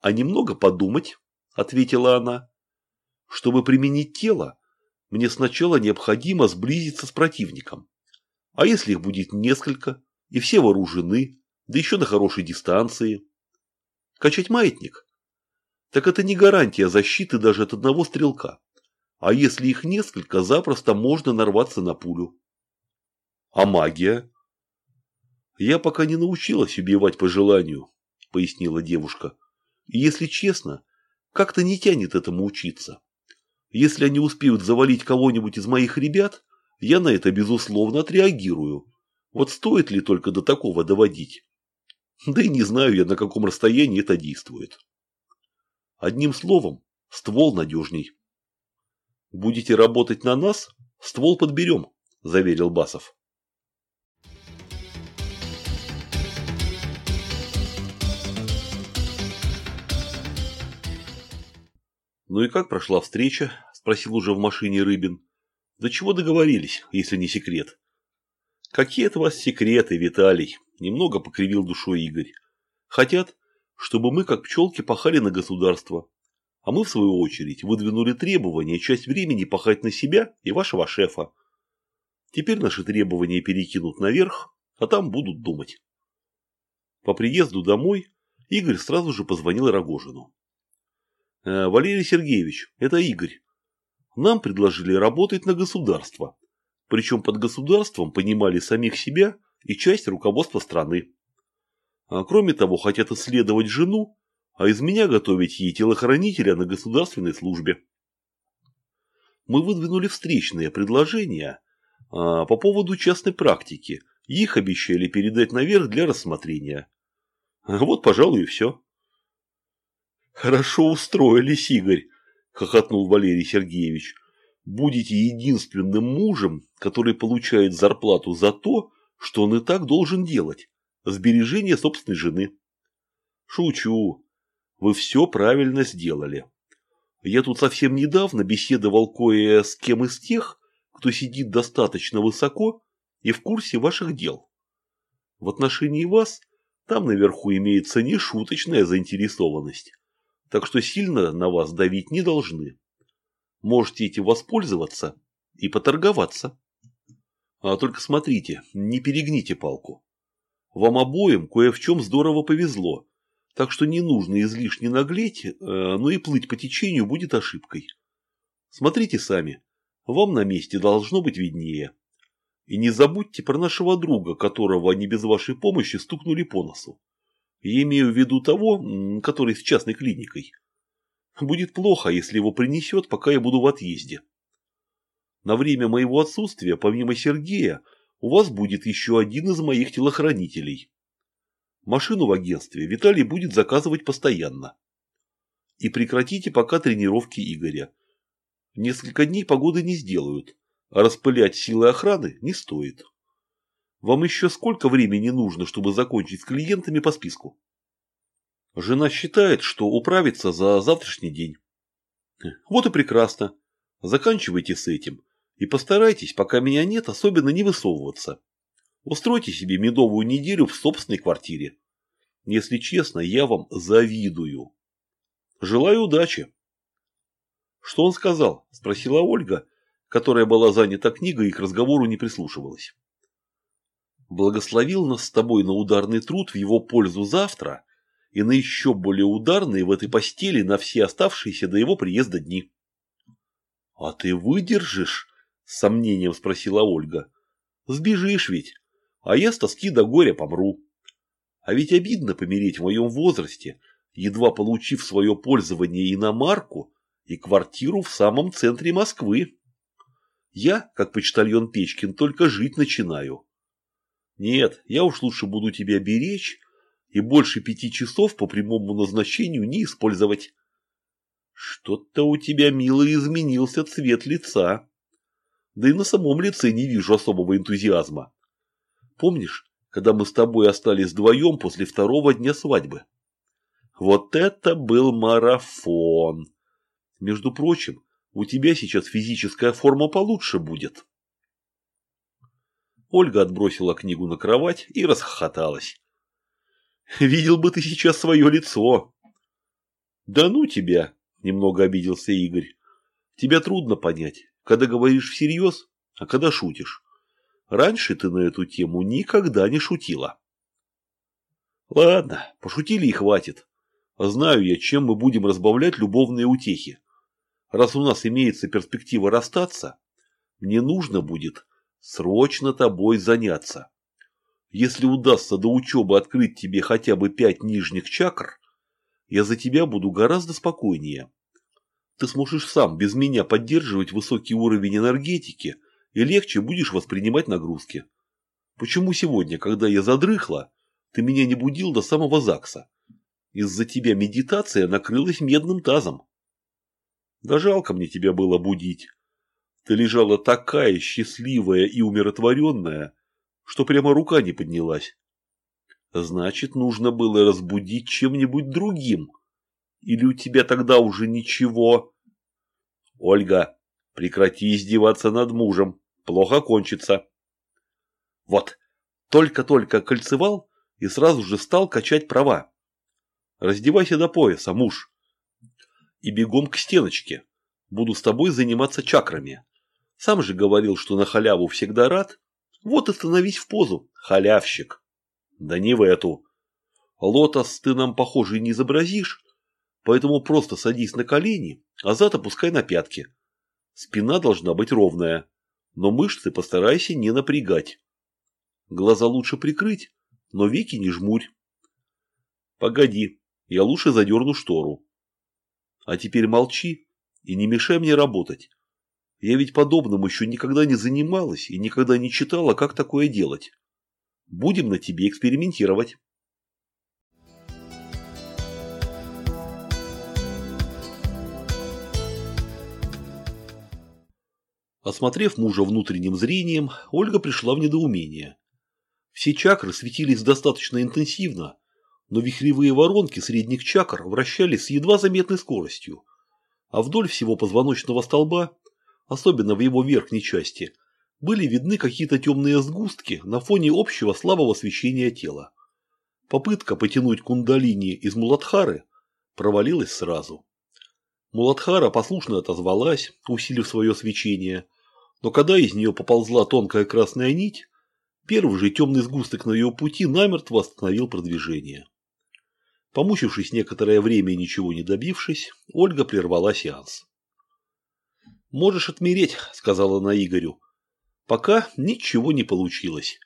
А немного подумать, ответила она. Чтобы применить тело, мне сначала необходимо сблизиться с противником. А если их будет несколько, и все вооружены, да еще на хорошей дистанции? Качать маятник? Так это не гарантия защиты даже от одного стрелка. А если их несколько, запросто можно нарваться на пулю. А магия? Я пока не научилась убивать по желанию, пояснила девушка. И если честно, как-то не тянет этому учиться. Если они успеют завалить кого-нибудь из моих ребят, я на это, безусловно, отреагирую. Вот стоит ли только до такого доводить? Да и не знаю я, на каком расстоянии это действует. Одним словом, ствол надежней. Будете работать на нас, ствол подберем, заверил Басов. «Ну и как прошла встреча?» – спросил уже в машине Рыбин. «До чего договорились, если не секрет?» «Какие от вас секреты, Виталий?» – немного покривил душой Игорь. «Хотят, чтобы мы, как пчелки, пахали на государство. А мы, в свою очередь, выдвинули требование часть времени пахать на себя и вашего шефа. Теперь наши требования перекинут наверх, а там будут думать». По приезду домой Игорь сразу же позвонил Рогожину. Э, Валерий Сергеевич, это Игорь. Нам предложили работать на государство. Причем под государством понимали самих себя и часть руководства страны. А кроме того, хотят исследовать жену, а из меня готовить ей телохранителя на государственной службе. Мы выдвинули встречные предложения а, по поводу частной практики. Их обещали передать наверх для рассмотрения. Вот, пожалуй, и все. Хорошо устроились, Игорь, хохотнул Валерий Сергеевич. Будете единственным мужем, который получает зарплату за то, что он и так должен делать. Сбережение собственной жены. Шучу. Вы все правильно сделали. Я тут совсем недавно беседовал кое с кем из тех, кто сидит достаточно высоко и в курсе ваших дел. В отношении вас там наверху имеется нешуточная заинтересованность так что сильно на вас давить не должны. Можете этим воспользоваться и поторговаться. А только смотрите, не перегните палку. Вам обоим кое в чем здорово повезло, так что не нужно излишне наглеть, э, но и плыть по течению будет ошибкой. Смотрите сами, вам на месте должно быть виднее. И не забудьте про нашего друга, которого они без вашей помощи стукнули по носу. Я имею в виду того, который с частной клиникой. Будет плохо, если его принесет, пока я буду в отъезде. На время моего отсутствия, помимо Сергея, у вас будет еще один из моих телохранителей. Машину в агентстве Виталий будет заказывать постоянно. И прекратите пока тренировки Игоря. Несколько дней погоды не сделают, а распылять силы охраны не стоит. Вам еще сколько времени нужно, чтобы закончить с клиентами по списку? Жена считает, что управится за завтрашний день. Вот и прекрасно. Заканчивайте с этим. И постарайтесь, пока меня нет, особенно не высовываться. Устройте себе медовую неделю в собственной квартире. Если честно, я вам завидую. Желаю удачи. Что он сказал? Спросила Ольга, которая была занята книгой и к разговору не прислушивалась благословил нас с тобой на ударный труд в его пользу завтра и на еще более ударные в этой постели на все оставшиеся до его приезда дни. — А ты выдержишь? — с сомнением спросила Ольга. — Сбежишь ведь, а я с тоски до горя помру. А ведь обидно помереть в моем возрасте, едва получив свое пользование иномарку и квартиру в самом центре Москвы. Я, как почтальон Печкин, только жить начинаю. Нет, я уж лучше буду тебя беречь и больше пяти часов по прямому назначению не использовать. Что-то у тебя, мило, изменился цвет лица. Да и на самом лице не вижу особого энтузиазма. Помнишь, когда мы с тобой остались вдвоем после второго дня свадьбы? Вот это был марафон. Между прочим, у тебя сейчас физическая форма получше будет. Ольга отбросила книгу на кровать и расхохоталась. «Видел бы ты сейчас свое лицо!» «Да ну тебя!» – немного обиделся Игорь. «Тебя трудно понять, когда говоришь всерьез, а когда шутишь. Раньше ты на эту тему никогда не шутила». «Ладно, пошутили и хватит. Знаю я, чем мы будем разбавлять любовные утехи. Раз у нас имеется перспектива расстаться, мне нужно будет срочно тобой заняться. Если удастся до учебы открыть тебе хотя бы пять нижних чакр, я за тебя буду гораздо спокойнее. Ты сможешь сам без меня поддерживать высокий уровень энергетики и легче будешь воспринимать нагрузки. Почему сегодня, когда я задрыхла, ты меня не будил до самого ЗАГСа? Из-за тебя медитация накрылась медным тазом. Да жалко мне тебя было будить. Ты лежала такая счастливая и умиротворенная, что прямо рука не поднялась. Значит, нужно было разбудить чем-нибудь другим. Или у тебя тогда уже ничего? Ольга, прекрати издеваться над мужем. Плохо кончится. Вот, только-только кольцевал и сразу же стал качать права. Раздевайся до пояса, муж и бегом к стеночке. Буду с тобой заниматься чакрами. Сам же говорил, что на халяву всегда рад. Вот и становись в позу, халявщик. Да не в эту. Лотос ты нам, похоже, не изобразишь, поэтому просто садись на колени, а зад опускай на пятки. Спина должна быть ровная, но мышцы постарайся не напрягать. Глаза лучше прикрыть, но веки не жмурь. Погоди, я лучше задерну штору. А теперь молчи и не мешай мне работать. Я ведь подобным еще никогда не занималась и никогда не читала, как такое делать. Будем на тебе экспериментировать. Осмотрев мужа внутренним зрением, Ольга пришла в недоумение. Все чакры светились достаточно интенсивно, но вихревые воронки средних чакр вращались с едва заметной скоростью, а вдоль всего позвоночного столба, особенно в его верхней части, были видны какие-то темные сгустки на фоне общего слабого свечения тела. Попытка потянуть кундалини из Муладхары провалилась сразу. Муладхара послушно отозвалась, усилив свое свечение, но когда из нее поползла тонкая красная нить, первый же темный сгусток на ее пути намертво остановил продвижение. Помучившись некоторое время и ничего не добившись, Ольга прервала сеанс. «Можешь отмереть», — сказала она Игорю. «Пока ничего не получилось.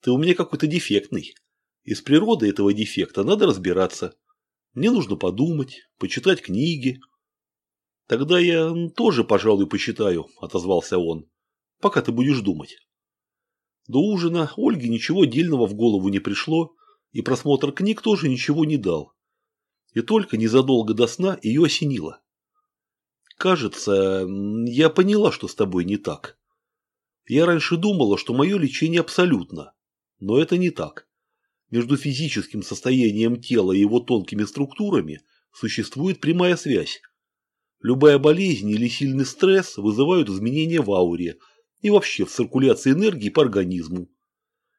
Ты у меня какой-то дефектный. Из природы этого дефекта надо разбираться. Мне нужно подумать, почитать книги». «Тогда я тоже, пожалуй, почитаю», — отозвался он, — «пока ты будешь думать». До ужина Ольге ничего дельного в голову не пришло, и просмотр книг тоже ничего не дал. И только незадолго до сна ее осенило. Кажется, я поняла, что с тобой не так. Я раньше думала, что мое лечение абсолютно, но это не так. Между физическим состоянием тела и его тонкими структурами существует прямая связь. Любая болезнь или сильный стресс вызывают изменения в ауре и вообще в циркуляции энергии по организму.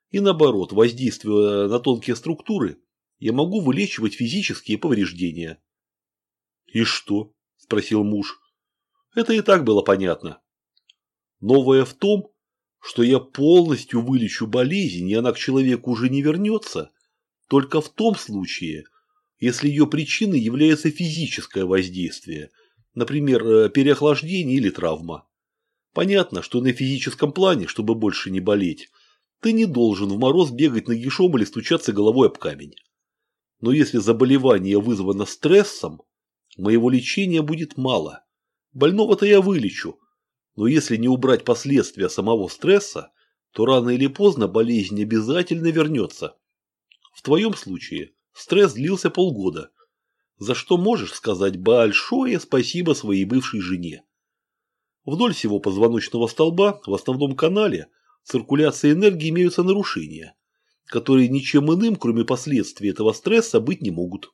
И наоборот, воздействуя на тонкие структуры, я могу вылечивать физические повреждения. «И что?» – спросил муж. Это и так было понятно. Новое в том, что я полностью вылечу болезнь, и она к человеку уже не вернется, только в том случае, если ее причиной является физическое воздействие, например, э, переохлаждение или травма. Понятно, что на физическом плане, чтобы больше не болеть, ты не должен в мороз бегать нагишом или стучаться головой об камень. Но если заболевание вызвано стрессом, моего лечения будет мало. Больного-то я вылечу, но если не убрать последствия самого стресса, то рано или поздно болезнь обязательно вернется. В твоем случае стресс длился полгода, за что можешь сказать большое спасибо своей бывшей жене. Вдоль всего позвоночного столба, в основном канале, циркуляции энергии имеются нарушения, которые ничем иным, кроме последствий этого стресса, быть не могут.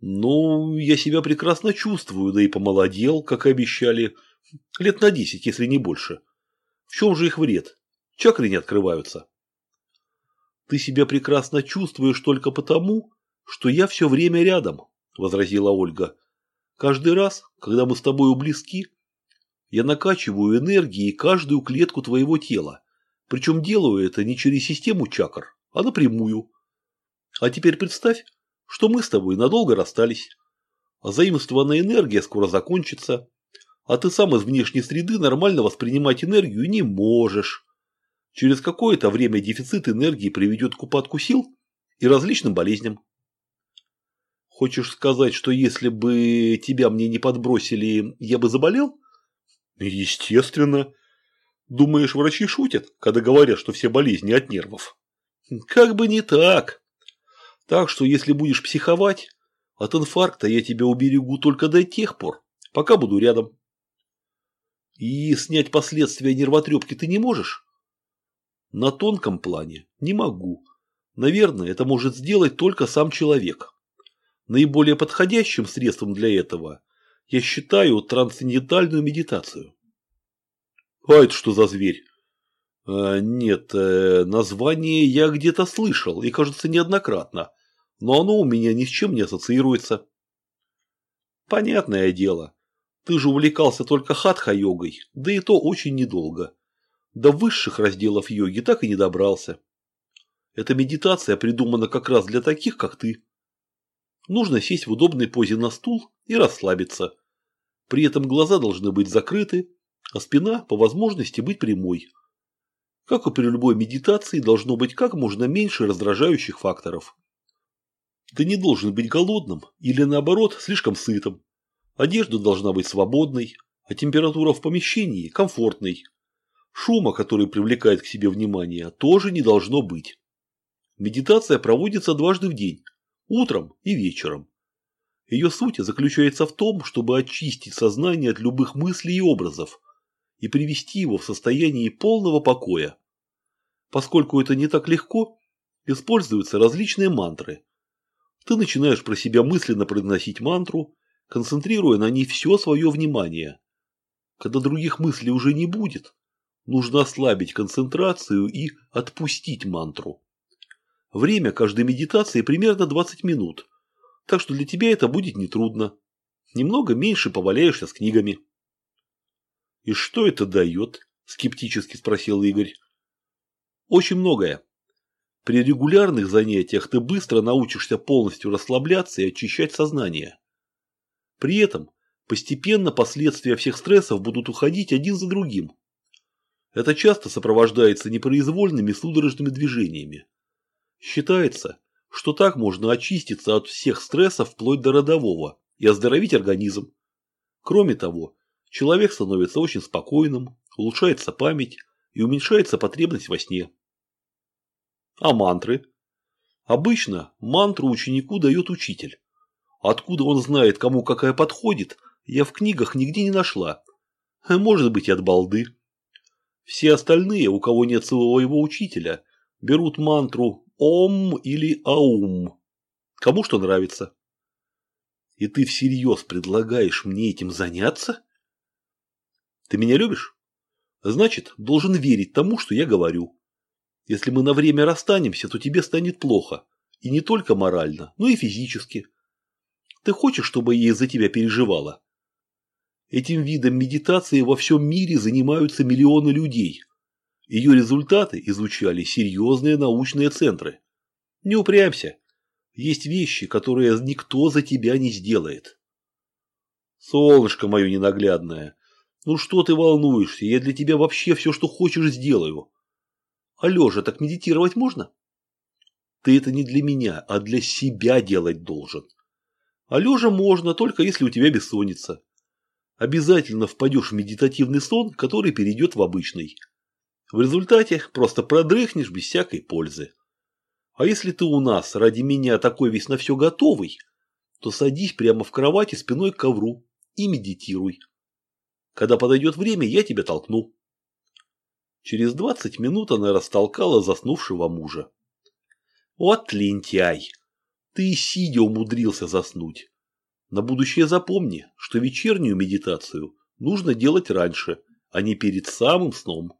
Ну, я себя прекрасно чувствую, да и помолодел, как и обещали, лет на десять, если не больше. В чем же их вред? Чакры не открываются. Ты себя прекрасно чувствуешь только потому, что я все время рядом, возразила Ольга. Каждый раз, когда мы с тобой близки, я накачиваю энергией каждую клетку твоего тела. Причем делаю это не через систему чакр, а напрямую. А теперь представь, что мы с тобой надолго расстались. А заимствованная энергия скоро закончится, а ты сам из внешней среды нормально воспринимать энергию не можешь. Через какое-то время дефицит энергии приведет к упадку сил и различным болезням. Хочешь сказать, что если бы тебя мне не подбросили, я бы заболел? Естественно. Думаешь, врачи шутят, когда говорят, что все болезни от нервов? Как бы не так. Так что, если будешь психовать, от инфаркта я тебя уберегу только до тех пор, пока буду рядом. И снять последствия нервотрепки ты не можешь? На тонком плане не могу. Наверное, это может сделать только сам человек. Наиболее подходящим средством для этого я считаю трансцендентальную медитацию. А это что за зверь? А, нет, э, название я где-то слышал и, кажется, неоднократно, но оно у меня ни с чем не ассоциируется. Понятное дело. Ты же увлекался только хатха-йогой, да и то очень недолго. До высших разделов йоги так и не добрался. Эта медитация придумана как раз для таких, как ты. Нужно сесть в удобной позе на стул и расслабиться. При этом глаза должны быть закрыты, а спина по возможности быть прямой. Как и при любой медитации, должно быть как можно меньше раздражающих факторов. Ты не должен быть голодным или наоборот слишком сытым. Одежда должна быть свободной, а температура в помещении комфортной. Шума, который привлекает к себе внимание, тоже не должно быть. Медитация проводится дважды в день, утром и вечером. Ее суть заключается в том, чтобы очистить сознание от любых мыслей и образов и привести его в состояние полного покоя. Поскольку это не так легко, используются различные мантры. Ты начинаешь про себя мысленно произносить мантру, концентрируя на ней все свое внимание. Когда других мыслей уже не будет, нужно ослабить концентрацию и отпустить мантру. Время каждой медитации примерно 20 минут, так что для тебя это будет нетрудно. Немного меньше поваляешься с книгами. «И что это дает?» – скептически спросил Игорь. «Очень многое. При регулярных занятиях ты быстро научишься полностью расслабляться и очищать сознание. При этом постепенно последствия всех стрессов будут уходить один за другим. Это часто сопровождается непроизвольными судорожными движениями. Считается, что так можно очиститься от всех стрессов вплоть до родового и оздоровить организм. Кроме того, человек становится очень спокойным, улучшается память и уменьшается потребность во сне. А мантры? Обычно мантру ученику дает учитель. Откуда он знает, кому какая подходит, я в книгах нигде не нашла. Может быть, от балды. Все остальные, у кого нет своего учителя, берут мантру Ом или Аум. Кому что нравится. И ты всерьез предлагаешь мне этим заняться? Ты меня любишь? Значит, должен верить тому, что я говорю. Если мы на время расстанемся, то тебе станет плохо. И не только морально, но и физически. Ты хочешь, чтобы я из-за тебя переживала? Этим видом медитации во всем мире занимаются миллионы людей. Ее результаты изучали серьезные научные центры. Не упрямься. Есть вещи, которые никто за тебя не сделает. Солнышко мое ненаглядное, ну что ты волнуешься, я для тебя вообще все, что хочешь, сделаю. А так медитировать можно? Ты это не для меня, а для себя делать должен. А можно, только если у тебя бессонница. Обязательно впадешь в медитативный сон, который перейдет в обычный. В результате просто продрыхнешь без всякой пользы. А если ты у нас ради меня такой весь на все готовый, то садись прямо в кровати спиной к ковру и медитируй. Когда подойдет время, я тебя толкну. Через двадцать минут она растолкала заснувшего мужа. Вот лентяй! Ты сидя умудрился заснуть. На будущее запомни, что вечернюю медитацию нужно делать раньше, а не перед самым сном.